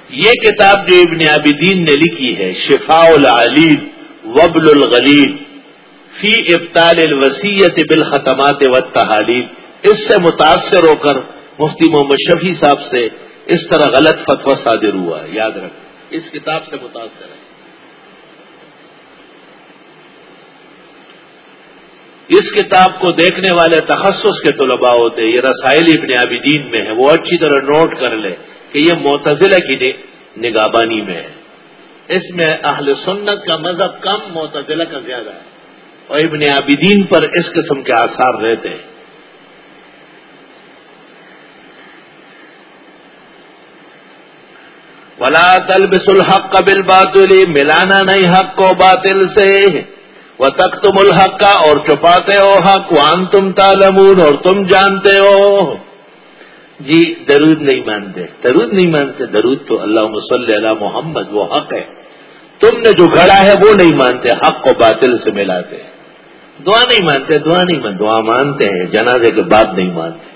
یہ کتاب جو ابن عابدین نے لکھی ہے، شفاء العلیل وبل الغلیل فی ابتال الوسیت بالختمات و تحالیم اس سے متاثر ہو کر مفتی محمد شفیع صاحب سے اس طرح غلط فتوا صادر ہوا ہے، یاد رکھ، اس کتاب سے متاثر ہے۔ اس کتاب کو دیکھنے والے تخصص کے طلباء ہوتے یہ رسائل ابن عابدین میں ہے وہ اچھی طرح نوٹ کر لے کہ یہ معتزلہ کی نگابانی میں ہے۔ اس میں اہل سنت کا مذہب کم، معتزلہ کا زیادہ ہے۔ اور ابن عابدین پر اس قسم کے آثار رہتے ہیں۔ ولا تلبس الحق قبل ملانا نہیں حق کو باطل سے۔ وہ تک تم الحق کا اور چپاتے ہو حق وان تم تالمون اور تم جانتے ہو۔ جی درود نہیں مانتے، درود نہیں مانتے، درود تو اللہ مسل اللہ محمد، وہ حق ہے۔ تم نے جو گھڑا ہے، وہ نہیں مانتے، حق کو باطل سے ملاتے۔ دعا نہیں مانتے، دعا نہیں مانتے، دعا مانتے ہیں، جنازے کے بعد نہیں مانتے۔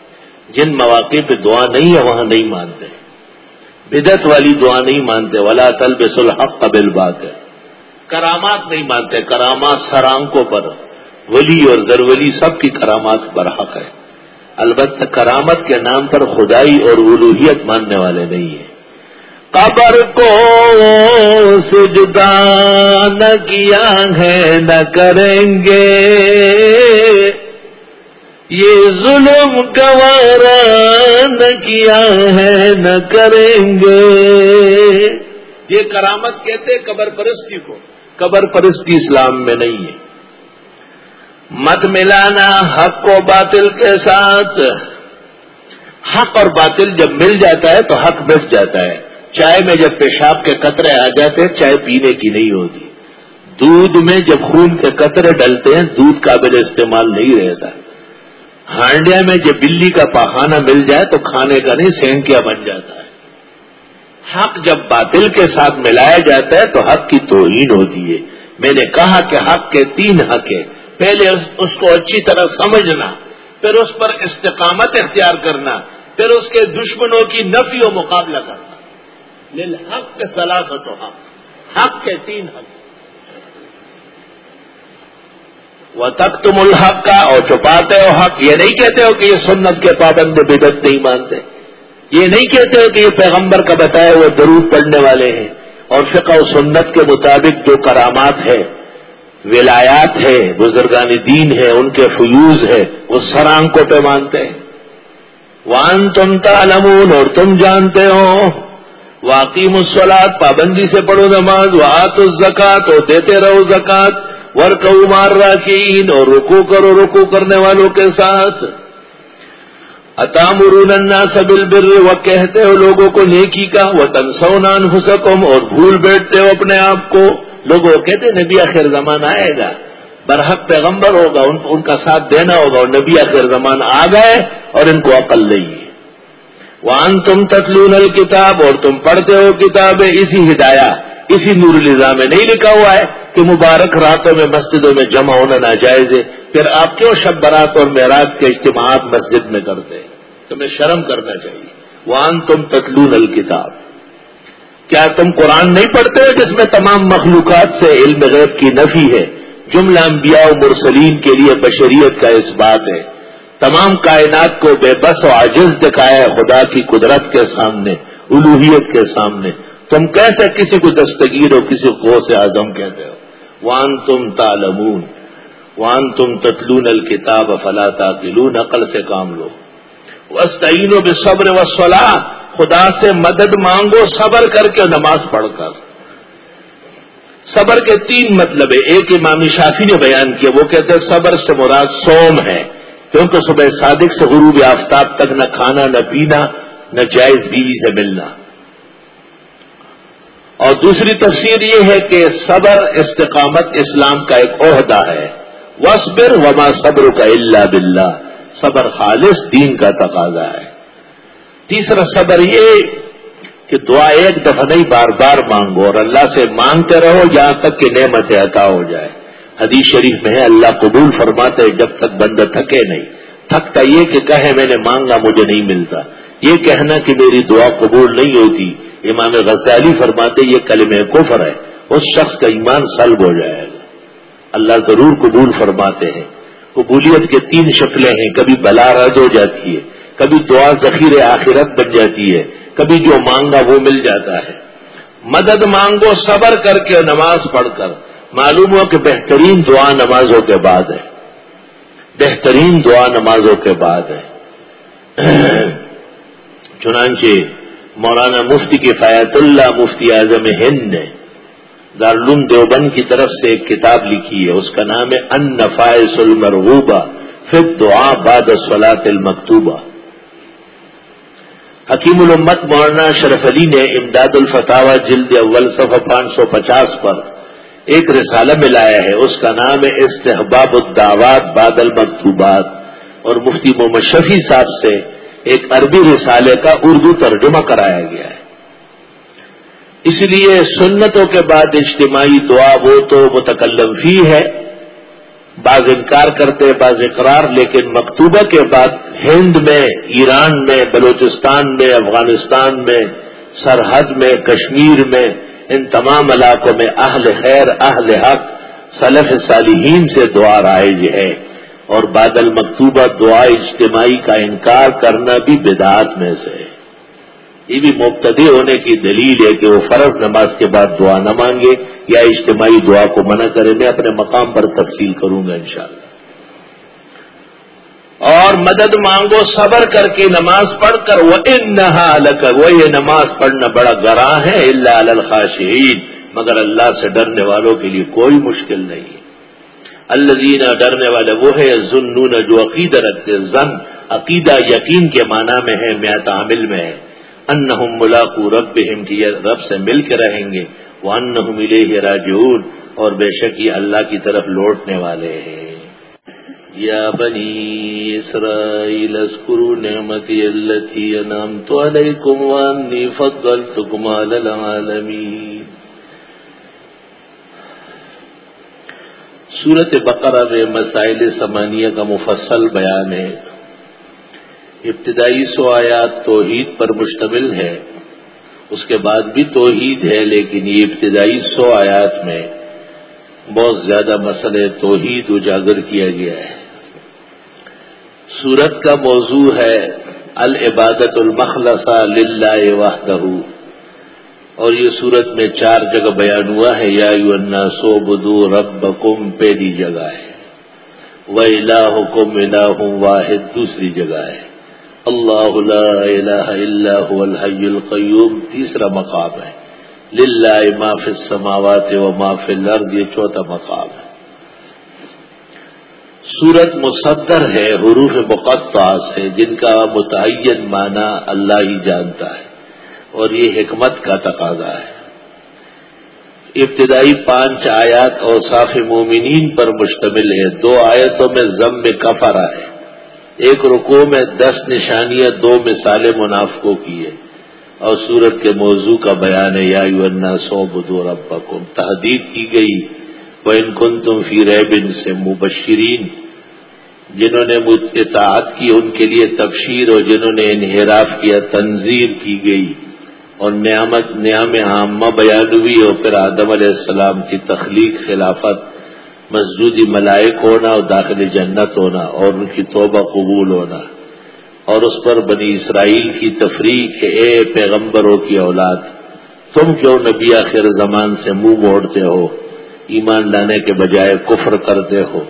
جن مواقع پہ دعا نہیں ہے، وہاں نہیں مانتے۔ بدت والی دعا نہیں مانتے، ولا طلب سلحق قبل بات ہے کرامات نہیں مانتے کرامات سرانکوں پر۔ ولی اور زرولی سب کی کرامات برحق ہے۔ البتہ کرامت کے نام پر خدائی اور الوحیت ماننے والے نہیں ہیں۔ قبر کو سجدہ نہ کیا ہے، نہ کریں گے۔ یہ ظلم گوارا نہ کیا ہے، نہ کریں گے۔ یہ کرامت کہتے قبر پرستی کو۔ قبر پرستی اسلام میں نہیں ہے۔ مت ملانا حق و باطل کے ساتھ۔ حق اور باطل جب مل جاتا ہے تو حق بچ جاتا ہے۔ چائے میں جب پیشاب کے قطرے آ جاتے ہیں، چائے پینے کی نہیں ہوتی۔ دودھ میں جب خون کے قطرے ڈلتے ہیں، دودھ قابل استعمال نہیں رہتا۔ ہانڈیا میں جب بلی کا پاخانہ مل جائے تو کھانے کا نہیں، سینکیا بن جاتا ہے۔ حق جب باطل کے ساتھ ملایا جاتا ہے تو حق کی توہین ہوتی ہے۔ میں نے کہا کہ حق کے تین حق ہیں۔ پہلے اس کو اچھی طرح سمجھنا، پھر اس پر استقامت اختیار کرنا، پھر اس کے دشمنوں کی نفی و مقابلہ کرنا۔ لیل حق کے سلاست و حق۔ حق کے تین حق۔ وہ تک تم الحق کا اور چھپاتے ہو حق. یہ نہیں کہتے ہو کہ یہ سنت کے پابند بدت نہیں مانتے. یہ نہیں کہتے ہو کہ یہ پیغمبر کا بتایا وہ ضرور پڑھنے والے ہیں. اور فقہ و سنت کے مطابق جو کرامات ہے ولایات ہے بزرگان دین ہے ان کے فیوز ہے وہ سرانگ کو پہ مانتے ہیں. وان تم تعلمون اور تم جانتے ہو. واقعی مسلات پابندی سے پڑھو نماز. وہ آت اور دیتے رہو زکات ورک مار راکین اور رکو کرو، رکو کرنے والوں کے ساتھ۔ اتام سبل بر وہ کہتے ہو لوگوں کو نیکی کا۔ وہ تنسونان حسکم اور بھول بیٹھتے ہو اپنے آپ کو۔ لوگ وہ کہتے نبی آخر زمان آئے گا۔ برحق پیغمبر ہوگا، ان ان کا ساتھ دینا ہوگا اور نبی آخر زمان آ گئے اور ان کو عقل نہیں ہے۔ وان تم تتلون الکتاب اور تم پڑھتے ہو کتاب اسی ہدایہ، اسی نور الزا میں نہیں لکھا ہوا ہے۔ کہ مبارک راتوں میں مسجدوں میں جمع ہونا ناجائز ہے، پھر آپ کیوں شب برات اور معراج کے اجتماعات مسجد میں کرتے ہیں تمہیں شرم کرنا چاہیے۔ وان تم تتلون الکتاب۔ کیا تم قرآن نہیں پڑھتے ہو جس میں تمام مخلوقات سے علم غیب کی نفی ہے؟ جملہ انبیاء و مرسلین کے لیے بشریت کا اس بات ہے۔ تمام کائنات کو بے بس و عاجز دکھایا ہے خدا کی قدرت کے سامنے الوحیت کے سامنے۔ تم کیسے کسی کو دستگیر ہو کسی کو سے اعظم کہتے ہو؟ وان تم تالمون وان تم تتلون الکتاب فلا تاکلون عقل سے کام لو۔ وسطین و بے صبر و خدا سے مدد مانگو، صبر کر کے نماز پڑھ کر۔ صبر کے تین مطلب ہے ایک امام شافی نے بیان کیا، وہ کہتے ہیں صبر سے مراد سوم ہے، کیونکہ صبح صادق سے غروب آفتاب تک نہ کھانا، نہ پینا، نہ جائز بیوی سے ملنا۔ اور دوسری تفسیر یہ ہے کہ صبر استقامت اسلام کا ایک عہدہ ہے۔ وصبر وما صبر کا اللہ بلّہ صبر خالص دین کا تقاضا ہے۔ تیسرا صبر یہ کہ دعا ایک دفعہ نہیں، بار بار مانگو اور اللہ سے مانگتے رہو جہاں تک کہ نعمت عطا ہو جائے۔ حدیث شریف میں ہے، اللہ قبول فرماتے جب تک بندہ تھکے نہیں۔ تھکتا یہ کہ کہے میں نے مانگا، مجھے نہیں ملتا۔ یہ کہنا کہ میری دعا قبول نہیں ہوتی۔ امام غزالی فرماتے یہ کلم کفر ہے، اس شخص کا ایمان سلب ہو جائے گا۔ اللہ ضرور قبول فرماتے ہیں۔ قبولیت کے تین شکلیں ہیں، کبھی بلا رد ہو جاتی ہے، کبھی دعا ذخیر آخرت بن جاتی ہے، کبھی جو مانگا وہ مل جاتا ہے۔ مدد مانگو، صبر کر کے نماز پڑھ کر۔ معلوم ہو کہ بہترین دعا نمازوں کے بعد ہے۔ بہترین دعا نمازوں کے بعد ہے۔ [CLEARS THROAT] چنانچہ مولانا مفتی کی فیات اللہ مفتی اعظم ہند نے دارالعلوم دیوبند کی طرف سے ایک کتاب لکھی ہے، اس کا نام ہے ان نفائس المرغوبہ پھر دعا باد سلاط المکتوبہ۔ حکیم مولانا شرف علی نے امداد الفتاوا جلد اول صفحہ پانچ سو پچاس پر ایک رسالہ ملایا ہے، اس کا نام ہے استحباب الدعوات بادل مکتوبات اور مفتی محمد شفیع صاحب سے ایک عربی رسالے کا اردو ترجمہ کرایا گیا ہے۔ اس لیے سنتوں کے بعد اجتماعی دعا وہ تو متکلم فی ہے۔ بعض انکار کرتے، بعض اقرار، لیکن مکتوبہ کے بعد ہند میں، ایران میں، بلوچستان میں، افغانستان میں، سرحد میں، کشمیر میں، ان تمام علاقوں میں اہل خیر، اہل حق صلف صالحین سے دعا رائج ہے۔ اور بادل مکتوبہ دعا اجتماعی کا انکار کرنا بھی بدعات میں سے ہے۔ یہ بھی مبتدی ہونے کی دلیل ہے کہ وہ فرض نماز کے بعد دعا نہ مانگے یا اجتماعی دعا کو منع کرے۔ میں اپنے مقام پر تفصیل کروں گا انشاءاللہ۔ اور مدد مانگو، صبر کر کے نماز پڑھ کر۔ وہ ان وہ یہ نماز پڑھنا بڑا گراں ہے اللہ الخاشعین مگر اللہ سے ڈرنے والوں کے لیے کوئی مشکل نہیں ہے۔ اللہ ڈرنے والے، وہ ہے ظن جو عقیدہ رکھتے زن عقیدہ یقین کے معنی میں ہے میات عامل میں ہے ان ملاقو رب کی رب سے مل کے رہیں گے۔ وہ ان ملے ہی راجون اور بے شک یہ اللہ کی طرف لوٹنے والے ہیں۔ یا بنی اسرائیل اسکرو نعمتی اللہ تھی تو علیکم وانی فضلتکم علی العالمین۔ سورت بقرہ میں مسائل سمانیہ کا مفصل بیان ہے۔ ابتدائی سو آیات توحید پر مشتمل ہے۔ اس کے بعد بھی توحید ہے، لیکن یہ ابتدائی سو آیات میں بہت زیادہ مسئلے توحید اجاگر کیا گیا ہے۔ سورت کا موضوع ہے العبادت المخلصہ للہ وحدہ۔ اور یہ سورت میں چار جگہ بیان ہوا ہے، یا یو انا سو بدو رب بکم پہلی جگہ ہے۔ وہ الہ حکم الہ واحد، دوسری جگہ ہے۔ اللہ لا الہ الا هو الحی القیوم، تیسرا مقام ہے۔ للہ ما فی السماوات و ما فی الارض، یہ چوتھا مقام ہے۔ سورت مصدر ہے، حروف مقطع سے، جن کا متعین معنی اللہ ہی جانتا ہے۔ اور یہ حکمت کا تقاضا ہے۔ ابتدائی پانچ آیات اور صاف مومنین پر مشتمل ہے دو آیتوں میں ضم میں کفرا ہے۔ ایک رکو میں دس نشانیاں، دو مثالیں منافقوں کی ہے اور سورت کے موضوع کا بیان ہے، یا سو بدو رب تحدید کی گئی وہ ان کن تم فی ریبن سے مبشرین۔ جنہوں نے اطاعت کی، ان کے لیے تفشیر اور جنہوں نے انحراف کیا تنظیر کی گئی۔ اور نعمت نعم عامہ بیان ہوئی اور پھر آدم علیہ السلام کی تخلیق خلافت مسجودی ملائک ہونا اور داخل جنت ہونا اور ان کی توبہ قبول ہونا۔ اور اس پر بنی اسرائیل کی تفریح کہ اے پیغمبروں کی اولاد، تم کیوں نبی آخر زمان سے منہ موڑتے ہو؟ ایمان لانے کے بجائے کفر کرتے ہو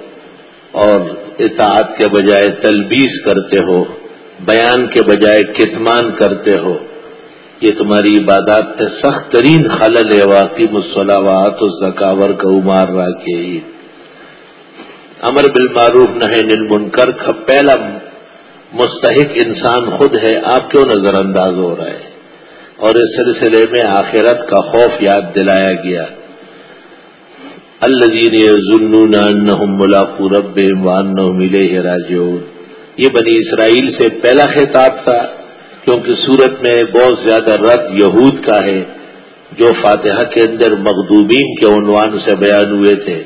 اور اطاعت کے بجائے تلبیس کرتے ہو، بیان کے بجائے کتمان کرتے ہو۔ یہ تمہاری عبادات سے سخت ترین خلل ہے واقعی مسلوات و زکاور کا امار را کے۔ امر بالمعروف نہ نل منکر کا پہلا مستحق انسان خود ہے۔ آپ کیوں نظر انداز ہو رہا ہے اور اس سلسلے میں آخرت کا خوف یاد دلایا گیا۔ الدین ظلم ملاقو رب وان ملے راجعون۔ یہ بنی اسرائیل سے پہلا خطاب تھا۔ کیونکہ صورت میں بہت زیادہ رد یہود کا ہے، جو فاتحہ کے اندر مخدوبین کے عنوان سے بیان ہوئے تھے۔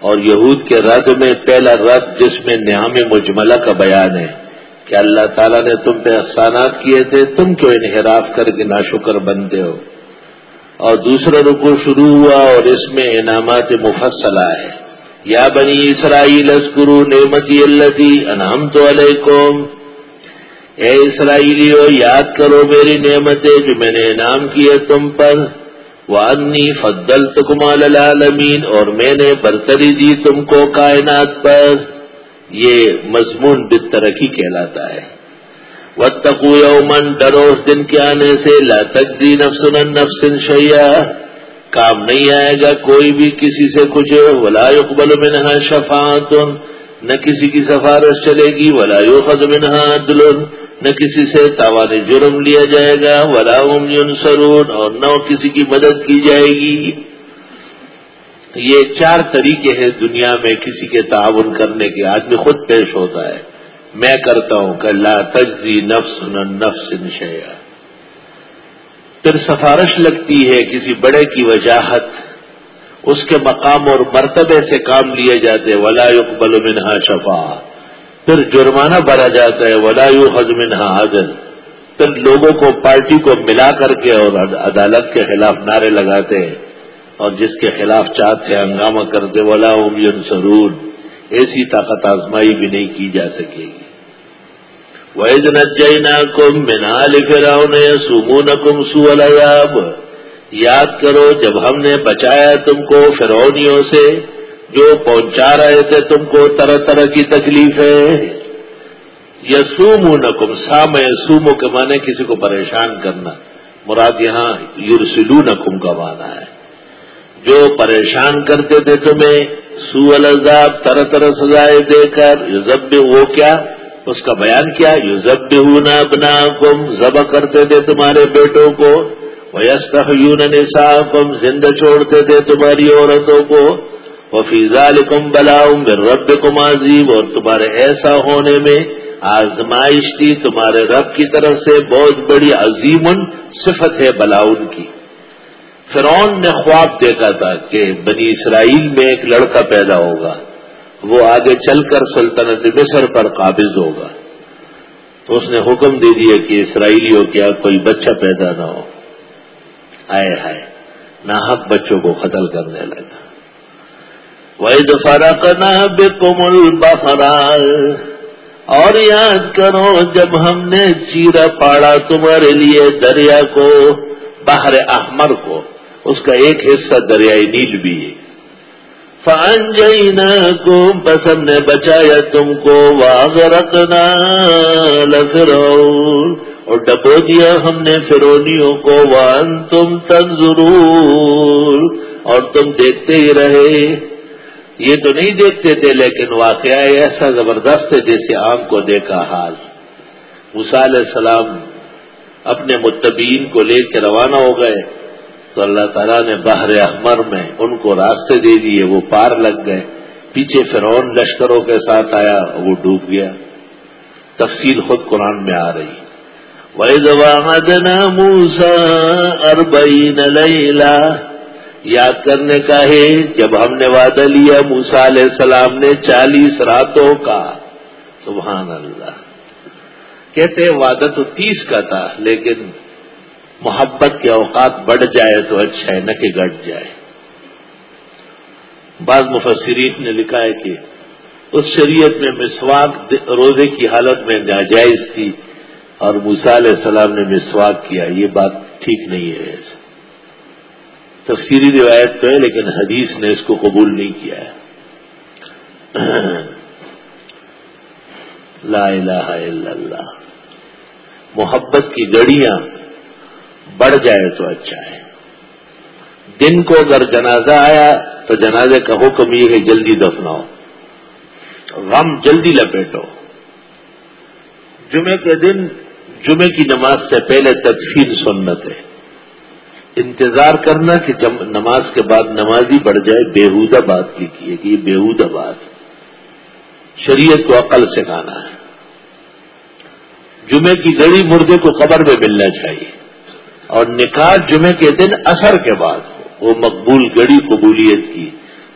اور یہود کے رد میں پہلا رد جس میں نعام مجملہ کا بیان ہے کہ اللہ تعالیٰ نے تم پہ احسانات کیے تھے، تم کیوں انحراف کر کے ناشکر بنتے ہو؟ اور دوسرا رکو شروع ہوا اور اس میں انعامات مفصلہ ہے۔ یا بنی اسرائیل اسکرو نعمتی اللہ انعام تو علیکم۔ اے اسرائیلیو، یاد کرو میری نعمتیں جو میں نے انعام کیے تم پر۔ وانی فضل تکمال العالمین اور میں نے برتری دی تم کو کائنات پر۔ یہ مضمون بد ترقی کہلاتا ہے۔ و یومن ڈرو اس دن کے آنے سے۔ لا تجزی نفسن نفسن شیا کام نہیں آئے گا کوئی بھی کسی سے کچھ۔ ولا يقبل منها شفاعت نہ کسی کی سفارش چلے گی۔ ولا يؤخذ منها عدل۔ نہ کسی سے تاوان جرم لیا جائے گا، ولا سرون اور نہ کسی کی مدد کی جائے گی۔ یہ چار طریقے ہیں دنیا میں کسی کے تعاون کرنے کے۔ آدمی خود پیش ہوتا ہے۔ میں کرتا ہوں کہ لا تجزی نفس نفس انشیا پھر سفارش لگتی ہے کسی بڑے کی وجاہت۔ اس کے مقام اور مرتبے سے کام لیے جاتے۔ ولا يقبل منها شفا پھر جرمانہ بھرا جاتا ہے، ولا يؤخذ منها عدل۔ پھر لوگوں کو، پارٹی کو ملا کر کے اور عدالت کے خلاف نعرے لگاتے ہیں۔ اور جس کے خلاف چاہتے ہنگامہ کرتے ولا ام سرون ایسی طاقت آزمائی بھی نہیں کی جا سکے گی۔ وید نجینا کم مینال فراؤن سمون کم سو یاد کرو، جب ہم نے بچایا تم کو فرونیوں سے جو پہنچا رہے تھے تم کو طرح طرح کی تکلیفیں۔ یسوم نکم سام یسومو کے معنی کسی کو پریشان کرنا۔ مراد یہاں یورسلو نکم کا معنی ہے۔ جو پریشان کرتے تھے تمہیں سو الزاب طرح طرح سزائے دے کر یوزب وہ کیا؟ اس کا بیان کیا یوزب ہونا بنا کم ذبح کرتے تھے تمہارے بیٹوں کو۔ ویست یون نسا کم زندہ چھوڑتے تھے تمہاری عورتوں کو۔ وہ فیضا کم بلاؤں رب کم عظیم اور تمہارے ایسا ہونے میں آزمائش تھی، تمہارے رب کی طرف سے بہت بڑی عظیم صفت ہے بلاؤن کی۔ فرعون نے خواب دیکھا تھا کہ بنی اسرائیل میں ایک لڑکا پیدا ہوگا، وہ آگے چل کر سلطنت مصر پر قابض ہوگا۔ تو اس نے حکم دے دیا کہ اسرائیلیوں کیا کوئی بچہ پیدا نہ ہو۔ آئے ہائے، ناحق بچوں کو قتل کرنے لگا۔ وید فرق نہ بے اور یاد کرو جب ہم نے چیرا پاڑا تمہارے لیے دریا کو باہر احمر کو، اس کا ایک حصہ دریائی نیل بھی ہے۔ فان جینا کو پسند نے بچایا تم کو واگ رکھنا اور ڈبو دیا ہم نے فرونیوں کو وان تم تنظرور اور تم دیکھتے ہی رہے۔ یہ تو نہیں دیکھتے تھے، لیکن واقعہ ایسا زبردست ہے جیسے آم کو دیکھا حال۔ علیہ السلام اپنے متبین کو لے کے روانہ ہو گئے۔ تو اللہ تعالیٰ نے بحر احمر میں ان کو راستے دے دیے، وہ پار لگ گئے۔ پیچھے فرعون لشکروں کے ساتھ آیا، وہ ڈوب گیا۔ تفصیل خود قرآن میں آ رہی۔ وَإِذْ موسا اربعین لیلا یاد کرنے کا ہے، جب ہم نے وعدہ لیا موسا علیہ السلام نے چالیس راتوں کا۔ سبحان اللہ۔ کہتے ہیں وعدہ تو تیس کا تھا، لیکن محبت کے اوقات بڑھ جائے تو اچھا ہے، نہ کہ گٹ جائے۔ بعض مفسرین نے لکھا ہے کہ اس شریعت میں مسواک روزے کی حالت میں ناجائز تھی اور موسا علیہ السلام نے مسواک کیا۔ یہ بات ٹھیک نہیں ہے۔ ایسے تفسیری روایت تو ہے، لیکن حدیث نے اس کو قبول نہیں کیا ہے۔ [CLEARS THROAT] لا الہ الا اللہ۔ محبت کی گڑیاں بڑھ جائے تو اچھا ہے۔ دن کو اگر جنازہ آیا تو جنازے کا حکم یہ ہے، جلدی دفناؤ۔ غم، جلدی لپیٹو۔ جمعے کے دن، جمعے کی نماز سے پہلے تدفین سنت ہے۔ انتظار کرنا کہ جب نماز کے بعد نمازی بڑھ جائے، بےحودہ بات کی کہ یہ بےحودہ بات۔ شریعت کو عقل سکھانا ہے۔ جمعے کی گڑی مردے کو قبر میں ملنا چاہیے۔ اور نکاح جمعے کے دن اثر کے بعد ہو۔ وہ مقبول گڑی قبولیت کی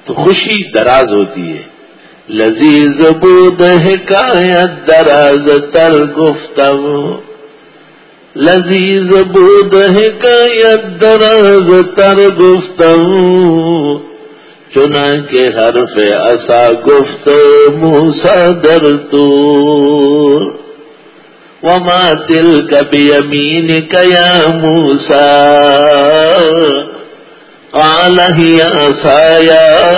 تو خوشی دراز ہوتی ہے۔ لذیذ بود حکایت دراز تر گفتم لذیذ بود حکایت دراز تر گفتم چنا کے حرف اصا گفت موسا در تو وما تلك بيمينك يا موسى قال هي عصايا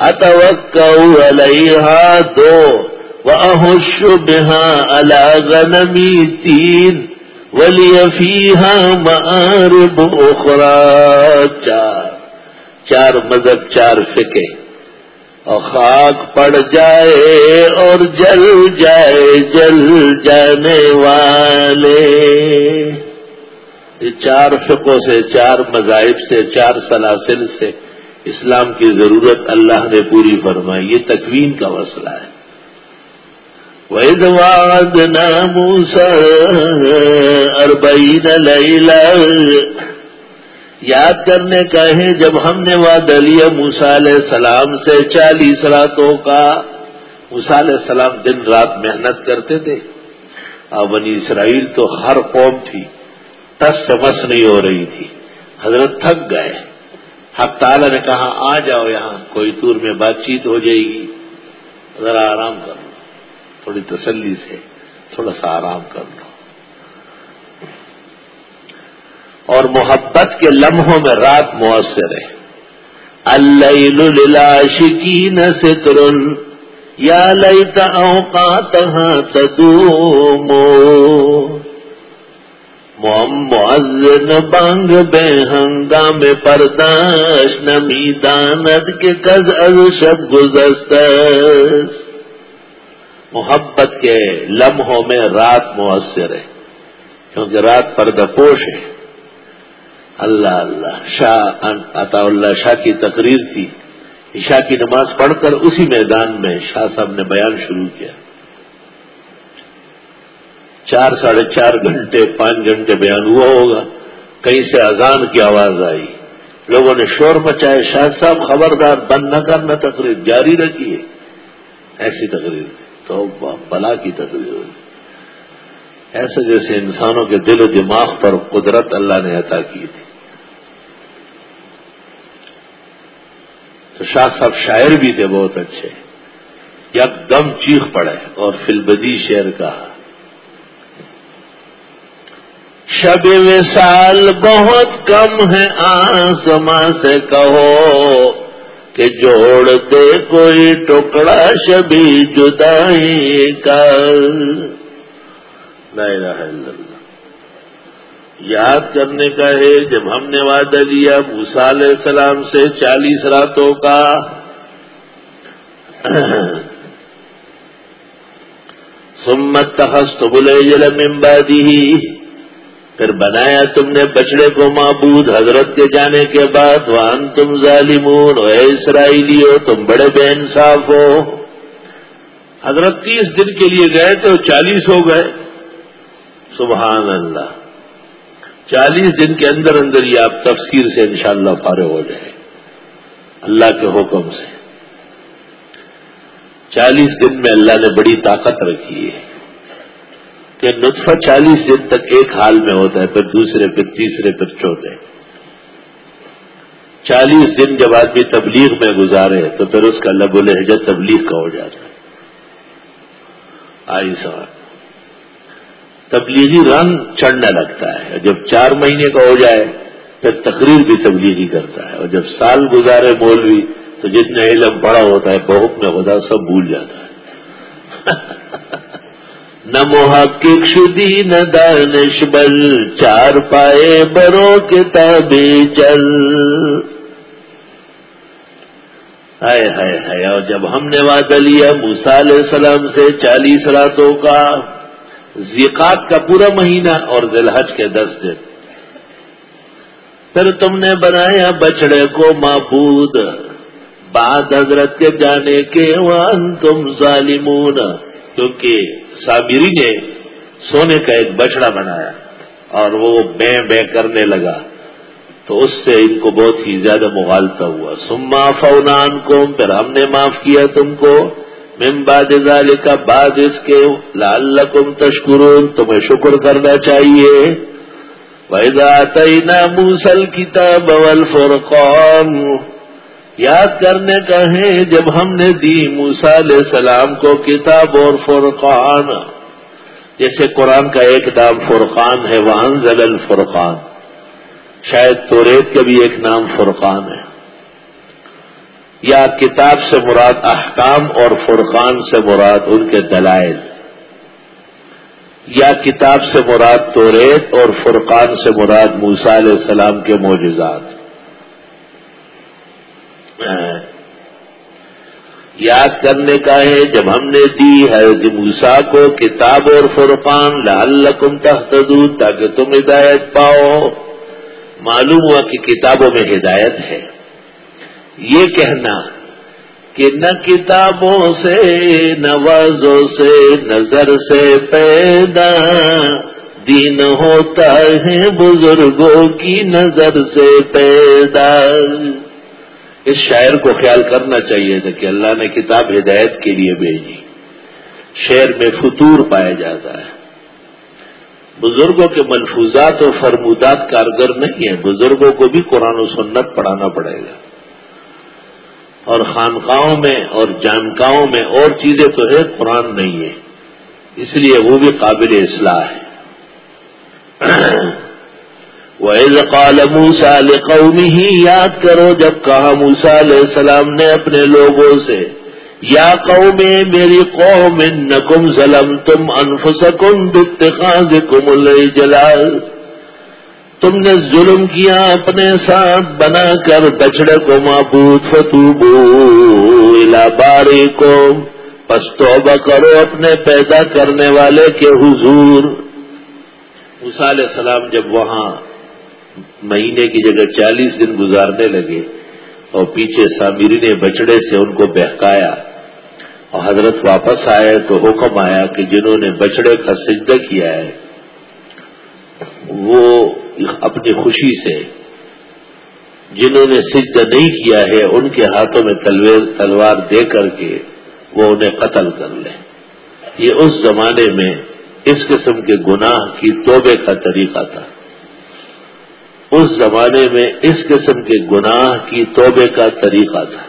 اتوكا عليها دو واهش بها على غنمي تين ولي فيها مآرب اخرى چار. چار مذہب، چار فکے اور خاک پڑ جائے اور جل جائے، جل جانے والے. یہ چار فقوں سے، چار مذاہب سے، چار سلاسل سے اسلام کی ضرورت اللہ نے پوری فرمائی. یہ تکوین کا مسئلہ ہے. وَإِذْ موسى أَرْبَعِينَ لَيْلًا۔ یاد کرنے کا ہے جب ہم نے وعدہ لیا موسا علیہ السلام سے چالیس راتوں کا۔ موسا علیہ السلام دن رات محنت کرتے تھے۔ اور بنی اسرائیل تو ہر قوم تھی۔ ٹس سے نہیں ہو رہی تھی۔ حضرت تھک گئے۔ حق تعالی نے کہا، آ جاؤ یہاں، کوئی تور میں بات چیت ہو جائے گی۔ ذرا آرام کر تھوڑی تسلی سے، تھوڑا سا آرام کر لو۔ اور محبت کے لمحوں میں رات مؤثر ہے۔ اللہ شکین ستر، یا لیتا اوقات تدومو معزن بانگ بے ہنگام پرداش، نمی داند کے کز از شب گزست محبت کے لمحوں میں رات مؤثر ہے، کیونکہ رات پردہ پوش ہے۔ اللہ اللہ، شاہ عطا اللہ، شاہ کی تقریر تھی۔ عشاء کی نماز پڑھ کر اسی میدان میں شاہ صاحب نے بیان شروع کیا۔ چار، ساڑھے چار گھنٹے، پانچ گھنٹے بیان ہوا ہوگا۔ کہیں سے اذان کی آواز آئی۔ لوگوں نے شور مچائے، شاہ صاحب خبردار، بند نہ کرنا تقریر جاری رکھیے۔ ایسی تقریر۔ تو بلا کی تقریر ہوئی ایسے جیسے انسانوں کے دل و دماغ پر قدرت اللہ نے عطا کی تھی۔ تو شاہ صاحب شاعر بھی تھے بہت اچھے۔ یک دم چیخ پڑے اور فلبدی شعر کہا۔ شب وصال بہت کم ہے آسماں سے کہو۔ کہ جوڑ دے کوئی ٹکڑا شبی جدائی کا لا الہ الا اللہ۔ یاد کرنے کا ہے، جب ہم نے وعدہ لیا موسا علیہ السلام سے چالیس راتوں کا سمت تخص تو بلے جل ممبادی پھر بنایا تم نے بچڑے کو معبود حضرت کے جانے کے بعد وان تم ظالمون، اے اسرائیلی ہو تم بڑے بے انصاف ہو۔ حضرت تیس دن کے لیے گئے تو چالیس ہو گئے۔ سبحان اللہ۔ چالیس دن کے اندر اندر یہ آپ تفسیر سے انشاءاللہ فارغ ہو جائے اللہ کے حکم سے۔ چالیس دن میں اللہ نے بڑی طاقت رکھی ہے۔ کہ نطفہ چالیس دن تک ایک حال میں ہوتا ہے، پھر دوسرے، پھر تیسرے، پھر چوتھے۔ چالیس دن جب آدمی تبلیغ میں گزارے، تو پھر اس کا لب و لہجہ تبلیغ کا ہو جاتا ہے۔ آئی سوال۔ تبلیغی رنگ چڑھنے لگتا ہے۔ جب چار مہینے کا ہو جائے، پھر تقریر بھی تبلیغی کرتا ہے۔ اور جب سال گزارے مولوی، تو جتنے علم بڑا ہوتا ہے، بہت میں خدا سب بھول جاتا ہے۔ [LAUGHS] نہ محقق شدی نہ دانش بل، چار پائے برو کتابی چل۔ ہائے ہائے ہائے، اور جب ہم نے وعدہ لیا موسا علیہ السلام سے چالیس راتوں کا زیقات کا پورا مہینہ اور ذلحج کے دس دن۔ پھر تم نے بنایا بچڑے کو معبود۔ بعد حضرت کے جانے کے وان تم ظالمون۔ کیونکہ صابری نے سونے کا ایک بچڑا بنایا اور وہ بے بے کرنے لگا تو اس سے ان کو بہت ہی زیادہ مغالتا ہوا۔ سما فونان کو پھر ہم نے معاف کیا تم کو۔ من بعد ذالک بعد اس کے لعلکم تشکرون، تمہیں شکر کرنا چاہیے۔ وَإِذَا آتَيْنَا مُوسَى الْكِتَابَ وَالْفُرْقَانُ یاد کرنے کا ہے جب ہم نے دی موسا علیہ السلام کو کتاب اور فرقان۔ جیسے قرآن کا ایک نام فرقان ہے وہاں زل الفرقان۔ شاید توریت کا بھی ایک نام فرقان ہے۔ یا کتاب سے مراد احکام اور فرقان سے مراد ان کے دلائل۔ یا کتاب سے مراد توریت اور فرقان سے مراد موسا علیہ السلام کے معجزات۔ یاد کرنے کا ہے جب ہم نے دی حضرت موسا کو کتاب اور فرقان لال تحتدو تاکہ تم ہدایت پاؤ۔ معلوم ہوا کہ کتابوں میں ہدایت ہے۔ یہ کہنا کہ نہ کتابوں سے نوازوں سے نظر سے پیدا دین ہوتا ہے بزرگوں کی نظر سے پیدا۔ اس شاعر کو خیال کرنا چاہیے تھا کہ اللہ نے کتاب ہدایت کے لیے بھیجی۔ شعر میں فطور پایا جاتا ہے۔ بزرگوں کے ملفوظات اور فرمودات کارگر نہیں ہیں۔ بزرگوں کو بھی قرآن و سنت پڑھانا پڑے گا۔ اور خانقاہوں میں اور جانکاہوں میں اور چیزیں تو ہے قرآن نہیں ہے۔ اس لیے وہ بھی قابل اصلاح ہے۔ وَإِذْ قَالَ مُوسَى لِقَوْمِهِ، یاد کرو جب کہا موسا علیہ السلام نے اپنے لوگوں سے، یا قوم میری قوم نکم ظلم تم انفسکم باتخاذکم الجلال۔ تم نے ظلم کیا اپنے ساتھ، بنا کر بچڑے کو معبود فتوبو الى باری کو پس توبہ کرو اپنے پیدا کرنے والے کے حضور۔ علیہ السلام جب وہاں مہینے کی جگہ چالیس دن گزارنے لگے اور پیچھے سامری نے بچڑے سے ان کو بہکایا اور حضرت واپس آئے تو حکم آیا کہ جنہوں نے بچڑے کا سجدہ کیا ہے، وہ اپنی خوشی سے جنہوں نے سجدہ نہیں کیا ہے، ان کے ہاتھوں میں تلوار دے کر کے وہ انہیں قتل کر لیں۔ یہ اس زمانے میں اس قسم کے گناہ کی توبے کا طریقہ تھا۔ اس زمانے میں اس قسم کے گناہ کی توبے کا طریقہ تھا۔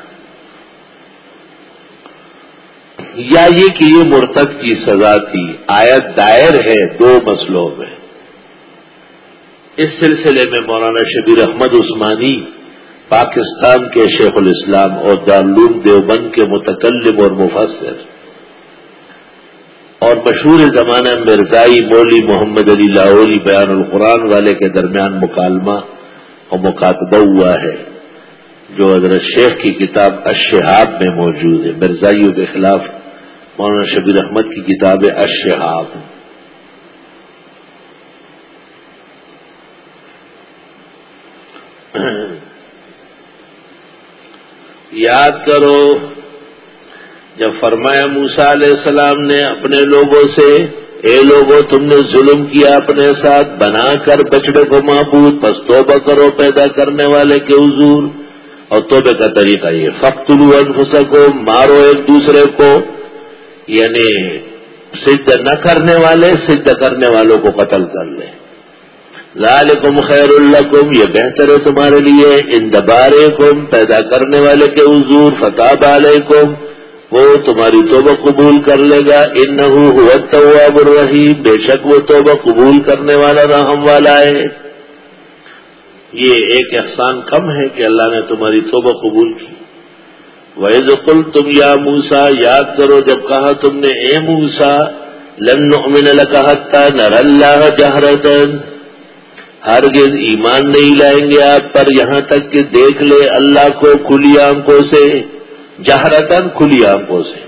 یا یہ کہ یہ مرتب کی سزا تھی۔ آیت دائر ہے دو مسلوں میں۔ اس سلسلے میں مولانا شبیر احمد عثمانی، پاکستان کے شیخ الاسلام اور دارالعلوم دیوبند کے متکلم اور مفسر اور مشہور زمانہ مرزائی مولی محمد علی لاہوری بیان القرآن والے کے درمیان مکالمہ اور مکاتبہ ہوا ہے، جو حضرت شیخ کی کتاب اشہاب میں موجود ہے۔ مرزائیوں کے خلاف مولانا شبیر احمد کی کتاب اشہاب یاد کرو جب فرمایا موسا علیہ السلام نے اپنے لوگوں سے، اے لوگوں، تم نے ظلم کیا اپنے ساتھ، بنا کر بچڑے کو معبود پس توبہ کرو پیدا کرنے والے کے حضور. اور توبے کا طریقہ یہ فخت الفسا کو مارو ایک دوسرے کو. یعنی سدھ نہ کرنے والے سدھ کرنے والوں کو قتل کر لیں۔ ذالکم خیر الکم یہ بہتر ہے تمہارے لیے۔ ان دبارے کم پیدا کرنے والے کے حضور فتح علیکم وہ تمہاری توبہ قبول کر لے گا۔ ان التواب الرحیم۔ بے شک وہ توبہ قبول کرنے والا رحم والا ہے۔ یہ ایک احسان کم ہے کہ اللہ نے تمہاری توبہ قبول کی۔ ویز قل تم یا موسا یاد کرو جب کہا تم نے، اے موسا لن نؤمن لك نر اللہ جہرتن ہرگز ایمان نہیں لائیں گے آپ پر، یہاں تک کہ دیکھ لے اللہ کو، کھلی آنکھوں سے۔ جہرتن کھلی آنکھوں سے۔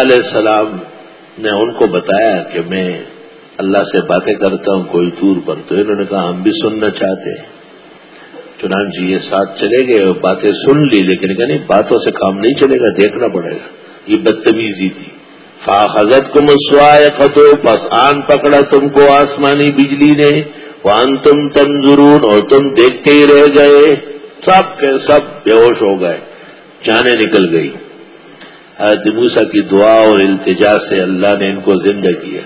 علیہ السلام نے ان کو بتایا کہ میں اللہ سے باتیں کرتا ہوں، کوئی دور پر۔ تو انہوں نے کہا، ہم بھی سننا چاہتے ہیں۔ چنانچہ یہ ساتھ چلے گئے اور باتیں سن لی، لیکن کہ نہیں، باتوں سے کام نہیں چلے گا، دیکھنا پڑے گا۔ یہ بدتمیزی تھی۔ فاخذت کو مسوائے فتو پس آن پکڑا تم کو آسمانی بجلی نے۔ وان تم تنظرون، اور تم دیکھتے ہی رہ گئے۔ سب کے سب بے ہوش ہو گئے، جانے نکل گئی۔ موسا کی دعا اور التجا سے اللہ نے ان کو زندہ کیا۔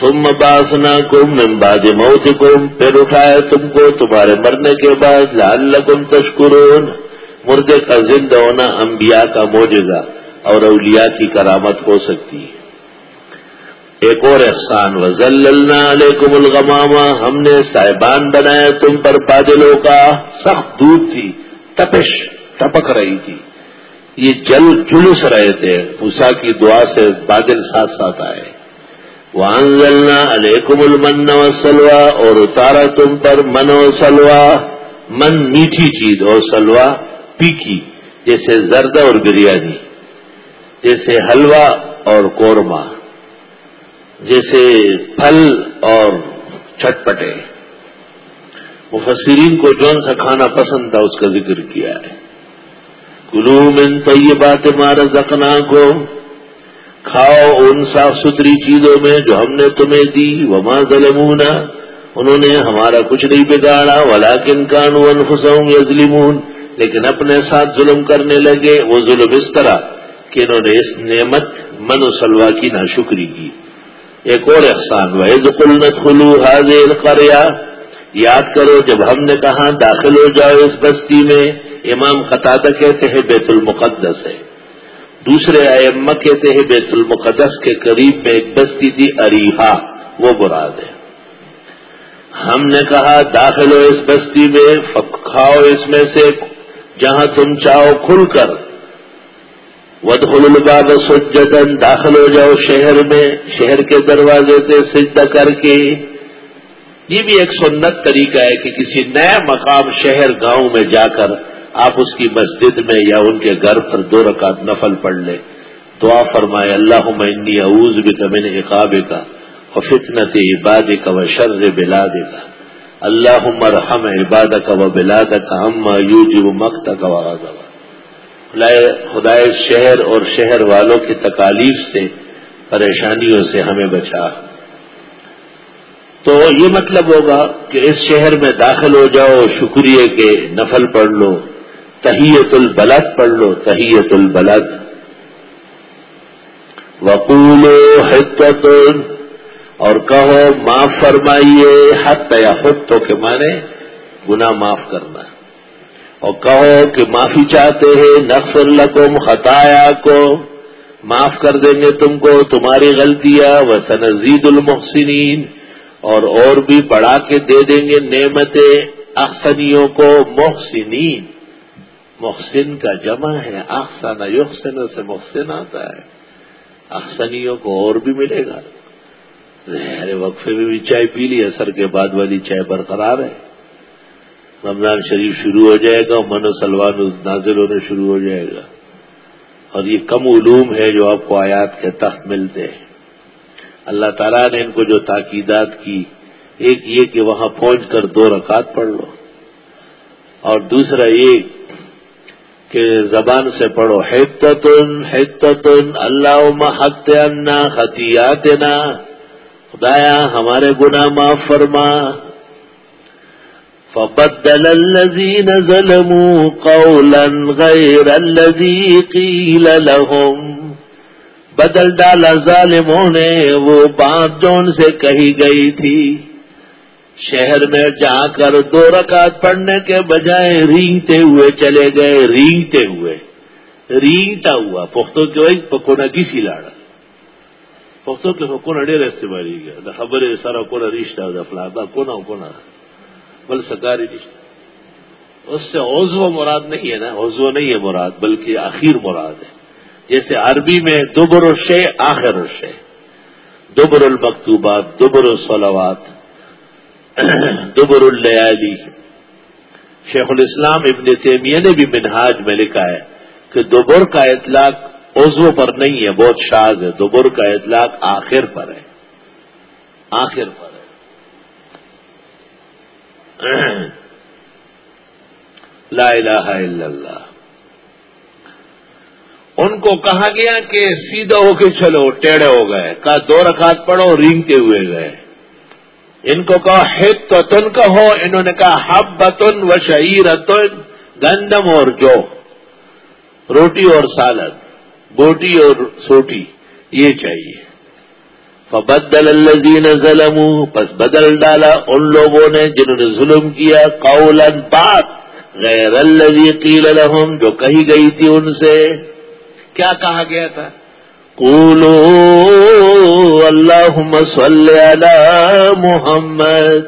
تم باسنا کم ممباد موت کم پھر اٹھایا تم کو تمہارے مرنے کے بعد لال لکم تشکرون۔ مردے کا زندہ ہونا انبیاء کا موجودہ اور اولیاء کی کرامت ہو سکتی۔ ہے ایک اور احسان وزل علیکم الغمامہ ہم نے صاحبان بنایا تم پر بادلوں کا۔ سخت دودھ تھی، تپش ٹپک رہی تھی۔ یہ جل جلس رہے تھے۔ پوسا کی دعا سے بادل ساتھ ساتھ آئے۔ وانزلنا علیکم المن و سلوا اور اتارا تم پر من و سلوا من میٹھی چیز اور سلوا پیکی، جیسے زردہ اور بریانی، جیسے حلوہ اور قورمہ۔ جیسے پھل اور چھٹپٹے مفسرین کو جون سا کھانا پسند تھا، اس کا ذکر کیا ہے۔ کلو من طیبات مار زکنا کو کھاؤ ان صاف ستھری چیزوں میں جو ہم نے تمہیں دی۔ وما ظلمونا، انہوں نے ہمارا کچھ نہیں بگاڑا۔ ولاکن کانو انفسهم یظلمون۔ لیکن اپنے ساتھ ظلم کرنے لگے۔ وہ ظلم اس طرح کہ انہوں نے اس نعمت من و سلوا کی ناشکری کی۔ ایک اور احسان وحض قلنت خلو حاضر کریا یاد کرو، جب ہم نے کہا داخل ہو جاؤ اس بستی میں، امام قطادہ کہتے ہیں بیت المقدس ہے۔ دوسرے ائمہ کہتے ہیں بیت المقدس کے قریب میں ایک بستی تھی، اریحا، وہ براد ہے۔ ہم نے کہا داخل ہو اس بستی میں کھاؤ اس میں سے، جہاں تم چاہو کھل کر۔ ود الباب سجدن داخل ہو جاؤ شہر میں، شہر کے دروازے سے سجدہ کر کے۔ یہ بھی ایک سنت طریقہ ہے کہ کسی نیا مقام شہر گاؤں میں جا کر آپ اس کی مسجد میں یا ان کے گھر پر دو رکعت نفل پڑھ لیں۔ دعا فرمائے اللہ انی اعوذ بھی کمن اقاب کا اور فتنت عباد کا و شر بلاد کا اللہ مرحم عباد کا و بلاد کا ہم یوجی و مکت کا خدائے شہر اور شہر والوں کی تکالیف سے، پریشانیوں سے ہمیں بچا۔ تو یہ مطلب ہوگا کہ اس شہر میں داخل ہو جاؤ، شکریہ کے نفل پڑھ لو، تحیت البلد پڑھ لو، تحیت البلد۔ وقول حت اور کہو، معاف فرمائیے حت یا خود تو کہ مانے گنا معاف کرنا اور کہو کہ معافی چاہتے ہیں نقص القم خطایا کو۔ معاف کر دیں گے تم کو تمہاری غلطیاں و سنزید المحسنین۔ اور اور بھی بڑھا کے دے دیں گے نعمتیں احسنیوں کو۔ محسنین۔ محسن کا جمع ہے۔ احسن یحسن سے محسن آتا ہے۔ احسنیوں کو اور بھی ملے گا۔ ارے وقفے میں بھی چائے پی لی، اثر کے بعد والی چائے برقرار ہے۔ رمضان شریف شروع ہو جائے گا من و سلوان نازل ہونے شروع ہو جائے گا۔ اور یہ کم علوم ہے جو آپ کو آیات کے تخت ملتے ہیں۔ اللہ تعالیٰ نے ان کو جو تاکیدات کی، ایک یہ کہ وہاں پہنچ کر دو رکعت پڑھ لو۔ اور دوسرا یہ کہ زبان سے پڑھو حتتن حتتن اللہ محت انا خطیات خدایا، ہمارے گناہ معاف فرما۔ فبدل الذين ظلموا قولا غير الذي قيل لهم. بدل ڈالا ظالموں نے، وہ بات جو ان سے کہی گئی تھی۔ شہر میں جا کر دو رکعت پڑھنے کے بجائے رینگتے ہوئے چلے گئے رینگتے ہوئے۔ رینگتا ہوا پختوں کے وہی پکونا کسی لاڑا۔ پختوں کے حکونا ڈیر استعمال گیا۔ خبر سارا کونا رشتہ دفلا کونا کونا بل سکاری رشتہ اس سے عزو مراد نہیں ہے نا؟ عزو نہیں ہے مراد، بلکہ آخر مراد ہے. جیسے عربی میں دوبر شے آخر شے دوبر المکتوبات دوبر الصلوات. دبر اللیالی. شیخ الاسلام ابن تیمیہ نے بھی منہاج میں لکھا ہے کہ دوبر کا اطلاق عضو پر نہیں ہے، بہت شاز ہے. دوبر کا اطلاق آخر پر ہے. آخر پر. لا الہ الا اللہ۔ ان کو کہا گیا کہ سیدھا ہو کے چلو ٹیڑے ہو گئے۔ کہا، دو رکعت پڑھو، رینگتے ہوئے گئے۔ ان کو کہا ہت تو تن کہو۔ انہوں نے کہا ہب بتن و شعیر گندم اور جو۔ روٹی اور سالن، بوٹی اور سوٹی، یہ چاہیے۔ فبدل الذین ظلموا پس بدل ڈالا ان لوگوں نے جنہوں نے ظلم کیا قولا بات غیر الذی قیل لهم جو کہی گئی تھی ان سے۔ کیا کہا گیا تھا؟ قولوا اللهم صل على محمد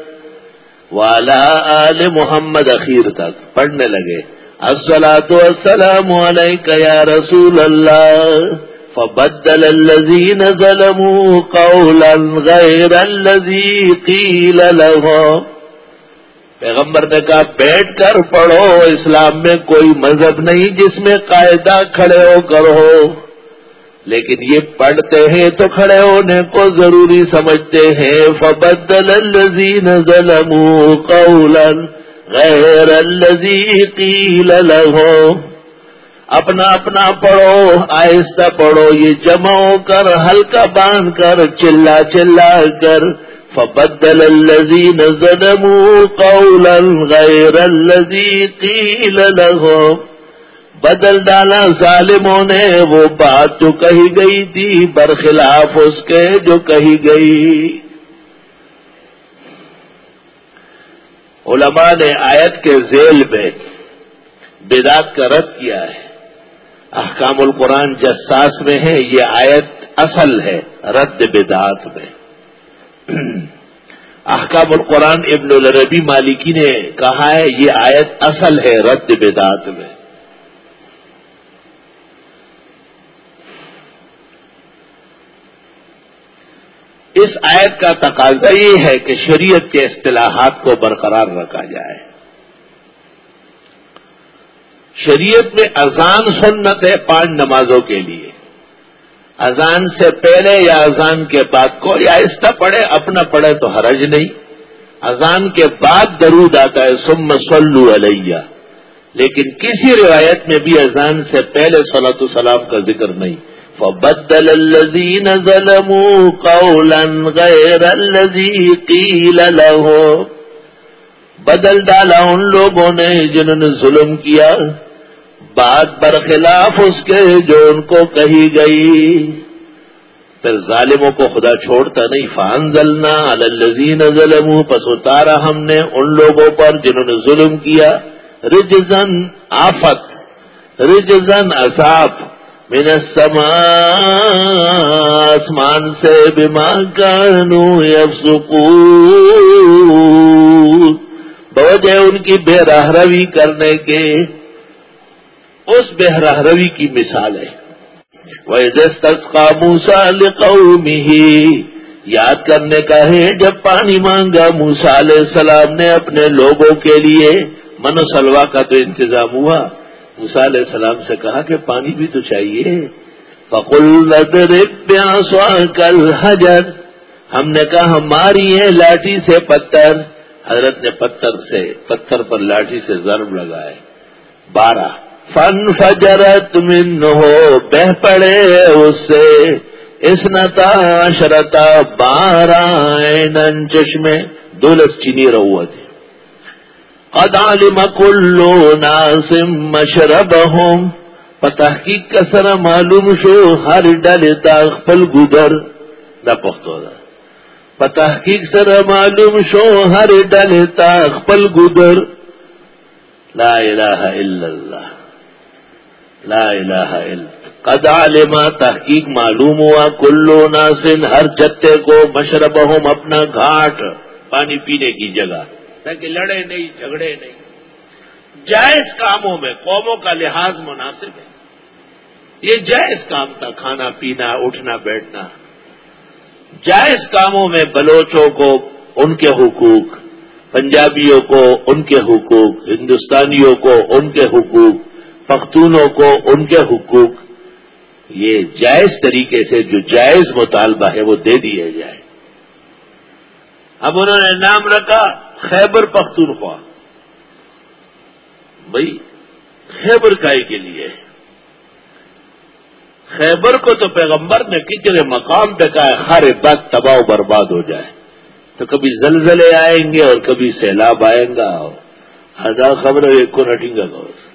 والا آل محمد اخیر تک پڑھنے لگے۔ السلاۃ والسلام علیک یا رسول اللہ۔ فبدل الذين ظلموا قولا غير الذي قيل لهم. پیغمبر نے کہا، بیٹھ کر پڑھو، اسلام میں کوئی مذہب نہیں جس میں قاعدہ کھڑے ہو کر ہو لیکن یہ پڑھتے ہیں تو کھڑے ہونے کو ضروری سمجھتے ہیں۔ فبدل الذین ظلموا قولا غیر الذی قیل لہو اپنا اپنا پڑھو، آہستہ پڑھو، یہ جمع کر، ہلکا باندھ کر، چلا چلا کر۔ فبدل الذین ظلموا قولا غیر الذی قیل لهم۔ بدل ڈالا ظالموں نے، وہ بات جو کہی گئی تھی، برخلاف اس کے جو کہی گئی۔ علماء نے آیت کے ذیل میں بدات کا رد کیا ہے۔ احکام القرآن جساس میں ہے، یہ آیت اصل ہے، رد بدات میں۔ [CLEARS THROAT] احکام القرآن ابن الربی مالکی نے کہا ہے، یہ آیت اصل ہے، رد بدات میں۔ اس آیت کا تقاضا یہ ہے کہ شریعت کے اصطلاحات کو برقرار رکھا جائے۔ شریعت میں اذان سنت ہے پانچ نمازوں کے لیے۔ اذان سے پہلے یا اذان کے بعد کو یا آہستہ پڑھے، اپنا پڑھے تو حرج نہیں۔ اذان کے بعد درود آتا ہے سم سلو علیہ۔ لیکن کسی روایت میں بھی اذان سے پہلے صلاح السلام کا ذکر نہیں۔ فبدل الذين ظلموا قولا غير الذي قيل له بدل ڈالا ان لوگوں نے جنہوں نے ظلم کیا۔ بات برخلاف اس کے جو ان کو کہی گئی۔ پھر ظالموں کو خدا چھوڑتا نہیں۔ فان ضلنا الزین ظلم پس اتارا ہم نے ان لوگوں پر جنہوں نے ظلم کیا۔ رجزن آفت رجزن اصاف من السماء، آسمان سے بما کانو یفسقون بوجہ ان کی بے روی کرنے کے۔ اس بے روی کی مثال ہے۔ وہ موسا یاد کرنے کا ہے، جب پانی مانگا موسا علیہ السلام نے اپنے لوگوں کے لیے منو سلوا کا تو انتظام ہوا۔ موسا علیہ السلام سے کہا کہ پانی بھی تو چاہیے۔ فقل کل حجر ہم نے کہا ہماری ہے لاٹھی سے پتھر۔ حضرت نے پتھر سے، پتھر پر لاٹھی سے ضرب لگائے۔ بارہ۔ فن فجرت من ہو بہ پڑے اس سے۔ اس نتا شرتا بارہ چشمے۔ دولس چینی رہو تھے قد علم كل ناس مشربهم پتحقیق کا سره معلوم شو هر ډلې تا خپل ګدر دا پښتو ده پتحقیق معلوم شو هر ډلې تا خپل ګدر لا اله الا الله لا اله الا قد علم تحقیق معلوم ہوا، کلو ناسن، ہر جتے کو مشربہم اپنا گھاٹ، پانی پینے کی جگہ. تاکہ لڑے نہیں، جھگڑے نہیں. جائز کاموں میں، قوموں کا لحاظ مناسب ہے. یہ جائز کام تھا، کھانا پینا، اٹھنا، بیٹھنا. جائز کاموں میں بلوچوں کو ان کے حقوق، پنجابیوں کو ان کے حقوق، ہندوستانیوں کو ان کے حقوق. پختونوں کو، ان کے حقوق، یہ جائز طریقے سے جو جائز مطالبہ ہے، وہ دے دیا جائے۔ اب انہوں نے نام رکھا، خیبر پختونخوا بھائی خیبر کائی کے لیے۔ خیبر کو تو پیغمبر نے کچرے مقام پہ کہا ہر بات تباہ و برباد ہو جائے۔ تو کبھی زلزلے آئیں گے اور کبھی سیلاب آئیں گا ہزار خبر ایک کو نٹیں گا۔ ہاں۔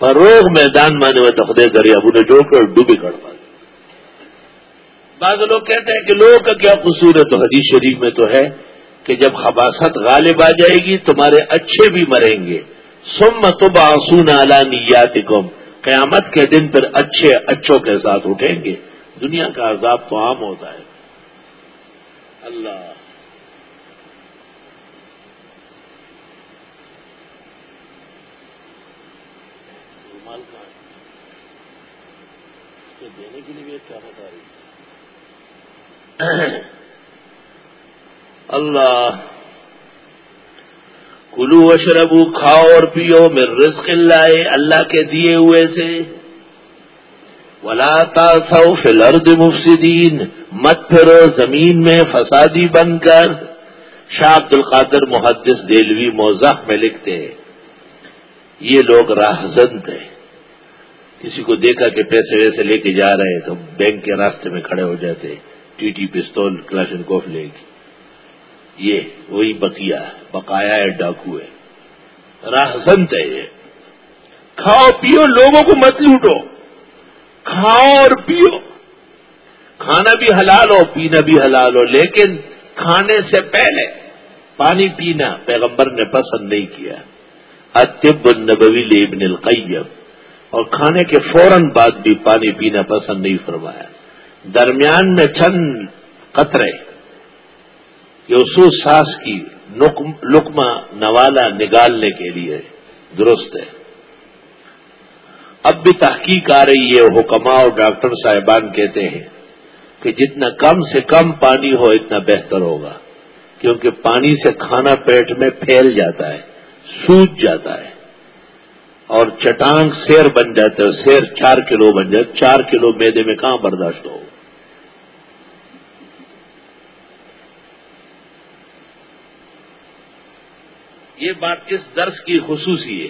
پر روگ میدان مانے میں تخدے دریا ابو نے جوڑ کر ڈوبی کر پا بعض لوگ کہتے ہیں کہ لوگوں کا کیا قصور ہے تو حدیث شریف میں تو ہے کہ جب خباست غالب آ جائے گی، تمہارے اچھے بھی مریں گے۔ سم تو آسون اعلی نیات قیامت کے دن پھر اچھے اچھوں کے ساتھ اٹھیں گے۔ دنیا کا عذاب تو عام ہوتا ہے۔ اللہ دینے کے لیے کیا بتا رہی اللہ، کلو اشربو کھاؤ اور پیو میں رزق لائے اللہ کے دیے ہوئے سے۔ ولا تاسو فی الارض مفسدین مت پھرو زمین میں فسادی بن کر۔ شاہ عبد القادر محدث دلوی موزاق میں لکھتے ہیں، یہ لوگ راہزند ہیں۔ کسی کو دیکھا کہ پیسے ویسے لے کے جا رہے ہیں تو بینک کے راستے میں کھڑے ہو جاتے ٹی ٹی پستول کلاشن کوف لے گی۔ یہ وہی بکیا بقایا ہے، ڈاکو ہے۔ راہزند ہے یہ۔ کھاؤ، پیو، لوگوں کو مت لوٹو۔ کھاؤ اور پیو۔ کھانا بھی حلال ہو، پینا بھی حلال ہو، لیکن کھانے سے پہلے پانی پینا پیغمبر نے پسند نہیں کیا۔ اتب النبوی ابن القیم۔ اور کھانے کے فوراً بعد بھی پانی پینا پسند نہیں فرمایا۔ درمیان میں چند قطرے یوسو ساس کی لکما نوالا نگالنے کے لیے درست ہے۔ اب بھی تحقیق آ رہی ہے حکما اور ڈاکٹر صاحبان کہتے ہیں کہ جتنا کم سے کم پانی ہو، اتنا بہتر ہوگا، کیونکہ پانی سے کھانا پیٹ میں پھیل جاتا ہے، سوج جاتا ہے اور چٹانگ سیر بن جاتے ہیں سیر چار کلو بن جائے چار کلو میدے میں کہاں برداشت ہو یہ بات اس درس کی خصوصی ہے؟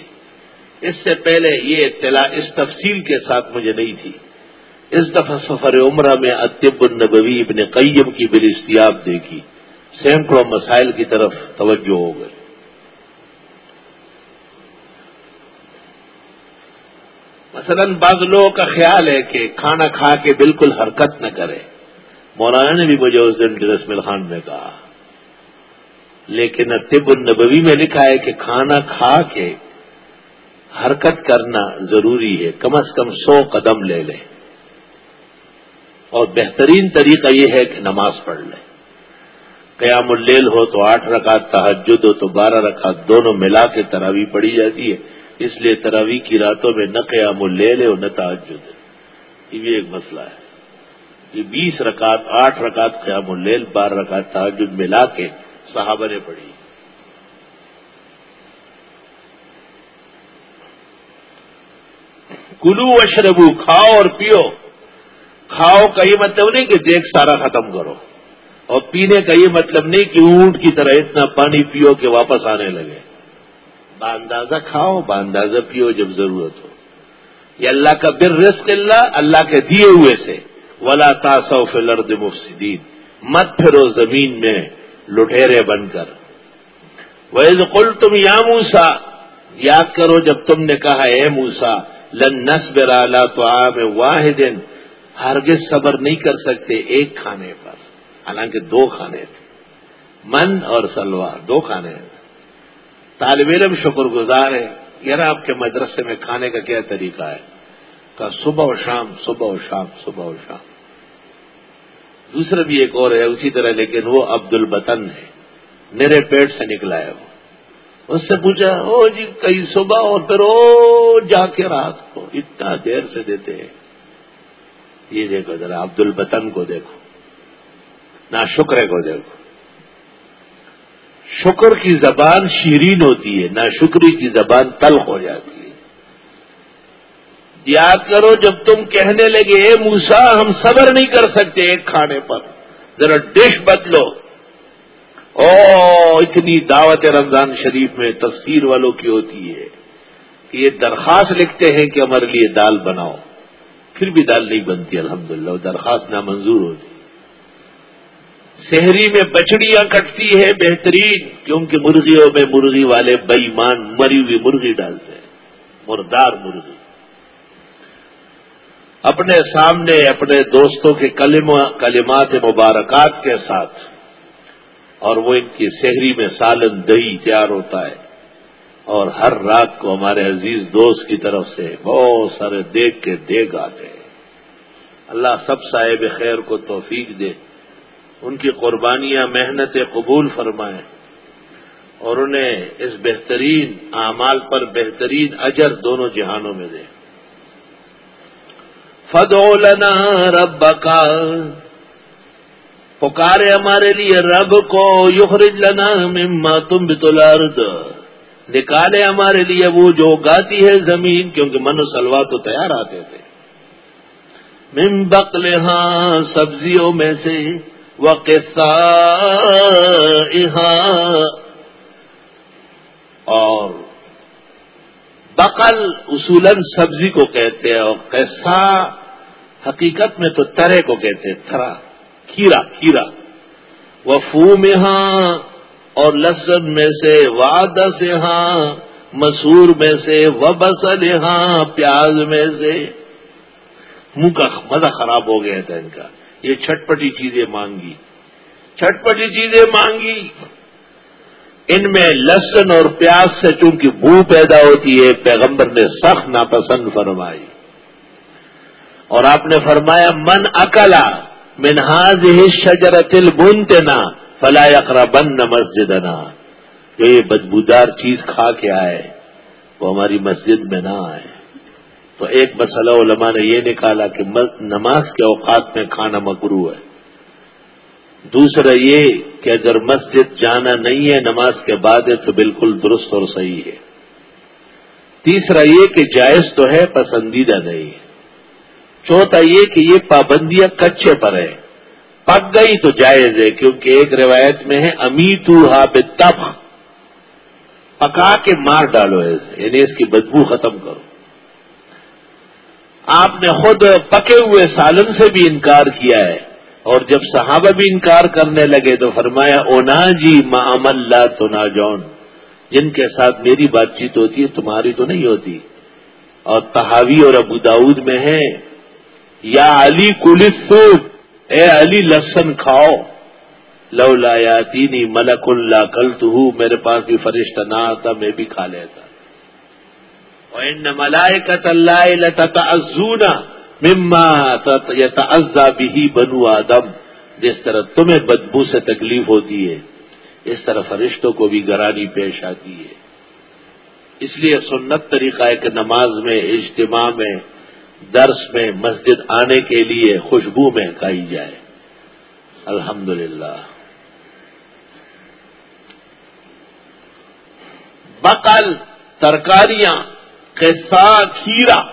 اس سے پہلے یہ اطلاع اس تفصیل کے ساتھ مجھے نہیں تھی۔ اس دفعہ سفر عمرہ میں اتب النبوی ابن قیم کی اشتیاب دیکھی۔ سینکڑوں مسائل کی طرف توجہ ہو گئی۔ مثلا بعض لوگوں کا خیال ہے کہ کھانا کھا کے بالکل حرکت نہ کرے۔ مولانا نے بھی مجھے اس دن رسم خان میں کہا۔ لیکن اتب النبوی میں لکھا ہے کہ کھانا کھا کے حرکت کرنا ضروری ہے، کم از کم سو قدم لے لیں اور بہترین طریقہ یہ ہے کہ نماز پڑھ لیں قیام اللیل ہو تو آٹھ رکعت تحجد ہو تو بارہ رکعت، دونوں ملا کے تراوی پڑی جاتی ہے۔ اس لیے تراوی کی راتوں میں نہ قیام اللیل ہے اور نہ تحجد ہے یہ بھی ایک مسئلہ ہے۔ یہ بیس رکعت، آٹھ رکعت قیام اللیل، بارہ رکعت تحجد ملا کے صحابہ نے پڑھی۔ کلو اشربو کھاؤ اور پیو۔ کھاؤ کا یہ مطلب نہیں کہ دیکھ سارا ختم کرو۔ اور پینے کا یہ مطلب نہیں کہ اونٹ کی طرح اتنا پانی پیو کہ واپس آنے لگے۔ باندازہ کھاؤ، باندازہ پیو جب ضرورت ہو۔ یہ اللہ کا بر رزق اللہ اللہ کے دیے ہوئے سے۔ ولا تاسو فلرد مفسدین مت پھرو زمین میں۔ لٹیرے بن کر۔ ویز کل تم یا موسا یاد کرو جب تم نے کہا، اے موسا لن نس برالا تو آ واحد، ہرگز صبر نہیں کر سکتے ایک کھانے پر، حالانکہ دو کھانے تھے۔ من اور سلوا دو کھانے ہیں۔ طالب علم شکر گزار ہے یار آپ کے مدرسے میں کھانے کا کیا طریقہ ہے؟ کہ صبح و شام، صبح و شام، صبح و شام۔ دوسرا بھی ایک اور ہے، اسی طرح لیکن وہ عبد البتن ہے۔ میرے پیٹ سے نکلا ہے وہ۔ اس سے پوچھا، او جی کئی صبح اور پھر او جا کے رات کو اتنا دیر سے دیتے ہیں۔ یہ دیکھو ذرا، عبد البتن کو دیکھو۔ نہ شکر کو دیکھو۔ شکر کی زبان شیرین ہوتی ہے نہ شکری کی زبان تلخ ہو جاتی ہے۔ یاد کرو جب تم کہنے لگے، اے موسا ہم صبر نہیں کر سکتے ایک کھانے پر۔ ذرا ڈش بدلو۔ او اتنی دعوت رمضان شریف میں تفسیر والوں کی ہوتی ہے کہ یہ درخواست لکھتے ہیں کہ ہمارے لیے دال بناؤ۔ پھر بھی دال نہیں بنتی، الحمدللہ للہ درخواست نامنظور ہوتی۔ شہری میں بچڑیاں کٹتی ہے بہترین کیونکہ مرغیوں میں مرغی والے بےمان مری ہوئی مرغی ڈالتے ہیں۔ مردار مرغی۔ اپنے سامنے اپنے دوستوں کے کلمات مبارکات کے ساتھ اور وہ ان کی شہری میں سالن دہی تیار ہوتا ہے اور ہر رات کو ہمارے عزیز دوست کی طرف سے بہت سارے دیکھ کے دیکھ آتے ہیں۔ اللہ سب صاحب خیر کو توفیق دے، ان کی قربانیاں محنت قبول فرمائیں اور انہیں اس بہترین اعمال پر بہترین اجر دونوں جہانوں میں دیں دے فدولنا رب کا پکارے ہمارے لیے رب کو، یخرج لنا مما تم بتلارد نکالے ہمارے لیے وہ جو گاتی ہے زمین، کیونکہ من و سلوا تو تیار آتے تھے۔ من بقل ہاں سبزیوں میں سے و قصہ اور بقل اصولن سبزی کو کہتے ہیں، اور قصہ حقیقت میں تو ترے کو کہتے ہیں تھرا کھیرا کھیرا۔ وفو میں ہاں اور لسن میں سے واد سے ہاں مسور میں سے و بسل ہاں پیاز میں سے۔ منہ کا مزہ خراب ہو گیا تھا ان کا۔ یہ چھٹپٹی چیزیں مانگی۔ چھٹپٹی چیزیں مانگی۔ ان میں لسن اور پیاز سے چونکہ بو پیدا ہوتی ہے، پیغمبر نے سخت ناپسند فرمائی۔ اور آپ نے فرمایا، من اکلا منہاز شجر تل بنتے فلا اقرا بن نہ مسجد جو یہ بدبودار چیز کھا کے آئے، وہ ہماری مسجد میں نہ آئے۔ تو ایک مسئلہ علماء نے یہ نکالا کہ نماز کے اوقات میں کھانا مکرو ہے۔ دوسرا یہ کہ اگر مسجد جانا نہیں ہے نماز کے بعد ہے تو بالکل درست اور صحیح ہے۔ تیسرا یہ کہ جائز تو ہے، پسندیدہ نہیں ہے۔ چوتھا یہ کہ یہ پابندیاں کچے پر ہے پک گئی تو جائز ہے کیونکہ ایک روایت میں ہے امیتو ہا بے تب پکا کے مار ڈالو ایسے یعنی اس کی بدبو ختم کرو۔ آپ نے خود پکے ہوئے سالن سے بھی انکار کیا ہے، اور جب صحابہ بھی انکار کرنے لگے تو فرمایا اونا جی مام لا تو نا جون۔ جن کے ساتھ میری بات چیت ہوتی ہے، تمہاری تو نہیں ہوتی۔ اور تحاوی اور ابو داود میں ہے یا علی کلس اے علی لسن کھاؤ۔ لو لا یاتینی ملک اللہ کل تو میرے پاس بھی فرشتہ نہ آتا، میں بھی کھا لیتا۔ ان ملائکت اللہ ازونا مما یتعزا بھی بنو آدم۔ جس طرح تمہیں بدبو سے تکلیف ہوتی ہے، اس طرح فرشتوں کو بھی گرانی پیش آتی ہے۔ اس لیے سنت طریقہ ہے کہ نماز میں، اجتماع میں درس میں مسجد آنے کے لیے خوشبو میں کہی جائے۔ الحمدللہ۔ بقل، ترکاریاں، قصہ، کھیرا۔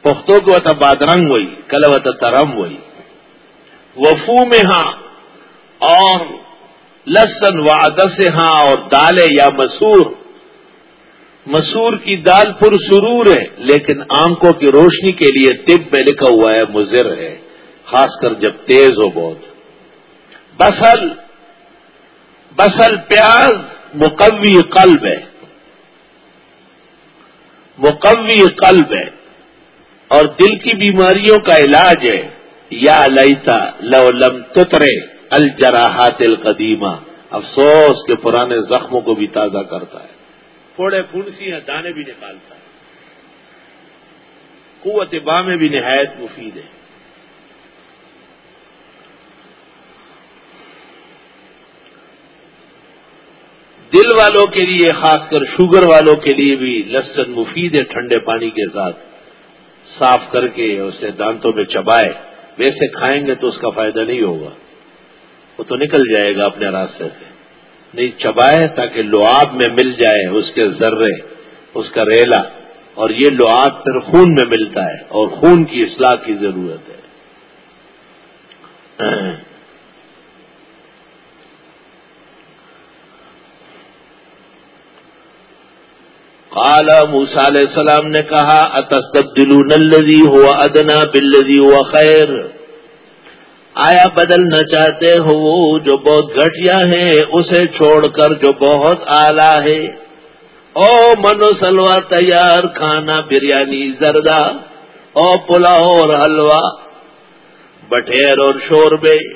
پختوں کو وط بادرنگ ہوئی، کل ترم ہوئی۔ وفو میں ہاں اور لسن و ادس ہاں اور دالیں یا مسور۔ مسور کی دال پر سرور ہے، لیکن آنکھوں کی روشنی کے لیے طب میں لکھا ہوا ہے، مضر ہے، خاص کر جب تیز ہو بہت۔ بسل بسل پیاز مقوی قلب ہے۔ مقوی قلب ہے۔ اور دل کی بیماریوں کا علاج ہے۔ یا لیتا لو لم تترے الجراحات القدیمہ۔ افسوس کے پرانے زخموں کو بھی تازہ کرتا ہے۔ تھوڑے پھنسی دانے بھی نکالتا ہے۔ قوت باہ میں بھی نہایت مفید ہے۔ دل والوں کے لیے، خاص کر شوگر والوں کے لیے بھی لسن مفید ہے، ٹھنڈے پانی کے ساتھ صاف کر کے اسے دانتوں میں چبائے۔ ویسے کھائیں گے تو اس کا فائدہ نہیں ہوگا۔ وہ تو نکل جائے گا اپنے راستے سے۔ نہیں چبائے تاکہ لواب میں مل جائے اس کے ذرے، اس کا ریلا، اور یہ لواب پھر خون میں ملتا ہے، اور خون کی اصلاح کی ضرورت ہے۔ قال موسا علیہ السلام نے کہا، اتستبدلون الذي هو ادنا بالذي هو خیر آیا بدلنا چاہتے ہو وہ جو بہت گھٹیا ہے، اسے چھوڑ کر جو بہت اعلی ہے۔ او منو سلوا تیار، کھانا بریانی زردہ۔ او پلاؤ اور حلوہ۔ بٹھیر اور شوربے۔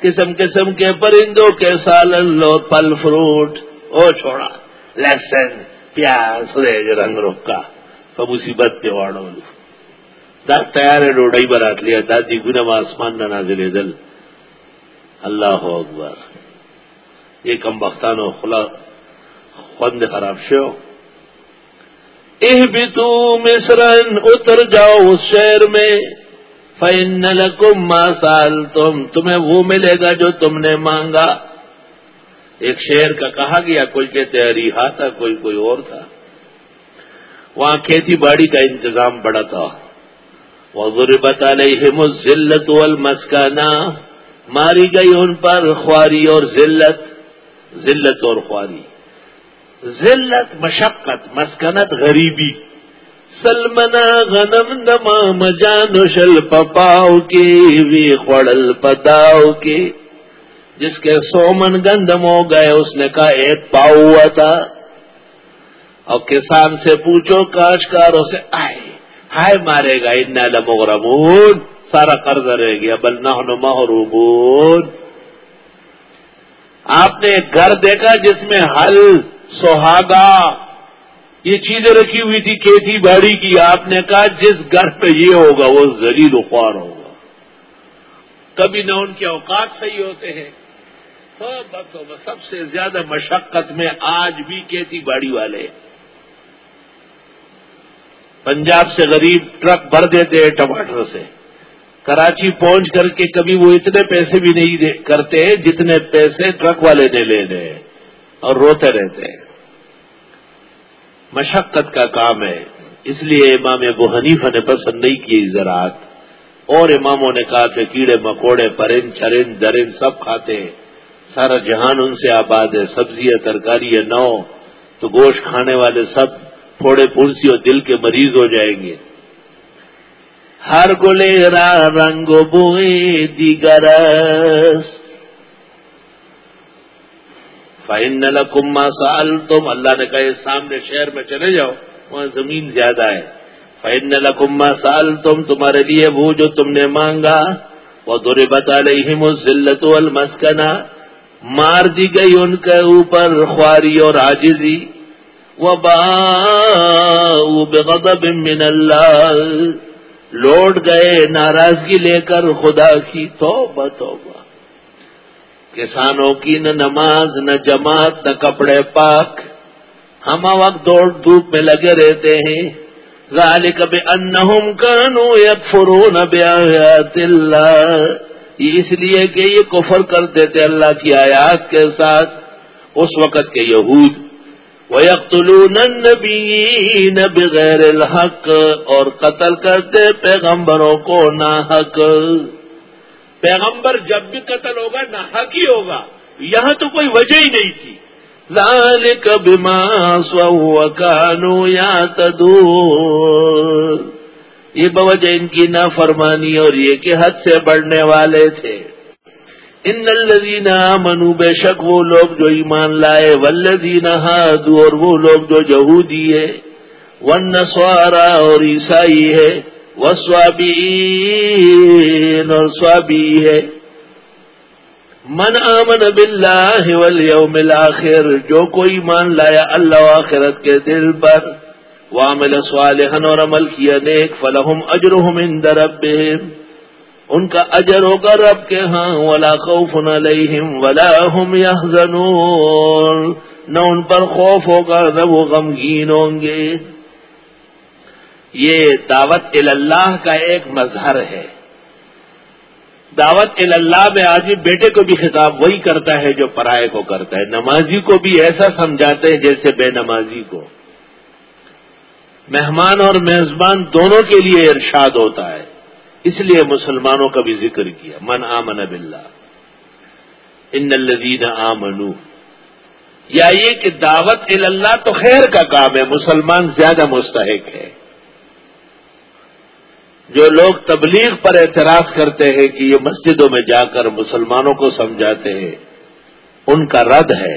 قسم قسم کے پرندوں کے سالن اور پل فروٹ۔ او چھوڑا، لہسن، پیاز رنگ روکا۔ تو مصیبت پہ واڑو دا تیار ڈوڈائی برات لیا دادی گنم آسمان نہ نازل دل. اللہ اکبر. یہ کم بختانو خلا خند خراب شو اہ بھی تو مصرن، اتر جاؤ اس شہر میں. فن لکم ما سال تم تمہیں وہ ملے گا جو تم نے مانگا. ایک شہر کا کہا گیا، کوئی کہتے ریحا تھا کوئی کوئی اور تھا. وہاں کھیتی باڑی کا انتظام بڑا تھا۔ وہ علیہم ذلت المسکانہ ماری گئی ان پر خواری اور ذلت ذلت اور خواری۔ ذلت مشقت، مسکنت غریبی۔ سلمنا غنم نما مجان شل پپاؤ کے، وی خوڑل پتاؤ کے۔ جس کے سومن گندم ہو گئے، اس نے کہا ایک پاؤ ہوا تھا اور کسان سے پوچھو، کاشکاروں سے، آئے۔ ہائے مارے گا ان لمغرمون۔ سارا قرض رہ گیا، بل نہ محروبون آپ نے ایک گھر دیکھا جس میں ہل سہاگا، یہ چیزیں رکھی ہوئی تھی، کھیتی باڑی کی۔ آپ نے کہا جس گھر پہ یہ ہوگا، وہ زلیل خوار ہوگا۔ کبھی نہ ان کے اوقات صحیح ہوتے ہیں۔ تو بس، سب سے زیادہ مشقت میں آج بھی کھیتی باڑی والے ہیں۔ پنجاب سے غریب ٹرک بھر دیتے ہیں ٹماٹر سے۔ کراچی پہنچ کر کے کبھی وہ اتنے پیسے بھی نہیں کرتے جتنے پیسے ٹرک والے نے لینے اور روتے رہتے ہیں۔ مشقت کا کام ہے۔ اس لیے امام ابو حنیفہ نے پسند نہیں کی زراعت۔ اور اماموں نے کہا کہ کیڑے مکوڑے، پرند، چرند، درند سب کھاتے ہیں۔ سارا جہان ان سے آباد ہے۔ سبزی ہے ترکاری ہے نو تو گوشت کھانے والے سب تھوڑے پلسی اور دل کے مریض ہو جائیں گے۔ ہر گلے را رنگ بوئے دیگر فائن لکما سال تم اللہ نے کہا سامنے شہر میں چلے جاؤ، وہاں زمین زیادہ ہے۔ فائن لکما سال تم تمہارے لیے وہ جو تم نے مانگا وہ دورے بتا رہی ہوں ذلت المسکنا مار دی گئی ان کے اوپر خواری اور آجزی وہ بغضب من اللہ۔ لوٹ گئے، ناراضگی لے کر خدا کی تو توبہ۔ کسانوں کی نہ نماز، نہ جماعت، نہ کپڑے پاک۔ ہم وقت دوڑ دھوپ میں لگے رہتے ہیں۔ ذالک کبھی انہم کانو یکفرون بیاات اللہ۔ یہ اس لیے کہ یہ کفر کرتے تھے اللہ کی آیات کے ساتھ۔ اس وقت کے یہود وَيَقْتُلُونَ النَّبِيِّينَ بِغَيْرِ الْحَقِّ، اور قتل کرتے پیغمبروں کو نا حق پیغمبر جب بھی قتل ہوگا نہ حق ہی ہوگا۔ یہاں تو کوئی وجہ ہی نہیں تھی۔ لال کبھی سو کانو یا تدو یہ بوجہ ان کی نہ فرمانی اور یہ کہ حد سے بڑھنے والے تھے۔ ان الذین منو بے شک وہ لوگ جو ایمان لائے ولدین ہادو اور وہ لوگ جو یہودی ہے ون اور عیسائی ہے وہ اور سوابی ہے من آمن باللہ والیوم الاخر، جو کوئی مان لایا اللہ آخرت کے دل پر، وعمل صالحا، اور عمل کیا نیک، فلہم اجرہم عند ربہم۔ ان کا اجر ہوگا رب کے ہاں ولا خوف علیہم ولا هم يحزنون نہ ان پر خوف ہوگا، نہ وہ غمگین ہوں گے۔ یہ دعوت اللہ کا ایک مظہر ہے۔ دعوت اللہ میں آج بیٹے کو بھی خطاب وہی کرتا ہے جو پرائے کو کرتا ہے۔ نمازی کو بھی ایسا سمجھاتے ہیں جیسے بے نمازی کو۔ مہمان اور میزبان دونوں کے لیے ارشاد ہوتا ہے۔ اس لیے مسلمانوں کا بھی ذکر کیا، من آمن باللہ، ان الذین آمنو۔ یا یہ کہ دعوت اللہ تو خیر کا کام ہے، مسلمان زیادہ مستحق ہے۔ جو لوگ تبلیغ پر اعتراض کرتے ہیں کہ یہ مسجدوں میں جا کر مسلمانوں کو سمجھاتے ہیں، ان کا رد ہے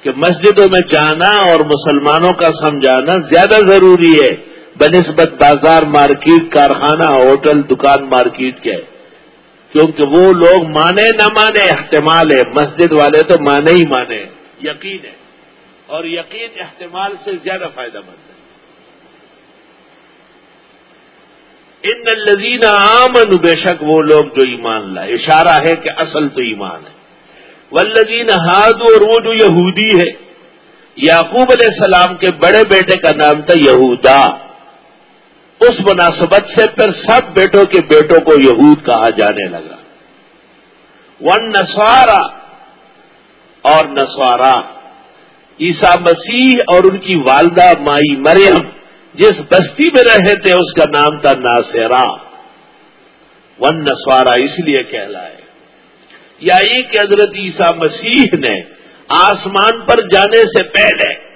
کہ مسجدوں میں جانا اور مسلمانوں کا سمجھانا زیادہ ضروری ہے۔ بنسبت بازار مارکیٹ، کارخانہ، ہوٹل، دکان، مارکیٹ کے کیونکہ وہ لوگ مانے نہ مانے، احتمال ہے۔ مسجد والے تو مانے ہی مانے۔ یقین ہے۔ اور یقین احتمال سے زیادہ فائدہ مند ہے۔ ان الزین آمن بے شک وہ لوگ جو ایمان لائے۔ اشارہ ہے کہ اصل تو ایمان ہے۔ ولزین ہاد اور وہ جو یہودی ہے، یعقوب علیہ السلام کے بڑے بیٹے کا نام تھا یہودا۔ اس مناسبت سے پھر سب بیٹوں کے بیٹوں کو یہود کہا جانے لگا۔ ون نسوارا اور نسوارا عیسا مسیح اور ان کی والدہ مائی مریم، جس بستی میں رہے تھے، اس کا نام تھا ناسرا ون نسوارا اس لیے کہلائے۔ یا یہ کہ حضرت عیسیٰ مسیح نے آسمان پر جانے سے پہلے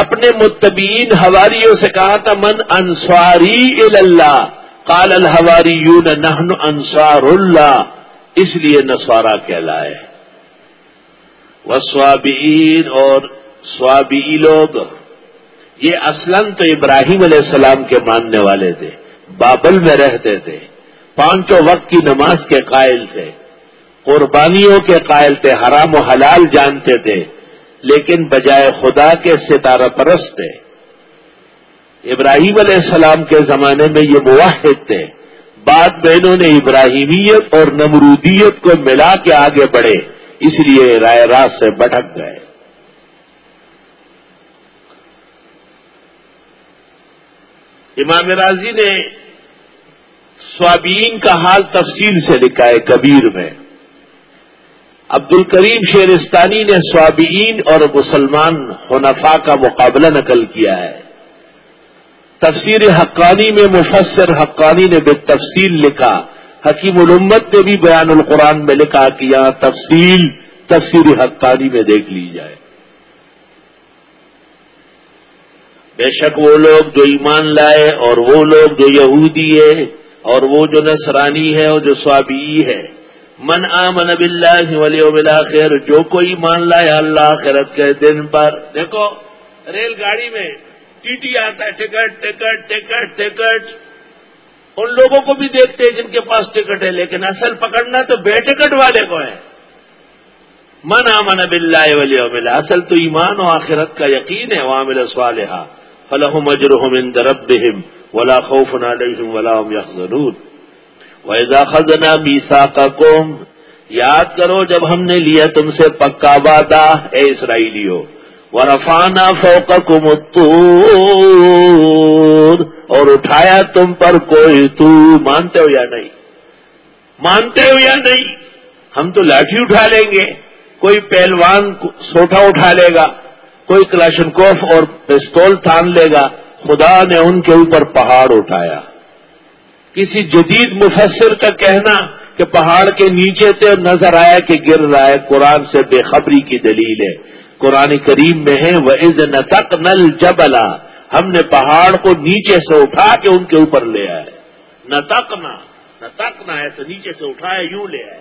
اپنے متبین ہواریوں سے کہا تھا، من انسواری اللہ کال الحواری یون انصار اللہ اس لیے نسوارا کہلائے۔ وہ سوابین اور سوابی لوگ، یہ اصلاً تو ابراہیم علیہ السلام کے ماننے والے تھے، بابل میں رہتے تھے، پانچوں وقت کی نماز کے قائل تھے، قربانیوں کے قائل تھے، حرام و حلال جانتے تھے۔ لیکن بجائے خدا کے ستارہ پرست تھے۔ ابراہیم علیہ السلام کے زمانے میں یہ مواحد تھے۔ بعد میں انہوں نے ابراہیمیت اور نمرودیت کو ملا کے آگے بڑھے، اس لیے رائے راست سے بٹک گئے۔ امام راضی نے سوابین کا حال تفصیل سے لکھا ہے کبیر میں۔ عبد الکریم شیرستانی نے سوابین اور مسلمان حنفا کا مقابلہ نقل کیا ہے۔ تفسیر حقانی میں مفسر حقانی نے بے تفصیل لکھا، حکیم الامت نے بھی بیان القرآن میں لکھا کہ یہاں تفصیل، تفسیر حقانی میں دیکھ لی جائے۔ بے شک وہ لوگ جو ایمان لائے اور وہ لوگ جو یہودی ہے اور وہ جو نصرانی ہے اور جو سوابی ہے من آمن باللہ والیوم الاخر جو کوئی مان لائے اللہ خیرت کے دن پر۔ دیکھو، ریل گاڑی میں ٹی ٹی آتا ہے، ٹکٹ ٹکٹ ٹکٹ ٹکٹ۔ ان لوگوں کو بھی دیکھتے ہیں جن کے پاس ٹکٹ ہے، لیکن اصل پکڑنا تو بے ٹکٹ والے کو ہے۔ من آمن باللہ والیوم اصل تو ایمان و آخرت کا یقین ہے وامل صالحہ فلحم اجرحم عند ربهم، ولا خوف عليهم ولا هم يحزنون واذا خذنا ميثاقكم، یاد کرو جب ہم نے لیا تم سے پکا وعدہ، اے اسرائیلیو ورفانا فوقكم الطور، اور اٹھایا تم پر کوئی تو مانتے ہو یا نہیں؟ مانتے ہو یا نہیں؟ ہم تو لاٹھی اٹھا لیں گے، کوئی پہلوان سوٹا اٹھا لے گا، کوئی کلاشنکوف اور پستول تھان لے گا، خدا نے ان کے اوپر پہاڑ اٹھایا۔ کسی جدید مفسر کا کہنا کہ پہاڑ کے نیچے سے نظر آیا کہ گر رہا ہے، قرآن سے بے خبری کی دلیل ہے۔ قرآن کریم میں ہے وہ از نتک نل جبلا ہم نے پہاڑ کو نیچے سے اٹھا کے ان کے اوپر لے آئے۔ نہ تکنا نہ تکنا ایسے نیچے سے اٹھائے یوں لے آئے۔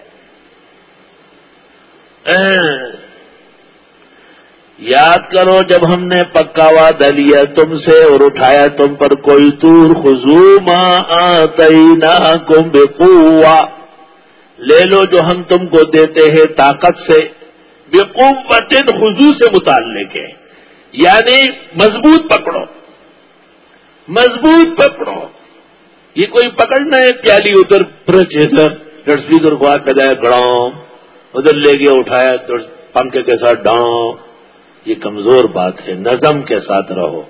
یاد کرو جب ہم نے پکا وعدہ لیا تم سے اور اٹھایا تم پر کوئی تور خزو آئی نہ کم لے لو جو ہم تم کو دیتے ہیں طاقت سے بے قوت خزو سے متعلق ہے۔ یعنی مضبوط پکڑو۔ مضبوط پکڑو۔ یہ کوئی پکڑنا ہے، پیالی ادھر برچ ادھر لڑکی ادھر خواہ کدائے گڑاؤں ادھر لے گیا اٹھایا، پنکھے کے ساتھ ڈاؤں یہ کمزور بات ہے، نظم کے ساتھ رہو۔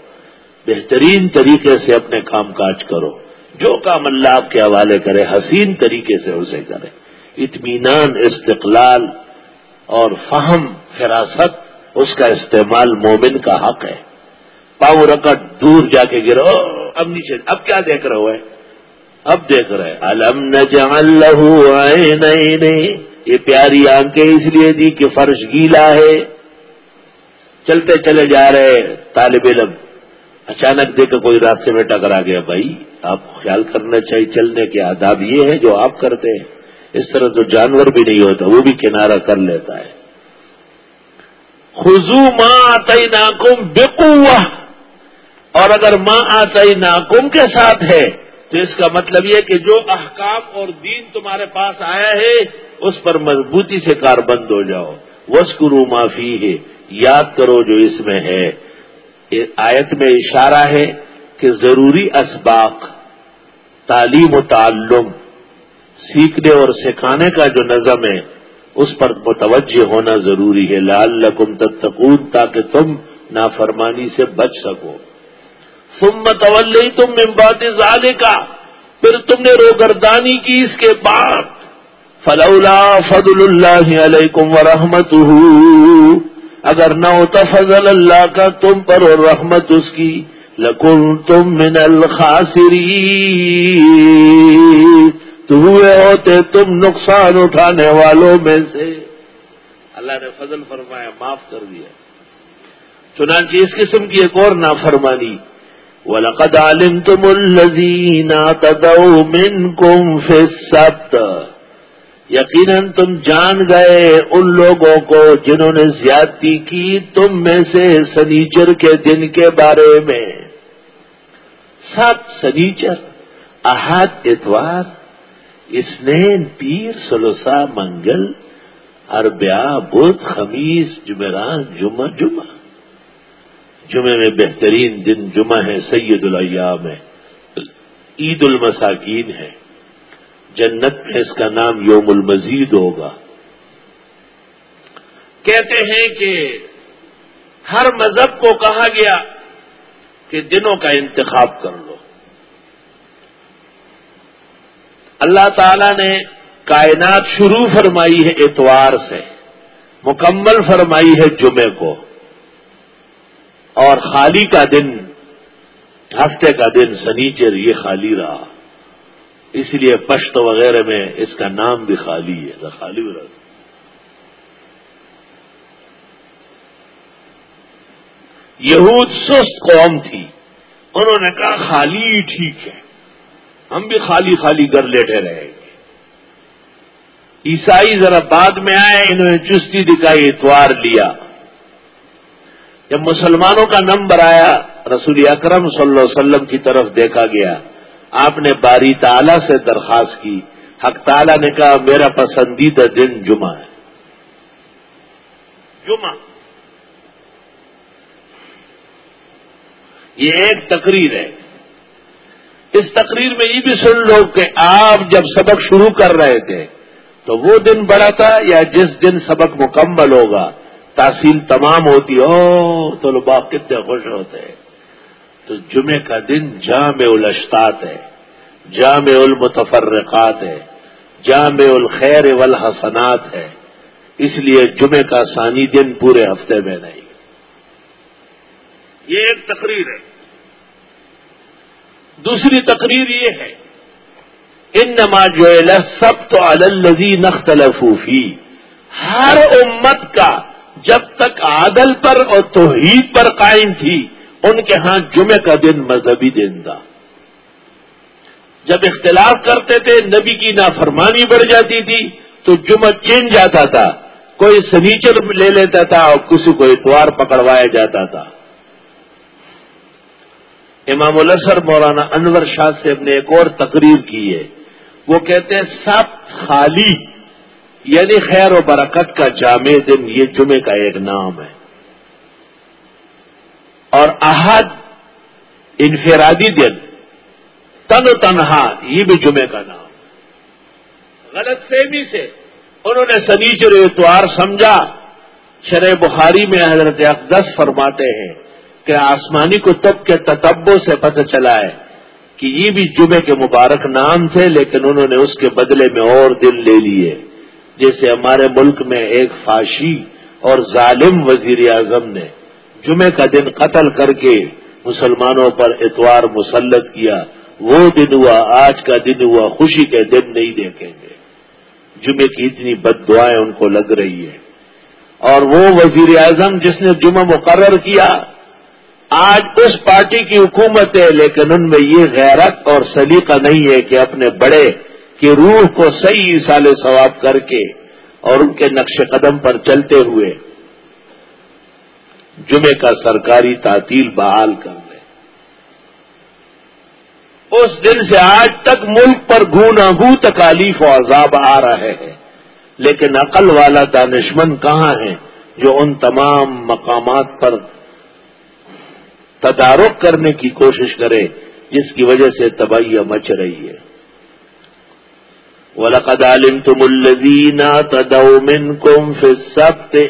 بہترین طریقے سے اپنے کام کاج کرو۔ جو کام اللہ آپ کے حوالے کرے، حسین طریقے سے اسے کرے۔ اطمینان، استقلال اور فہم، فراست، اس کا استعمال مومن کا حق ہے۔ پاؤ رکٹ دور جا کے گرو، اب نیچے، اب کیا دیکھ رہے ہوئے اب دیکھ رہے۔ الم نہ یہ پیاری آنکھیں اس لیے دی کہ فرش گیلا ہے۔ چلتے چلے جا رہے طالب علم۔ اچانک دیکھ کوئی راستے میں ٹکرا گیا، بھائی، آپ خیال کرنا چاہیے، چلنے کے آداب یہ ہے جو آپ کرتے ہیں۔ اس طرح تو جانور بھی نہیں ہوتا، وہ بھی کنارہ کر لیتا ہے۔ خزو ماں آئی ناکم بےکو اور اگر ماں آئی ناکم کے ساتھ ہے، تو اس کا مطلب یہ کہ جو احکام اور دین تمہارے پاس آیا ہے، اس پر مضبوطی سے کار بند ہو جاؤ۔ وسکرو معافی ہے یاد کرو جو اس میں ہے۔ آیت میں اشارہ ہے کہ ضروری اسباق، تعلیم و تعلم، سیکھنے اور سکھانے کا جو نظم ہے، اس پر متوجہ ہونا ضروری ہے۔ لال لکم تتقون، تاکہ تم نافرمانی سے بچ سکو۔ تم متول تم امباد زالے کا پھر تم نے روگردانی کی اس کے بعد۔ فلولا فضل اللہ علیکم ورحمت اگر نہ ہوتا فضل اللہ کا تم پر اور رحمت اس کی لکن تم من الخاسری تو ہوئے ہوتے تم نقصان اٹھانے والوں میں سے۔ اللہ نے فضل فرمایا، معاف کر دیا۔ چنانچہ اس قسم کی ایک اور نافرمانی۔ وَلَقَدْ عَلِمْتُمُ الَّذِينَ تَدَوْ مِنْكُمْ فِي السَّبْتِ۔ یقیناً تم جان گئے ان لوگوں کو جنہوں نے زیادتی کی تم میں سے سنیچر کے دن کے بارے میں۔ سات سنیچر، احد اتوار اسنین، پیر، سلوسا، منگل اربیا بدھ خمیز جمعران، جمعہ جمعہ۔ جمعے میں بہترین دن جمعہ ہے سید الایام ہے۔ عید المساکین ہے۔ جنت میں اس کا نام یوم المزید ہوگا۔ کہتے ہیں کہ ہر مذہب کو کہا گیا کہ دنوں کا انتخاب کر لو۔ اللہ تعالی نے کائنات شروع فرمائی ہے اتوار سے، مکمل فرمائی ہے جمعے کو۔ اور خالی کا دن، ہفتے کا دن، سنیچر یہ خالی رہا۔ اس لیے پشت وغیرہ میں اس کا نام بھی خالی ہے خالی رہا یہود سست قوم تھی۔ انہوں نے کہا، خالی ٹھیک ہے۔ ہم بھی خالی خالی گھر لیٹے رہیں گے۔ عیسائی ذرا بعد میں آئے، انہوں نے چستی دکھائی، اتوار لیا۔ جب مسلمانوں کا نمبر آیا، رسول اکرم صلی اللہ علیہ وسلم کی طرف دیکھا گیا۔ آپ نے باری تعالی سے درخواست کی۔ حق تعالی نے کہا میرا پسندیدہ دن جمعہ ہے۔ جمعہ؟ یہ ایک تقریر ہے۔ اس تقریر میں یہ بھی سن لو کہ آپ جب سبق شروع کر رہے تھے تو وہ دن بڑا تھا یا جس دن سبق مکمل ہوگا؟ تحصیل تمام ہوتی ہو تو لوگ کتنے خوش ہوتے۔ ہیں تو جمعے کا دن جامع الاشتات ہے، جامع المتفرقات ہے، جامع الخیر والحسنات ہے۔ اس لیے جمعے کا ثانی دن پورے ہفتے میں نہیں۔ یہ ایک تقریر ہے۔ دوسری تقریر یہ ہے ان نماز جو سب تو الزی نختلفوفی ہر امت کا جب تک عادل پر اور توحید پر قائم تھی ان کے ہاں جمعے کا دن مذہبی دن تھا۔ جب اختلاف کرتے تھے، نبی کی نافرمانی بڑھ جاتی تھی، تو جمعہ چین جاتا تھا۔ کوئی سنیچر لے لیتا تھا اور کسی کو اتوار پکڑوایا جاتا تھا۔ امام الاسر مولانا انور شاہ سے نے ایک اور تقریر کی ہے۔ وہ کہتے ہیں، سب خالی یعنی خیر و برکت کا جامع دن، یہ جمعے کا ایک نام ہے۔ اور احد انفرادی دن، تن تنہا، یہ بھی جمعے کا نام۔ غلط فہمی سے انہوں نے سنیچر اتوار سمجھا۔ شرح بخاری میں حضرت اقدس فرماتے ہیں کہ آسمانی کو تب کے تتبوں سے پتہ چلا ہے کہ یہ بھی جمعے کے مبارک نام تھے، لیکن انہوں نے اس کے بدلے میں اور دن لے لیے۔ جیسے ہمارے ملک میں ایک فاشی اور ظالم وزیر اعظم نے جمعے کا دن قتل کر کے مسلمانوں پر اتوار مسلط کیا، وہ دن ہوا، آج کا دن ہوا، خوشی کے دن نہیں دیکھیں گے۔ جمعے کی اتنی بد دعائیں ان کو لگ رہی ہے اور وہ وزیر اعظم جس نے جمعہ مقرر کیا، آج اس پارٹی کی حکومت ہے، لیکن ان میں یہ غیرت اور سلیقہ نہیں ہے کہ اپنے بڑے کی روح کو صحیح سال ثواب کر کے اور ان کے نقش قدم پر چلتے ہوئے جمعے کا سرکاری تعطیل بحال کر لیں اس دن سے آج تک ملک پر گونا گو تکالیف و عذاب آ رہے ہیں۔ لیکن عقل والا دانشمند کہاں ہے جو ان تمام مقامات پر تدارک کرنے کی کوشش کرے، جس کی وجہ سے تباہیاں مچ رہی ہے۔ وَلَقَدْ عَلِمْتُمُ الَّذِينَ تَدَوْ مِنْكُمْ فِي السَّبْتِ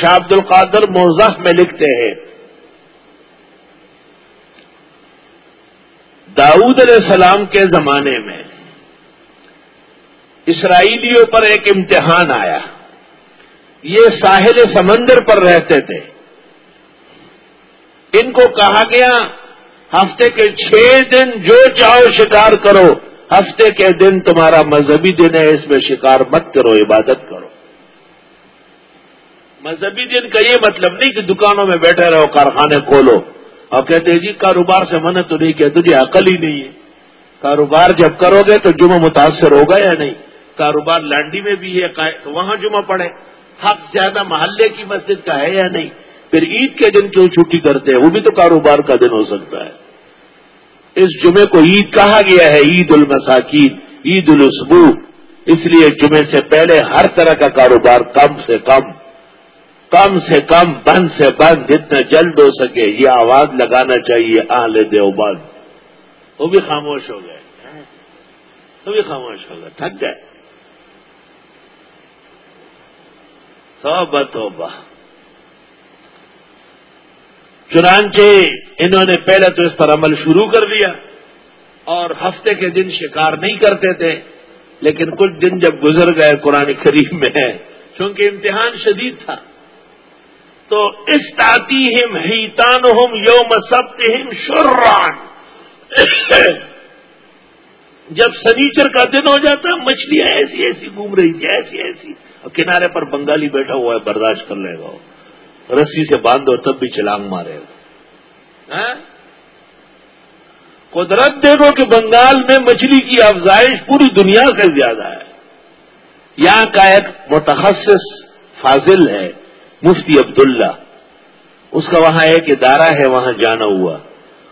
شاہ عبد القادر موزح میں لکھتے ہیں، داؤد علیہ السلام کے زمانے میں اسرائیلیوں پر ایک امتحان آیا۔ یہ ساحل سمندر پر رہتے تھے۔ ان کو کہا گیا، ہفتے کے چھ دن جو چاہو شکار کرو، ہفتے کے دن تمہارا مذہبی دن ہے، اس میں شکار مت کرو، عبادت کرو۔ مذہبی دن کا یہ مطلب نہیں کہ دکانوں میں بیٹھے رہو، کارخانے کھولو۔ اور کہتے ہیں جی کاروبار سے منع تو نہیں کہ تجھے عقل ہی نہیں ہے۔ کاروبار جب کرو گے تو جمعہ متاثر ہوگا یا نہیں؟ کاروبار لانڈی میں بھی ہے تو وہاں جمعہ پڑے۔ حق زیادہ محلے کی مسجد کا ہے یا نہیں؟ پھر عید کے دن کیوں چھٹی کرتے ہیں؟ وہ بھی تو کاروبار کا دن ہو سکتا ہے۔ اس جمعے کو عید کہا گیا ہے، عید المساکین، عید الاسبو اس لیے جمعے سے پہلے ہر طرح کا کاروبار کم سے کم کم سے کم بند سے بند جتنا جلد ہو سکے یہ آواز لگانا چاہیے آل دیوبند۔ وہ بھی خاموش ہو گئے۔ وہ بھی خاموش ہو گئے۔ تھک گئے۔ توبہ توبہ۔ چنانچہ انہوں نے پہلے تو اس پر عمل شروع کر دیا اور ہفتے کے دن شکار نہیں کرتے تھے، لیکن کچھ دن جب گزر گئے قرآن کریم میں، چونکہ امتحان شدید تھا۔ تو استاتی ہم ہیتان ہم یوم سب شران جب سنیچر کا دن ہو جاتا مچھلیاں ایسی ایسی گھوم رہی تھی ایسی ایسی۔ اور کنارے پر بنگالی بیٹھا ہوا ہے، برداشت کر لے گا رسی سے باندھو تب بھی چلانگ مارے گا۔ ہاں؟ قدرت دیکھو کہ بنگال میں مچھلی کی افزائش پوری دنیا سے زیادہ ہے۔ یہاں کا ایک متخصص فاضل ہے۔ مفتی عبداللہ۔ اس کا وہاں ایک ادارہ ہے، وہاں جانا ہوا۔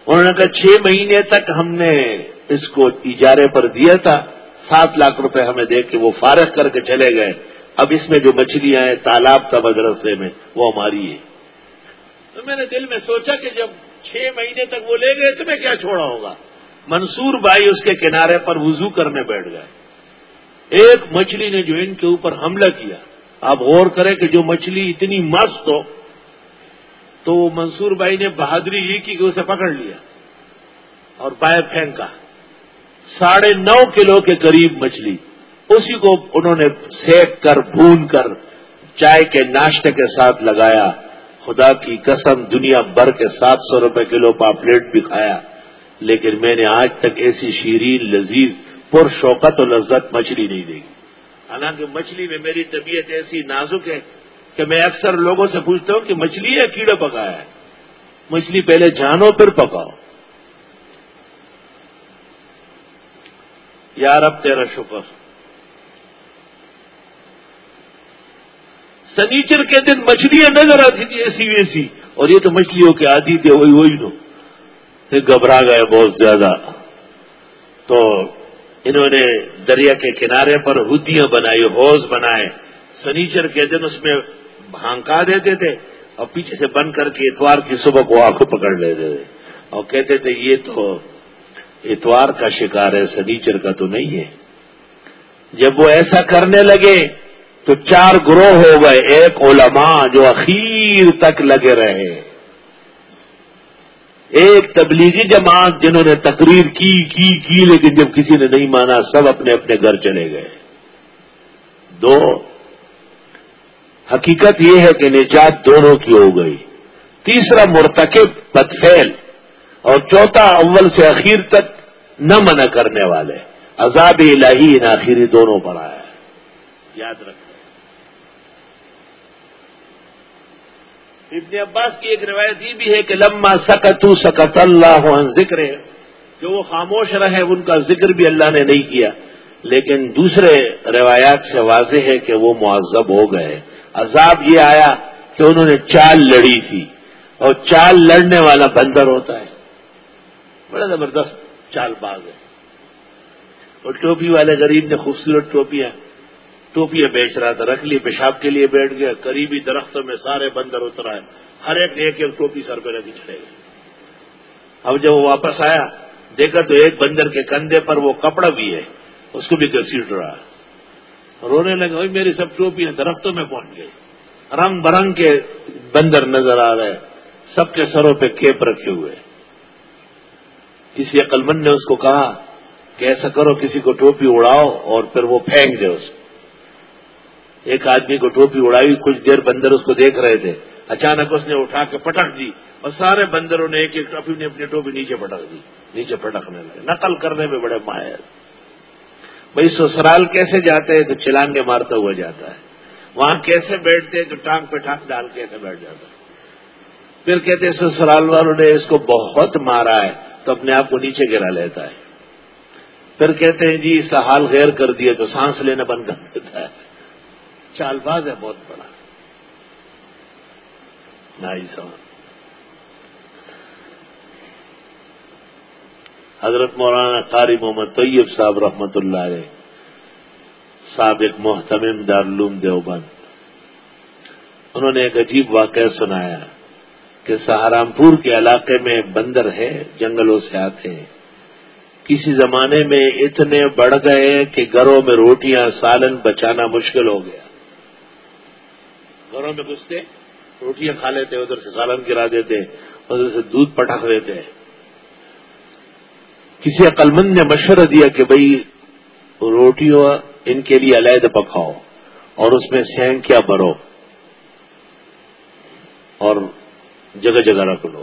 انہوں نے کہا، چھ مہینے تک ہم نے اس کو اجارے پر دیا تھا۔ سات لاکھ روپے ہمیں دے کے وہ فارغ کر کے چلے گئے۔ اب اس میں جو مچھلیاں ہیں، تالاب کا مدرسے میں، وہ ہماری ہے تو میں نے دل میں سوچا کہ جب چھ مہینے تک وہ لے گئے تو میں کیا چھوڑا ہوگا؟ منصور بھائی اس کے کنارے پر وضو کرنے بیٹھ گئے۔ ایک مچھلی نے جو ان کے اوپر حملہ کیا۔ آپ غور کریں کہ جو مچھلی اتنی مست ہو، تو منصور بھائی نے بہادری یہ کی کہ اسے پکڑ لیا اور باہر پھینکا۔ ساڑھے نو کلو کے قریب مچھلی۔ اسی کو انہوں نے سیک کر، بھون کر، چائے کے ناشتے کے ساتھ لگایا۔ خدا کی قسم، دنیا بھر کے سات سو روپے کلو پاپلیٹ بھی کھایا۔ لیکن میں نے آج تک ایسی شیرین، لذیذ پر شوقت و لذت مچھلی نہیں دیکھی۔ حالانکہ مچھلی میں میری طبیعت ایسی نازک ہے کہ میں اکثر لوگوں سے پوچھتا ہوں کہ مچھلی ہے، کیڑا پکایا ہے؟ مچھلی پہلے جانو، پھر پکاؤ۔ یار، اب تیرا شکر۔ سنیچر کے دن مچھلیاں نظر آتی تھی ایسی ویسی اور یہ تو مچھلیوں کے آدھی تھے، وہی وہی نو پھر گھبرا گئے بہت زیادہ۔ تو انہوں نے دریا کے کنارے پر ہدیاں بنائی ہوز بنائے۔ سنیچر کے دن اس میں بھانکا دیتے تھے اور پیچھے سے بند کر کے اتوار کی صبح کو آنکھوں پکڑ لیتے تھے اور کہتے تھے، یہ تو اتوار کا شکار ہے، سنیچر کا تو نہیں ہے۔ جب وہ ایسا کرنے لگے تو چار گروہ ہو گئے، ایک علماء جو اخیر تک لگے رہے۔ ایک تبلیغی جماعت جنہوں نے تقریر کی کی کی، لیکن جب کسی نے نہیں مانا، سب اپنے اپنے گھر چلے گئے۔ دو، حقیقت یہ ہے کہ نجات دونوں کی ہو گئی۔ تیسرا، مرتکب بدفیل اور چوتھا، اول سے اخیر تک نہ منع کرنے والے۔ عذاب الہی ان آخری دونوں پر آیا۔ ہے یاد رکھیں ابن عباس کی ایک روایت یہ بھی ہے کہ لما سکتو سکت اللہ ذکر ہے کہ وہ خاموش رہے ان کا ذکر بھی اللہ نے نہیں کیا۔ لیکن دوسرے روایات سے واضح ہے کہ وہ معذب ہو گئے۔ عذاب یہ آیا کہ انہوں نے چال لڑی تھی۔ اور چال لڑنے والا بندر ہوتا ہے۔ بڑا زبردست چال باز ہے۔ اور ٹوپی والے غریب نے خوبصورت ٹوپیاں ٹوپیاں بیچ رہا تھا، رکھ لی، پیشاب کے لیے بیٹھ گیا، قریبی درختوں میں سارے بندر اتر آئے۔ ہر ایک نے ایک ایک ٹوپی سر پہ رکھی چڑھے گئے۔ اب جب وہ واپس آیا، دیکھا تو ایک بندر کے کندھے پر وہ کپڑا بھی ہے، اس کو بھی گسیٹ رہا رونے لگے میری سب ٹوپیاں درختوں میں پہنچ گئی۔ رنگ برنگ کے بندر نظر آ رہے، سب کے سروں پہ کیپ رکھے ہوئے۔ کسی عقلمند نے اس کو کہا کہ ایسا کرو، کسی کو ٹوپی اڑاؤ اور پھر وہ پھینک دے اس کو۔ ایک آدمی کو ٹوپی اڑائی، کچھ دیر بندر اس کو دیکھ رہے تھے۔ اچانک اس نے اٹھا کے پٹک دی اور سارے بندروں نے ایک ایک ٹوپی نے اپنی ٹوپی نیچے پٹک دی، نیچے پٹکنے لگے۔ نقل کرنے میں بڑے ماہر بھائی، سسرال کیسے جاتے ہیں تو چلانگے مارتا ہوا جاتا ہے۔ وہاں کیسے بیٹھتے تو ٹانگ پہ ٹانگ ڈال کے ایسے بیٹھ جاتا ہے۔ پھر کہتے سسرال والوں نے اس کو بہت مارا ہے، تو اپنے آپ کو نیچے گرا لیتا ہے۔ پھر کہتے ہیں جی اس کا حال غیر کر دیا تو سانس لینا بند کر دیتا ہے۔ اچھا چال باز ہے، بہت بڑا۔ حضرت مولانا قاری محمد طیب صاحب رحمت اللہ علیہ، سابق محتمم دارالعلوم دیوبند۔ انہوں نے ایک عجیب واقعہ سنایا کہ سہارنپور کے علاقے میں بندر ہے، جنگلوں سے آتے ہیں۔ کسی زمانے میں اتنے بڑھ گئے کہ گھروں میں روٹیاں، سالن بچانا مشکل ہو گیا۔ گھروں میں گھستے، روٹیاں کھا لیتے، ادھر سے سالن گرا دیتے، ادھر سے دودھ پٹک دیتے۔ کسی عقلمند نے مشورہ دیا کہ بھائی، روٹیوں ان کے لیے علیحدہ پکاؤ اور اس میں سینگ کیا بھرو اور جگہ جگہ رکھ لو۔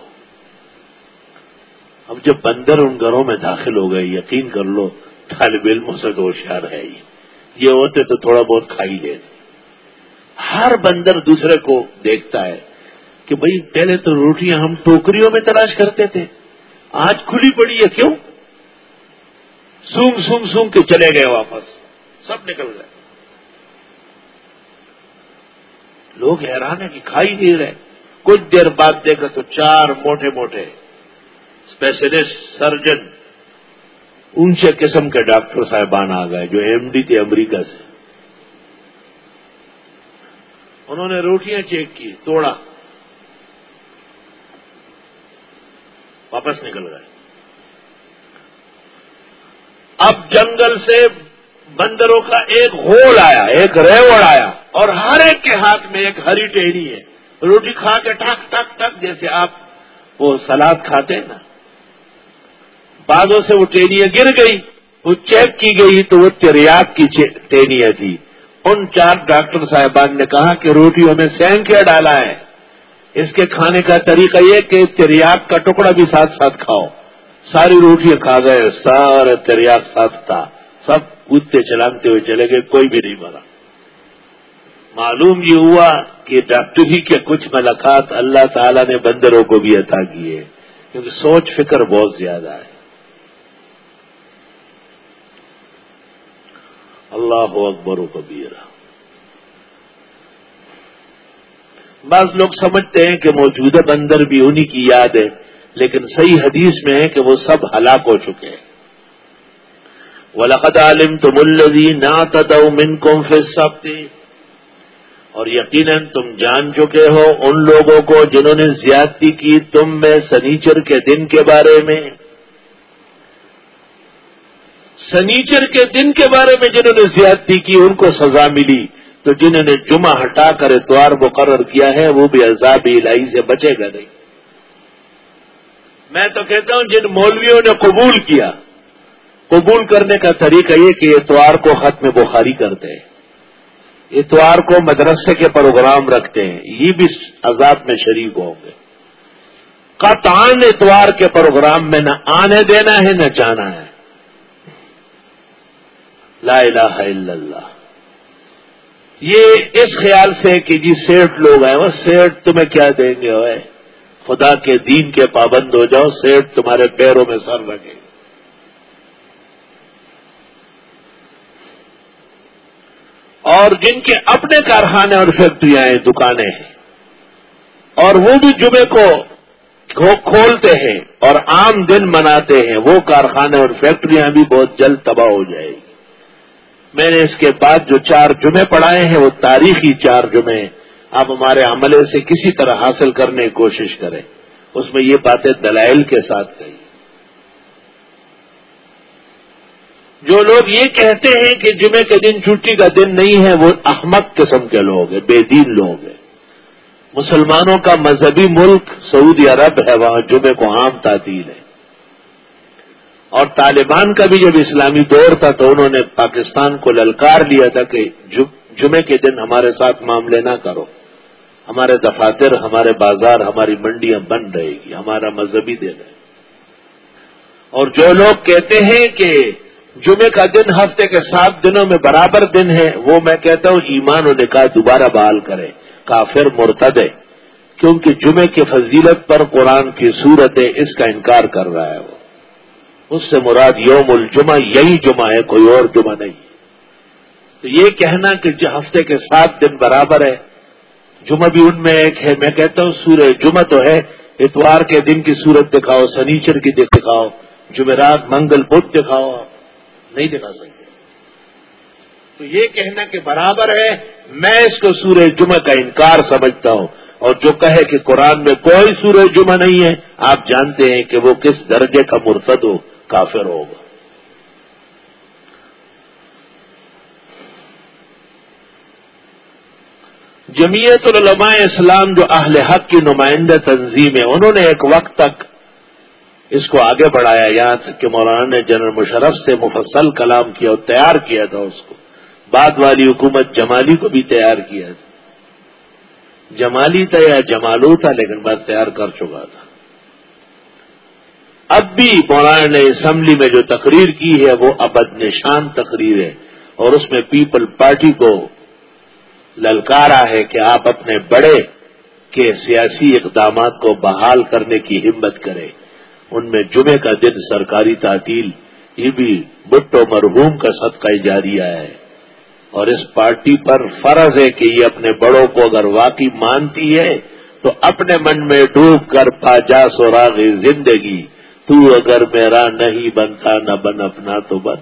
اب جب بندر ان گھروں میں داخل ہو گئے، یقین کر لو، طالب علموں سے تو ہوشیار ہے ہی۔ یہ ہوتے تو تھوڑا بہت کھائی لیتے۔ ہر بندر دوسرے کو دیکھتا ہے کہ بھئی پہلے تو روٹیاں ہم ٹوکریوں میں تلاش کرتے تھے، آج کھلی پڑی ہے کیوں؟ سونگ سونگ سونگ کے چلے گئے واپس، سب نکل گئے۔ لوگ حیران ہیں کہ کھائی نہیں رہے۔ کچھ دیر بعد دیکھا تو چار موٹے موٹے اسپیشلسٹ سرجن اونچے قسم کے ڈاکٹر صاحبان آ گئے، جو ایم ڈی تھے امریکہ سے۔ انہوں نے روٹیاں چیک کی، توڑا۔ واپس نکل گئے۔ اب جنگل سے بندروں کا ایک ہول آیا، ایک ریوڑ آیا اور ہر ایک کے ہاتھ میں ایک ہری ٹہنی ہے۔ روٹی کھا کے ٹک ٹک ٹک جیسے آپ وہ سلاد کھاتے ہیں نا۔ بعدوں سے وہ ٹینیاں گر گئی، وہ چیک کی گئی تو وہ تریاک کی ٹینیاں تھی ان چار ڈاکٹر صاحبان نے کہا کہ روٹیوں میں سینگ کیا ڈالا ہے۔ اس کے کھانے کا طریقہ یہ کہ تریاک کا ٹکڑا بھی ساتھ ساتھ کھاؤ۔ ساری روٹیاں کھا گئے، سارا تریاک ساتھ تھا۔ سب کودتے چلانتے ہوئے چلے گئے، کوئی بھی نہیں مرا۔ معلوم یہ ہوا کہ ڈاکٹری کے کچھ ملاقات اللہ تعالیٰ نے بندروں کو بھی عطا کیے کیونکہ سوچ فکر بہت زیادہ ہے۔ اللہ اکبر و کبیرہ۔ بعض لوگ سمجھتے ہیں کہ موجودہ بندر بھی انہی کی یاد ہے، لیکن صحیح حدیث میں ہے کہ وہ سب ہلاک ہو چکے ہیں۔ ولقد عالم تو ملزی نا تدو من کو اور یقیناً تم جان چکے ہو ان لوگوں کو جنہوں نے زیادتی کی تم میں سنیچر کے دن کے بارے میں۔ سنیچر کے دن کے بارے میں جنہوں نے زیادتی کی، ان کو سزا ملی۔ تو جنہوں نے جمعہ ہٹا کر اتوار مقرر کیا ہے، وہ بھی عذاب الہی سے بچے گا نہیں۔ میں تو کہتا ہوں، جن مولویوں نے قبول کیا، قبول کرنے کا طریقہ یہ کہ اتوار کو ختم بخاری کرتے ہیں۔ اتوار کو مدرسے کے پروگرام رکھتے ہیں، یہ بھی عذاب میں شریک ہوں گے۔ قطعان اتوار کے پروگرام میں نہ آنے دینا ہے، نہ جانا ہے۔ لا الہ الا اللہ۔ یہ اس خیال سے کہ جی سیٹ لوگ ہیں، وہ سیٹ تمہیں کیا دیں گے؟ ہوئے خدا کے دین کے پابند ہو جاؤ سیٹ تمہارے پیروں میں سر لگے۔ اور جن کے اپنے کارخانے اور فیکٹریاں ہیں، دکانیں ہیں۔ اور وہ بھی جمعے کو کھولتے ہیں اور عام دن مناتے ہیں، وہ کارخانے اور فیکٹریاں بھی بہت جلد تباہ ہو جائے گی۔ میں نے اس کے بعد جو چار جمعے پڑھائے ہیں، وہ تاریخی چار جمعے آپ ہمارے عملے سے کسی طرح حاصل کرنے کی کوشش کریں۔ اس میں یہ باتیں دلائل کے ساتھ کہی۔ جو لوگ یہ کہتے ہیں کہ جمعے کے دن چھٹی کا دن نہیں ہے، وہ احمد قسم کے لوگ ہیں، بے دین لوگ ہیں۔ مسلمانوں کا مذہبی ملک سعودی عرب ہے، وہاں جمعے کو عام تعطیل ہے۔ اور طالبان کا بھی جب اسلامی دور تھا تو انہوں نے پاکستان کو للکار لیا تھا کہ جمعے کے دن ہمارے ساتھ معاملے نہ کرو۔ ہمارے دفاتر، ہمارے بازار، ہماری منڈیاں بند رہے گی، ہمارا مذہبی دن ہے۔ اور جو لوگ کہتے ہیں کہ جمعے کا دن ہفتے کے سات دنوں میں برابر دن ہے، وہ میں کہتا ہوں ایمان و نکاح دوبارہ بحال کرے کافر مرتد ہے کیونکہ جمعے کی فضیلت پر قرآن کی صورت ہے اس کا انکار کر رہا ہے۔ وہ اس سے مراد یوم الجمہ یہی جمعہ ہے، کوئی اور جمعہ نہیں۔ تو یہ کہنا کہ ہفتے کے سات دن برابر ہے، جمعہ بھی ان میں ایک ہے۔ میں کہتا ہوں سورہ جمعہ تو ہے۔ اتوار کے دن کی صورت دکھاؤ، سنیچر کی دکھاؤ، جمعرات، منگل بدھ دکھاؤ۔ نہیں دکھا سکتے۔ تو یہ کہنا کہ برابر ہے۔ میں اس کو سورہ جمعہ کا انکار سمجھتا ہوں۔ اور جو کہے کہ قرآن میں کوئی سورہ جمعہ نہیں ہے، آپ جانتے ہیں کہ وہ کس درجے کا مرتد ہو۔ کافر ہوگا جمیعت العلماء اسلام جو اہل حق کی نمائندہ تنظیم ہے انہوں نے ایک وقت تک اس کو آگے بڑھایا۔ یہاں تک کہ مولانا نے جنرل مشرف سے مفصل کلام کیا اور تیار کیا تھا اس کو۔ بعد والی حکومت جمالی کو بھی تیار کیا تھا۔ جمالی تھا یا جمالو تھا، لیکن بات تیار کر چکا تھا۔ اب بھی مولانا نے اسمبلی میں جو تقریر کی ہے وہ ابد نشان تقریر ہے اور اس میں پیپل پارٹی کو للکارا ہے کہ آپ اپنے بڑے کے سیاسی اقدامات کو بحال کرنے کی ہمت کریں۔ ان میں جمعے کا دن سرکاری تعطیل، یہ بھی بٹو مرحوم کا صدقہ جاریہ ہے۔ اور اس پارٹی پر فرض ہے کہ یہ اپنے بڑوں کو اگر واقعی مانتی ہے تو اپنے من میں ڈوب کر پا جا سوراغ زندگی تو اگر میرا نہیں بنتا نہ بن اپنا تو بن۔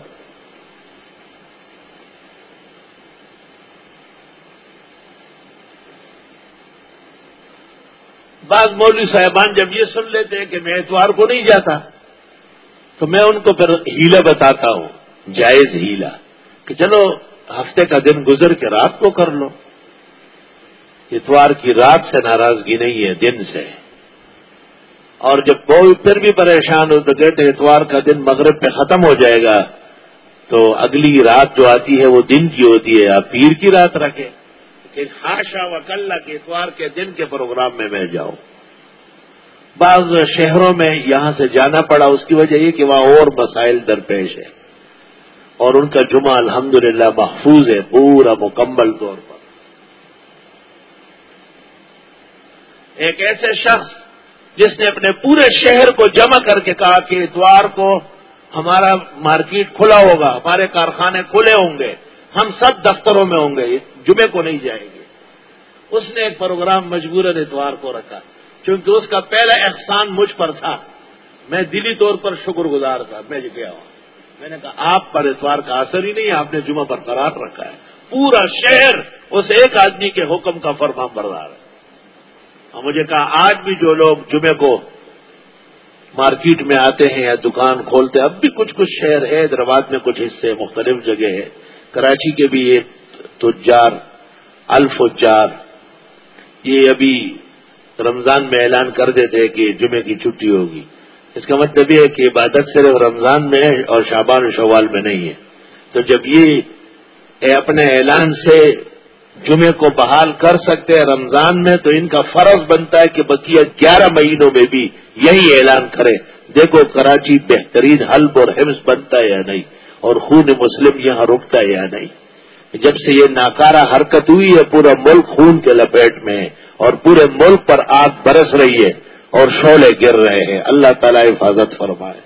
بعض مولوی صاحبان جب یہ سن لیتے ہیں کہ میں اتوار کو نہیں جاتا، تو میں ان کو پھر ہیلا بتاتا ہوں، جائز ہیلا کہ چلو ہفتے کا دن گزر کے رات کو کر لو۔ اتوار کی رات سے ناراضگی نہیں ہے، دن سے۔ اور جب کوئی پھر بھی پریشان ہو تو کہتے اتوار کا دن مغرب پہ ختم ہو جائے گا۔ تو اگلی رات جو آتی ہے وہ دن کی ہوتی ہے۔ آپ پیر کی رات رکھیں۔ کہ خاشا و کے اتوار کے دن کے پروگرام میں میں جاؤں۔ بعض شہروں میں یہاں سے جانا پڑا۔ اس کی وجہ یہ کہ وہاں اور مسائل درپیش ہے اور ان کا جمعہ الحمدللہ محفوظ ہے، پورا مکمل طور پر۔ ایک ایسے شخص جس نے اپنے پورے شہر کو جمع کر کے کہا کہ اتوار کو ہمارا مارکیٹ کھلا ہوگا، ہمارے کارخانے کھلے ہوں گے، ہم سب دفتروں میں ہوں گے جمعے کو نہیں جائیں گے۔ اس نے ایک پروگرام مجبور اتوار کو رکھا کیونکہ اس کا پہلا احسان مجھ پر تھا۔ میں دلی طور پر شکر گزار تھا، میں گیا ہوں۔ میں نے کہا، آپ پر اتوار کا اثر ہی نہیں آپ نے جمعہ پر قرار رکھا ہے۔ پورا شہر اس ایک آدمی کے حکم کا فرما بردار ہے۔ اور مجھے کہا، آج بھی جو لوگ جمعے کو مارکیٹ میں آتے ہیں یا دکان کھولتے ہیں، اب بھی کچھ کچھ شہر ہے، حیدرآباد میں کچھ حصے مختلف جگہ ہے کراچی کے بھی یہ تجار، الفجار، یہ ابھی رمضان میں اعلان کر دیتے کہ جمعے کی چھٹی ہوگی۔ اس کا مطلب یہ ہے کہ عبادت صرف رمضان میں ہے اور شابان و شوال میں نہیں ہے۔ تو جب یہ اپنے اعلان سے جمعے کو بحال کر سکتے ہیں رمضان میں، تو ان کا فرض بنتا ہے کہ بقیہ گیارہ مہینوں میں بھی یہی اعلان کرے دیکھو کراچی بہترین حلب اور حمص بنتا ہے یا نہیں، اور خون مسلم یہاں رکتا ہے یا نہیں۔ جب سے یہ ناکارہ حرکت ہوئی ہے، پورا ملک خون کے لپیٹ میں ہے اور پورے ملک پر آگ برس رہی ہے اور شعلے گر رہے ہیں۔ اللہ تعالی حفاظت فرمائے۔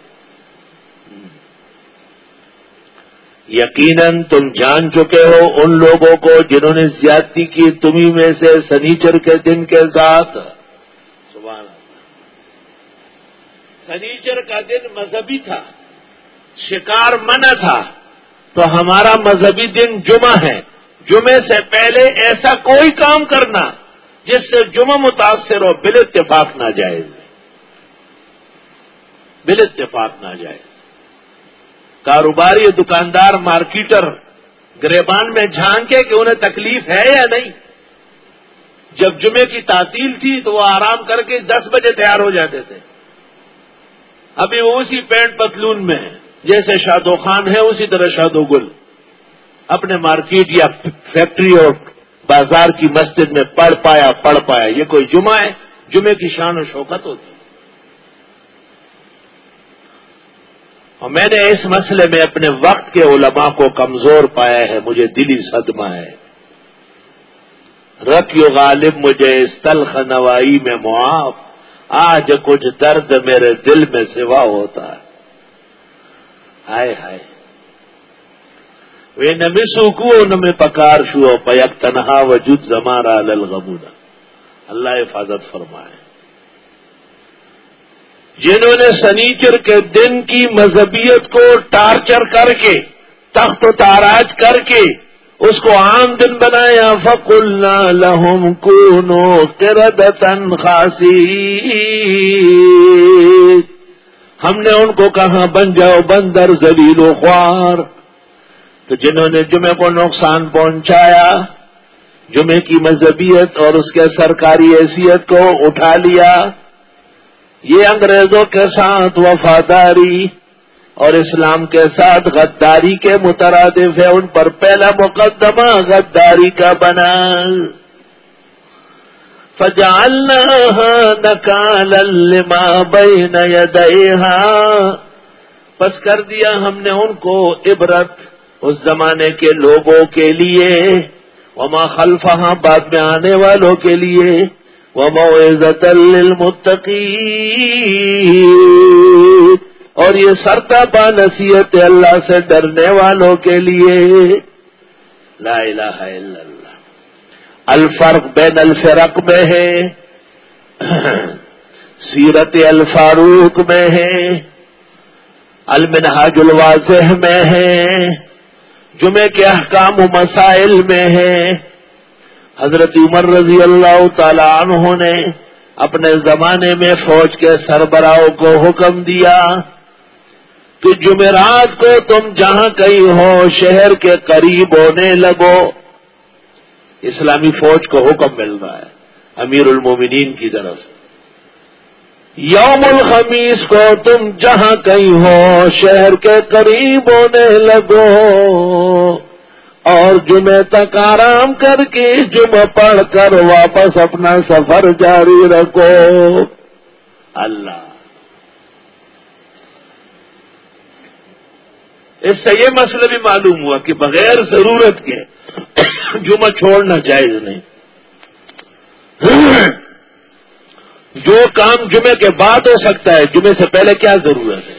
یقیناً تم جان چکے ہو ان لوگوں کو جنہوں نے زیادتی کی تمہیں میں سے سنیچر کے دن کے ساتھ سبحان سنیچر کا دن مذہبی تھا، شکار منع تھا۔ تو ہمارا مذہبی دن جمعہ ہے۔ جمعے سے پہلے ایسا کوئی کام کرنا جس سے جمعہ متاثر ہو، بل اتفاق نہ جائے بل اتفاق نہ جائے کاروباری دکاندار مارکیٹر گریبان میں جھانکے کہ انہیں تکلیف ہے یا نہیں؟ جب جمعے کی تعطیل تھی تو وہ آرام کر کے دس بجے تیار ہو جاتے تھے۔ ابھی وہ اسی پینٹ پتلون میں جیسے شادو خان ہے اسی طرح شادو گل۔ اپنے مارکیٹ یا فیکٹری اور بازار کی مسجد میں پڑھ پایا پڑھ پایا۔ یہ کوئی جمعہ ہے؟ جمعے کی شان و شوکت ہوتی۔ اور میں نے اس مسئلے میں اپنے وقت کے علماء کو کمزور پایا ہے، مجھے دلی صدمہ ہے۔ رق یو غالب، مجھے اس تلخ نوائی میں معاف۔ آج کچھ درد میرے دل میں سوا ہوتا ہے۔ ہائے ہائے۔ وہ نمی سوکھو نہ میں پکار شو پیک تنہا وجود زمارا للغمونا اللہ حفاظت فرمائے۔ جنہوں نے سنیچر کے دن کی مذہبیت کو ٹارچر کر کے، تخت و تاراج کر کے، اس کو عام دن بنایا فکل لہم کونو کردتن خاصی ہم نے ان کو کہا، بن جاؤ بندر زلیل و خوار۔ تو جنہوں نے جمعے کو نقصان پہنچایا جمعے کی مذہبیت اور اس کے سرکاری حیثیت کو اٹھا لیا۔ یہ انگریزوں کے ساتھ وفاداری اور اسلام کے ساتھ غداری کے مترادف ہے ان پر پہلا مقدمہ غداری کا بنا۔ فجالنا نکال لما بین يديها۔ پس کر دیا ہم نے ان کو عبرت اس زمانے کے لوگوں کے لیے۔ وما خلفہاں بعد میں آنے والوں کے لیے۔ وموعظة للمتقين۔ اور یہ سرتا پا نصیحت اللہ سے ڈرنے والوں کے لیے۔ لا الہ الا اللہ۔ الفرق بین الفرق میں ہے۔ سیرت الفاروق میں ہے۔ المنہاج الواضح میں ہے۔ جمعے کے احکام و مسائل میں ہے۔ حضرت عمر رضی اللہ تعالی عنہ نے اپنے زمانے میں فوج کے سربراہوں کو حکم دیا کہ جمعرات کو تم جہاں کہیں ہو شہر کے قریب ہونے لگو۔ اسلامی فوج کو حکم مل رہا ہے، امیر المومنین کی طرف سے۔ یوم الخمیس کو تم جہاں کہیں ہو شہر کے قریب ہونے لگو۔ اور جمعے تک آرام کر کے جمعہ پڑھ کر واپس اپنا سفر جاری رکھو۔ اللہ۔ اس سے یہ مسئلہ بھی معلوم ہوا کہ بغیر ضرورت کے جمعہ چھوڑنا جائز نہیں۔ جو کام جمعے کے بعد ہو سکتا ہے جمعے سے پہلے کیا ضرورت ہے؟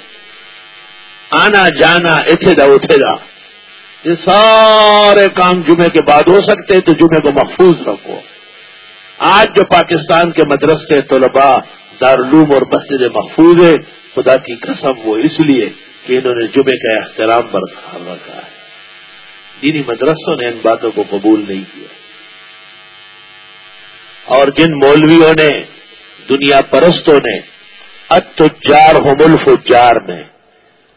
آنا جانا، اتھے دا اتھے دا۔ یہ سارے کام جمعے کے بعد ہو سکتے تو جمعے کو محفوظ رکھو۔ آج جو پاکستان کے مدرسے طلباء دارالعلوم اور مسجد محفوظ ہے خدا کی قسم وہ اس لیے کہ انہوں نے جمعے کا احترام برقرار رکھا ہے۔ دینی مدرسوں نے ان باتوں کو قبول نہیں کیا۔ اور جن مولویوں نے، دنیا پرستوں نے، اتجار ہو ملف نے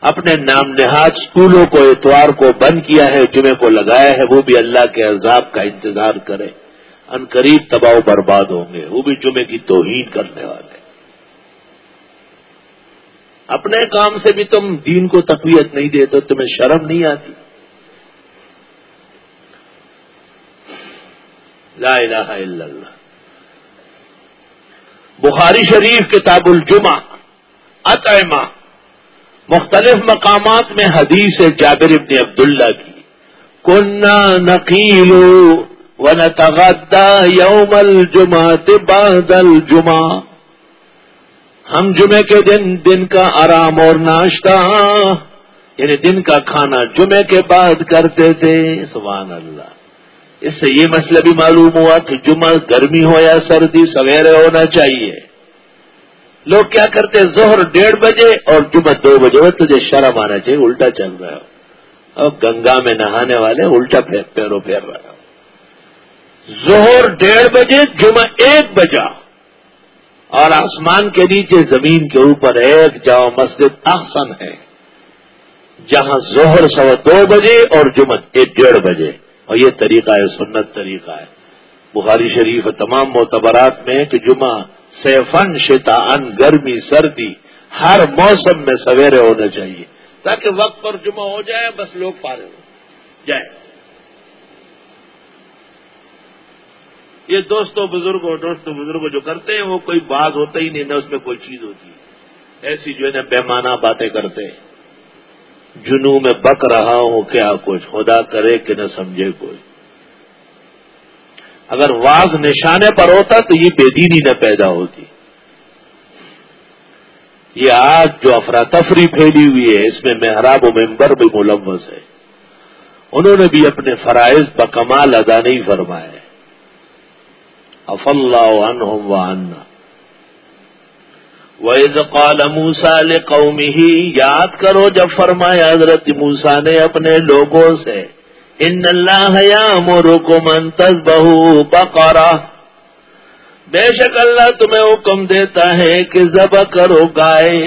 اپنے نام نہاد اسکولوں کو، اتوار کو بند کیا ہے، جمعے کو لگایا ہے، وہ بھی اللہ کے عذاب کا انتظار کرے۔ ان قریب تباہ و برباد ہوں گے، وہ بھی جمعے کی توہین کرنے والے۔ اپنے کام سے بھی تم دین کو تقویت نہیں دے تو تمہیں شرم نہیں آتی۔ لا الہ الا اللہ۔ بخاری شریف، کتاب الجمہ اتما مختلف مقامات میں حدیث جابر ابن عبداللہ کی۔ کنہ نقیل و نتغدا یوم الجمع بعد الجمع ہم جمعے کے دن دن کا آرام اور ناشتہ یعنی دن کا کھانا جمعے کے بعد کرتے تھے۔ سبحان اللہ۔ اس سے یہ مسئلہ بھی معلوم ہوا کہ جمعہ گرمی ہو یا سردی، سویرے ہونا چاہیے۔ لوگ کیا کرتے زہر ڈیڑھ بجے اور جمعہ دو بجے۔ وہ تجھے شرم آنا چاہیے الٹا چل رہا ہو۔ اور گنگا میں نہانے والے الٹا پیروں پھیر رہا ہو زہر ڈیڑھ بجے، جمعہ ایک بجا۔ اور آسمان کے نیچے زمین کے اوپر ایک جاؤ مسجد احسن ہے، جہاں زہر سوا دو بجے اور جمعہ ایک ڈیڑھ بجے۔ اور یہ طریقہ ہے، سنت طریقہ ہے۔ بخاری شریف تمام معتبرات میں کہ جمعہ سیفن شتا ان گرمی سردی ہر موسم میں سویرے ہونا چاہیے۔ تاکہ وقت پر جمعہ ہو جائے، بس لوگ پارے ہو جائے یہ دوستوں، بزرگوں دوستوں، بزرگوں جو کرتے ہیں، وہ کوئی بات ہوتا ہی نہیں، نہ اس میں کوئی چیز ہوتی۔ ایسی جو ہے نا پیمانہ باتیں کرتے ہیں۔ جنو میں بک رہا ہوں، کیا کچھ؟ خدا کرے کہ نہ سمجھے کوئی۔ اگر واز نشانے پر ہوتا تو یہ بے دینی نہ پیدا ہوتی۔ یہ آج جو افراتفری پھیلی ہوئی ہے، اس میں محراب و ممبر بھی ملوث ہے۔ انہوں نے بھی اپنے فرائض بکمال ادا نہیں فرمائے۔ اف اللہ عنہم و وَإِذْ قَالَ مُوسَى لِقَوْمِهِ، یاد کرو جب فرمایا حضرت موسا نے اپنے لوگوں سے ان اللہ یامرکم ان تذبحوا بقرہ۔ بے شک اللہ تمہیں حکم دیتا ہے کہ ذبح کرو گائے۔